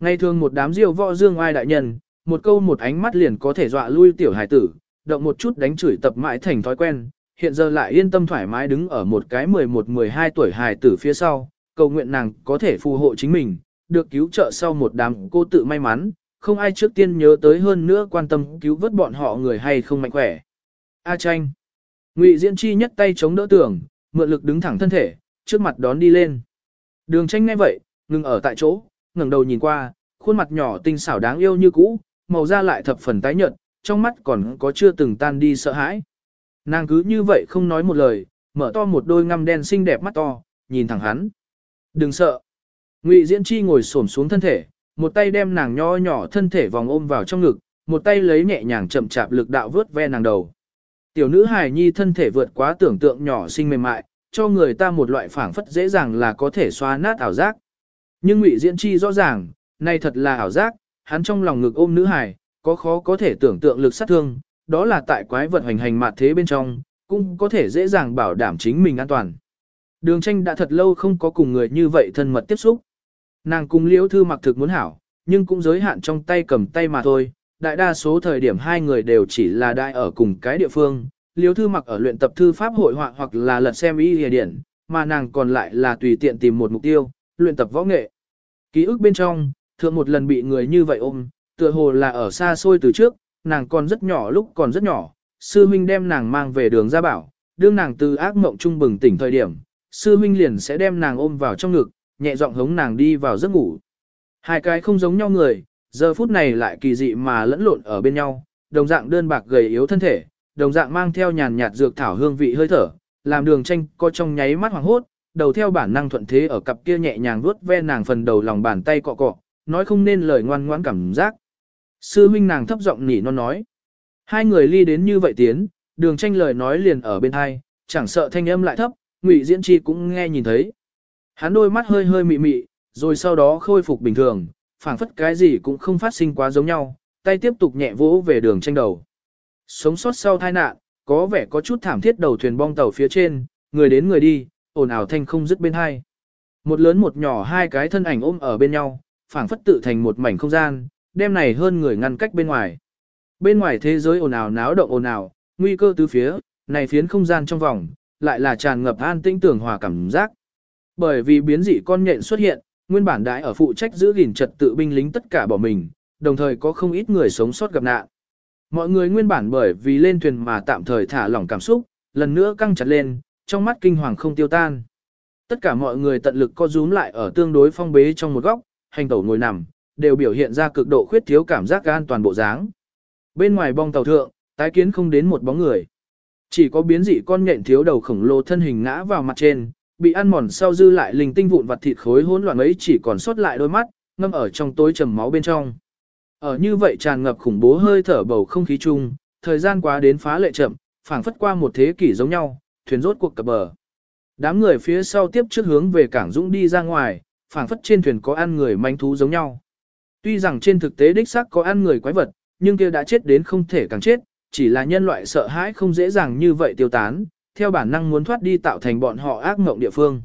Ngày thường một đám diêu võ dương ai đại nhân, một câu một ánh mắt liền có thể dọa lui tiểu hải tử, động một chút đánh chửi tập mãi thành thói quen, hiện giờ lại yên tâm thoải mái đứng ở một cái 11-12 tuổi hải tử phía sau, cầu nguyện nàng có thể phù hộ chính mình, được cứu trợ sau một đám cô tự may mắn, không ai trước tiên nhớ tới hơn nữa quan tâm cứu vớt bọn họ người hay không mạnh khỏe. A tranh. Ngụy Diễn Chi nhất tay chống đỡ tường, mượn lực đứng thẳng thân thể, trước mặt đón đi lên. Đường tranh ngay vậy, ngừng ở tại chỗ, ngẩng đầu nhìn qua, khuôn mặt nhỏ tinh xảo đáng yêu như cũ, màu da lại thập phần tái nhợt, trong mắt còn có chưa từng tan đi sợ hãi. Nàng cứ như vậy không nói một lời, mở to một đôi ngăm đen xinh đẹp mắt to, nhìn thẳng hắn. Đừng sợ. Ngụy Diễn Chi ngồi xổm xuống thân thể, một tay đem nàng nho nhỏ thân thể vòng ôm vào trong ngực, một tay lấy nhẹ nhàng chậm chạp lực đạo vớt ve nàng đầu. Tiểu nữ hài nhi thân thể vượt quá tưởng tượng nhỏ xinh mềm mại, cho người ta một loại phảng phất dễ dàng là có thể xóa nát ảo giác. Nhưng Ngụy Diễn Chi rõ ràng, này thật là ảo giác, hắn trong lòng ngực ôm nữ hài, có khó có thể tưởng tượng lực sát thương, đó là tại quái vật hành hành mạt thế bên trong, cũng có thể dễ dàng bảo đảm chính mình an toàn. Đường tranh đã thật lâu không có cùng người như vậy thân mật tiếp xúc. Nàng cùng liễu thư mặc thực muốn hảo, nhưng cũng giới hạn trong tay cầm tay mà thôi. Đại đa số thời điểm hai người đều chỉ là đại ở cùng cái địa phương. Liễu thư mặc ở luyện tập thư pháp hội họa hoặc là lật xem y hề điển, mà nàng còn lại là tùy tiện tìm một mục tiêu, luyện tập võ nghệ. Ký ức bên trong, thường một lần bị người như vậy ôm, tựa hồ là ở xa xôi từ trước, nàng còn rất nhỏ lúc còn rất nhỏ, sư huynh đem nàng mang về đường ra bảo, đương nàng từ ác mộng trung bừng tỉnh thời điểm, sư huynh liền sẽ đem nàng ôm vào trong ngực, nhẹ giọng hống nàng đi vào giấc ngủ. Hai cái không giống nhau người, giờ phút này lại kỳ dị mà lẫn lộn ở bên nhau, đồng dạng đơn bạc gầy yếu thân thể, đồng dạng mang theo nhàn nhạt dược thảo hương vị hơi thở, làm đường tranh có trong nháy mắt hoàng hốt, đầu theo bản năng thuận thế ở cặp kia nhẹ nhàng vuốt ve nàng phần đầu lòng bàn tay cọ cọ, nói không nên lời ngoan ngoãn cảm giác. Sư huynh nàng thấp giọng nỉ non nói. Hai người ly đến như vậy tiến, đường tranh lời nói liền ở bên hai, chẳng sợ thanh âm lại thấp, ngụy diễn chi cũng nghe nhìn thấy. Hắn đôi mắt hơi hơi mị mị, rồi sau đó khôi phục bình thường, phảng phất cái gì cũng không phát sinh quá giống nhau, tay tiếp tục nhẹ vỗ về đường tranh đầu. Sống sót sau tai nạn, có vẻ có chút thảm thiết đầu thuyền bong tàu phía trên, người đến người đi, ồn ào thanh không dứt bên hai. Một lớn một nhỏ hai cái thân ảnh ôm ở bên nhau, phảng phất tự thành một mảnh không gian, đem này hơn người ngăn cách bên ngoài. Bên ngoài thế giới ồn ào náo động ồn ào, nguy cơ tứ phía, này phiến không gian trong vòng, lại là tràn ngập an tĩnh tưởng hòa cảm giác. Bởi vì biến dị con nhện xuất hiện, nguyên bản đại ở phụ trách giữ gìn trật tự binh lính tất cả bỏ mình, đồng thời có không ít người sống sót gặp nạn. Mọi người nguyên bản bởi vì lên thuyền mà tạm thời thả lỏng cảm xúc, lần nữa căng chặt lên, trong mắt kinh hoàng không tiêu tan. Tất cả mọi người tận lực co rúm lại ở tương đối phong bế trong một góc, hành tẩu ngồi nằm, đều biểu hiện ra cực độ khuyết thiếu cảm giác an toàn bộ dáng. Bên ngoài bong tàu thượng, tái kiến không đến một bóng người. Chỉ có biến dị con nhện thiếu đầu khổng lồ thân hình ngã vào mặt trên, bị ăn mòn sau dư lại linh tinh vụn vặt thịt khối hỗn loạn ấy chỉ còn sót lại đôi mắt, ngâm ở trong tối trầm máu bên trong. Ở như vậy tràn ngập khủng bố hơi thở bầu không khí chung, thời gian quá đến phá lệ chậm, phảng phất qua một thế kỷ giống nhau, thuyền rốt cuộc cập bờ. Đám người phía sau tiếp trước hướng về cảng Dũng đi ra ngoài, phảng phất trên thuyền có ăn người manh thú giống nhau. Tuy rằng trên thực tế đích xác có ăn người quái vật, nhưng kia đã chết đến không thể càng chết, chỉ là nhân loại sợ hãi không dễ dàng như vậy tiêu tán, theo bản năng muốn thoát đi tạo thành bọn họ ác mộng địa phương.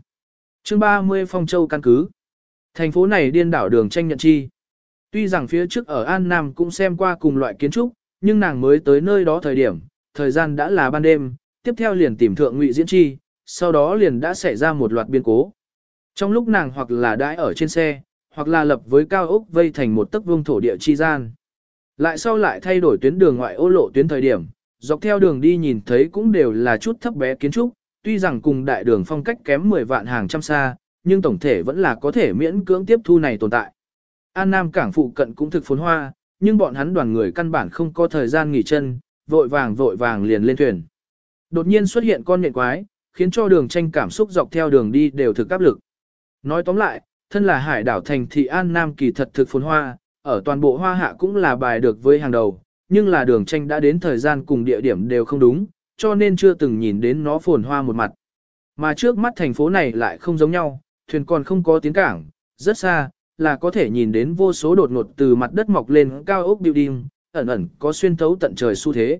Chương 30 Phong Châu căn cứ. Thành phố này điên đảo đường tranh nhận chi. Tuy rằng phía trước ở An Nam cũng xem qua cùng loại kiến trúc, nhưng nàng mới tới nơi đó thời điểm, thời gian đã là ban đêm, tiếp theo liền tìm thượng ngụy diễn chi, sau đó liền đã xảy ra một loạt biến cố. Trong lúc nàng hoặc là đãi ở trên xe, hoặc là lập với cao ốc vây thành một tấc vương thổ địa chi gian. Lại sau lại thay đổi tuyến đường ngoại ô lộ tuyến thời điểm, dọc theo đường đi nhìn thấy cũng đều là chút thấp bé kiến trúc, tuy rằng cùng đại đường phong cách kém 10 vạn hàng trăm xa, nhưng tổng thể vẫn là có thể miễn cưỡng tiếp thu này tồn tại. An Nam cảng phụ cận cũng thực phồn hoa, nhưng bọn hắn đoàn người căn bản không có thời gian nghỉ chân, vội vàng vội vàng liền lên thuyền. Đột nhiên xuất hiện con nhện quái, khiến cho đường tranh cảm xúc dọc theo đường đi đều thực áp lực. Nói tóm lại, thân là hải đảo thành thị An Nam kỳ thật thực phồn hoa, ở toàn bộ hoa hạ cũng là bài được với hàng đầu, nhưng là đường tranh đã đến thời gian cùng địa điểm đều không đúng, cho nên chưa từng nhìn đến nó phồn hoa một mặt. Mà trước mắt thành phố này lại không giống nhau, thuyền còn không có tiến cảng, rất xa, là có thể nhìn đến vô số đột ngột từ mặt đất mọc lên cao ốc building, ẩn ẩn có xuyên thấu tận trời xu thế.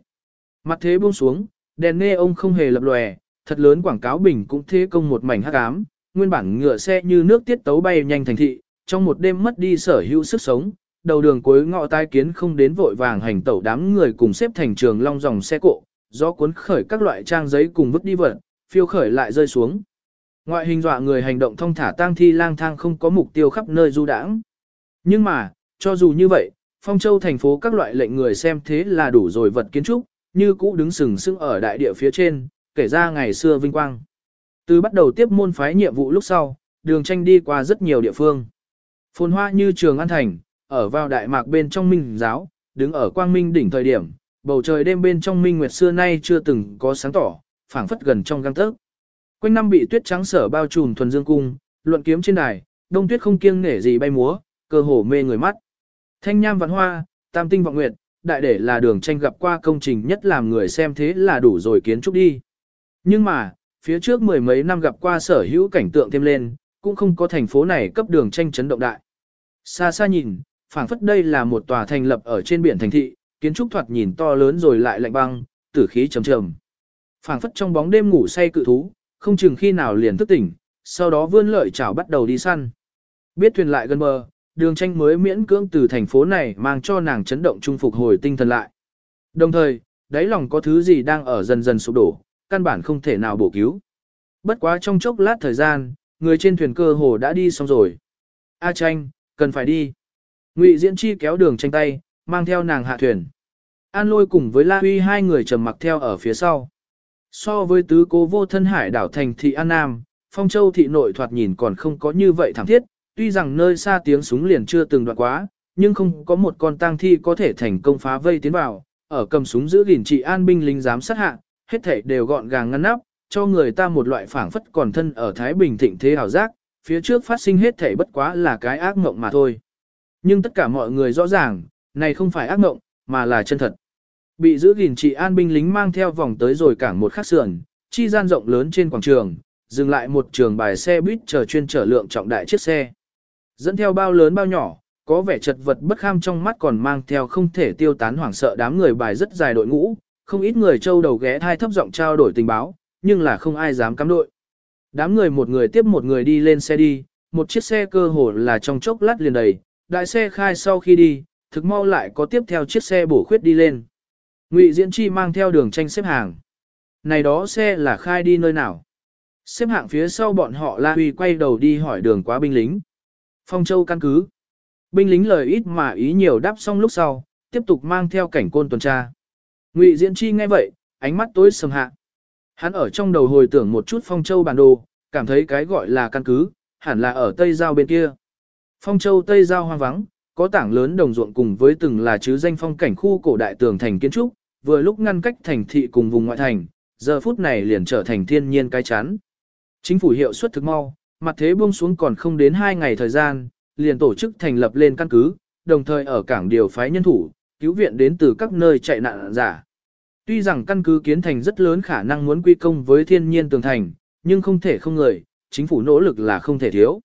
Mặt thế buông xuống, đèn nghe ông không hề lập lòe, thật lớn quảng cáo bình cũng thế công một mảnh hắc ám, nguyên bản ngựa xe như nước tiết tấu bay nhanh thành thị, trong một đêm mất đi sở hữu sức sống, đầu đường cuối ngõ tai kiến không đến vội vàng hành tẩu đám người cùng xếp thành trường long dòng xe cộ, do cuốn khởi các loại trang giấy cùng vứt đi vật, phiêu khởi lại rơi xuống. Ngoại hình dọa người hành động thông thả tang thi lang thang không có mục tiêu khắp nơi du đãng. Nhưng mà, cho dù như vậy, Phong Châu thành phố các loại lệnh người xem thế là đủ rồi vật kiến trúc, như cũ đứng sừng sững ở đại địa phía trên, kể ra ngày xưa vinh quang. Từ bắt đầu tiếp môn phái nhiệm vụ lúc sau, đường tranh đi qua rất nhiều địa phương. Phồn hoa như trường An Thành, ở vào đại mạc bên trong minh giáo, đứng ở quang minh đỉnh thời điểm, bầu trời đêm bên trong minh nguyệt xưa nay chưa từng có sáng tỏ, phảng phất gần trong gang tấc. Quanh năm bị tuyết trắng sở bao trùm thuần dương cung, luận kiếm trên đài, đông tuyết không kiêng nể gì bay múa, cơ hồ mê người mắt. Thanh nham văn hoa, tam tinh vọng nguyệt, đại để là đường tranh gặp qua công trình nhất làm người xem thế là đủ rồi kiến trúc đi. Nhưng mà, phía trước mười mấy năm gặp qua sở hữu cảnh tượng thêm lên, cũng không có thành phố này cấp đường tranh chấn động đại. Xa xa nhìn, phảng phất đây là một tòa thành lập ở trên biển thành thị, kiến trúc thoạt nhìn to lớn rồi lại lạnh băng, tử khí trầm trầm. Phảng phất trong bóng đêm ngủ say cự thú, không chừng khi nào liền thức tỉnh, sau đó vươn lợi chảo bắt đầu đi săn. Biết thuyền lại gần bờ, đường tranh mới miễn cưỡng từ thành phố này mang cho nàng chấn động trung phục hồi tinh thần lại. Đồng thời, đáy lòng có thứ gì đang ở dần dần sụp đổ, căn bản không thể nào bổ cứu. Bất quá trong chốc lát thời gian, người trên thuyền cơ hồ đã đi xong rồi. A tranh, cần phải đi. Ngụy Diễn Chi kéo đường tranh tay, mang theo nàng hạ thuyền. An lôi cùng với La Huy hai người trầm mặc theo ở phía sau. So với tứ cố vô thân hải đảo thành thị An Nam, Phong Châu thị nội thoạt nhìn còn không có như vậy thảm thiết, tuy rằng nơi xa tiếng súng liền chưa từng đoạn quá, nhưng không có một con tang thi có thể thành công phá vây tiến vào, ở cầm súng giữ gìn trị an binh lính giám sát hạ, hết thảy đều gọn gàng ngăn nắp, cho người ta một loại phảng phất còn thân ở Thái Bình thịnh thế hào giác, phía trước phát sinh hết thảy bất quá là cái ác mộng mà thôi. Nhưng tất cả mọi người rõ ràng, này không phải ác mộng, mà là chân thật. Bị giữ gìn trị an binh lính mang theo vòng tới rồi cảng một khắc sườn, chi gian rộng lớn trên quảng trường, dừng lại một trường bài xe buýt chờ chuyên trở lượng trọng đại chiếc xe. Dẫn theo bao lớn bao nhỏ, có vẻ chật vật bất kham trong mắt còn mang theo không thể tiêu tán hoảng sợ đám người bài rất dài đội ngũ, không ít người trâu đầu ghé thai thấp giọng trao đổi tình báo, nhưng là không ai dám cắm đội. Đám người một người tiếp một người đi lên xe đi, một chiếc xe cơ hồ là trong chốc lát liền đầy, đại xe khai sau khi đi, thực mau lại có tiếp theo chiếc xe bổ khuyết đi lên. Ngụy Diễn Chi mang theo đường tranh xếp hàng. Này đó xe là khai đi nơi nào? Xếp hạng phía sau bọn họ La Huy quay đầu đi hỏi đường quá binh lính. Phong Châu căn cứ. Binh lính lời ít mà ý nhiều đáp xong lúc sau, tiếp tục mang theo cảnh côn tuần tra. Ngụy Diễn Chi nghe vậy, ánh mắt tối sầm hạ. Hắn ở trong đầu hồi tưởng một chút Phong Châu bản đồ, cảm thấy cái gọi là căn cứ, hẳn là ở Tây Giao bên kia. Phong Châu Tây Giao hoang vắng, có tảng lớn đồng ruộng cùng với từng là chứ danh phong cảnh khu cổ đại tường thành kiến trúc, vừa lúc ngăn cách thành thị cùng vùng ngoại thành, giờ phút này liền trở thành thiên nhiên cái chắn. Chính phủ hiệu suất thực mau, mặt thế buông xuống còn không đến 2 ngày thời gian, liền tổ chức thành lập lên căn cứ, đồng thời ở cảng điều phái nhân thủ, cứu viện đến từ các nơi chạy nạn giả. Tuy rằng căn cứ kiến thành rất lớn khả năng muốn quy công với thiên nhiên tường thành, nhưng không thể không người, chính phủ nỗ lực là không thể thiếu.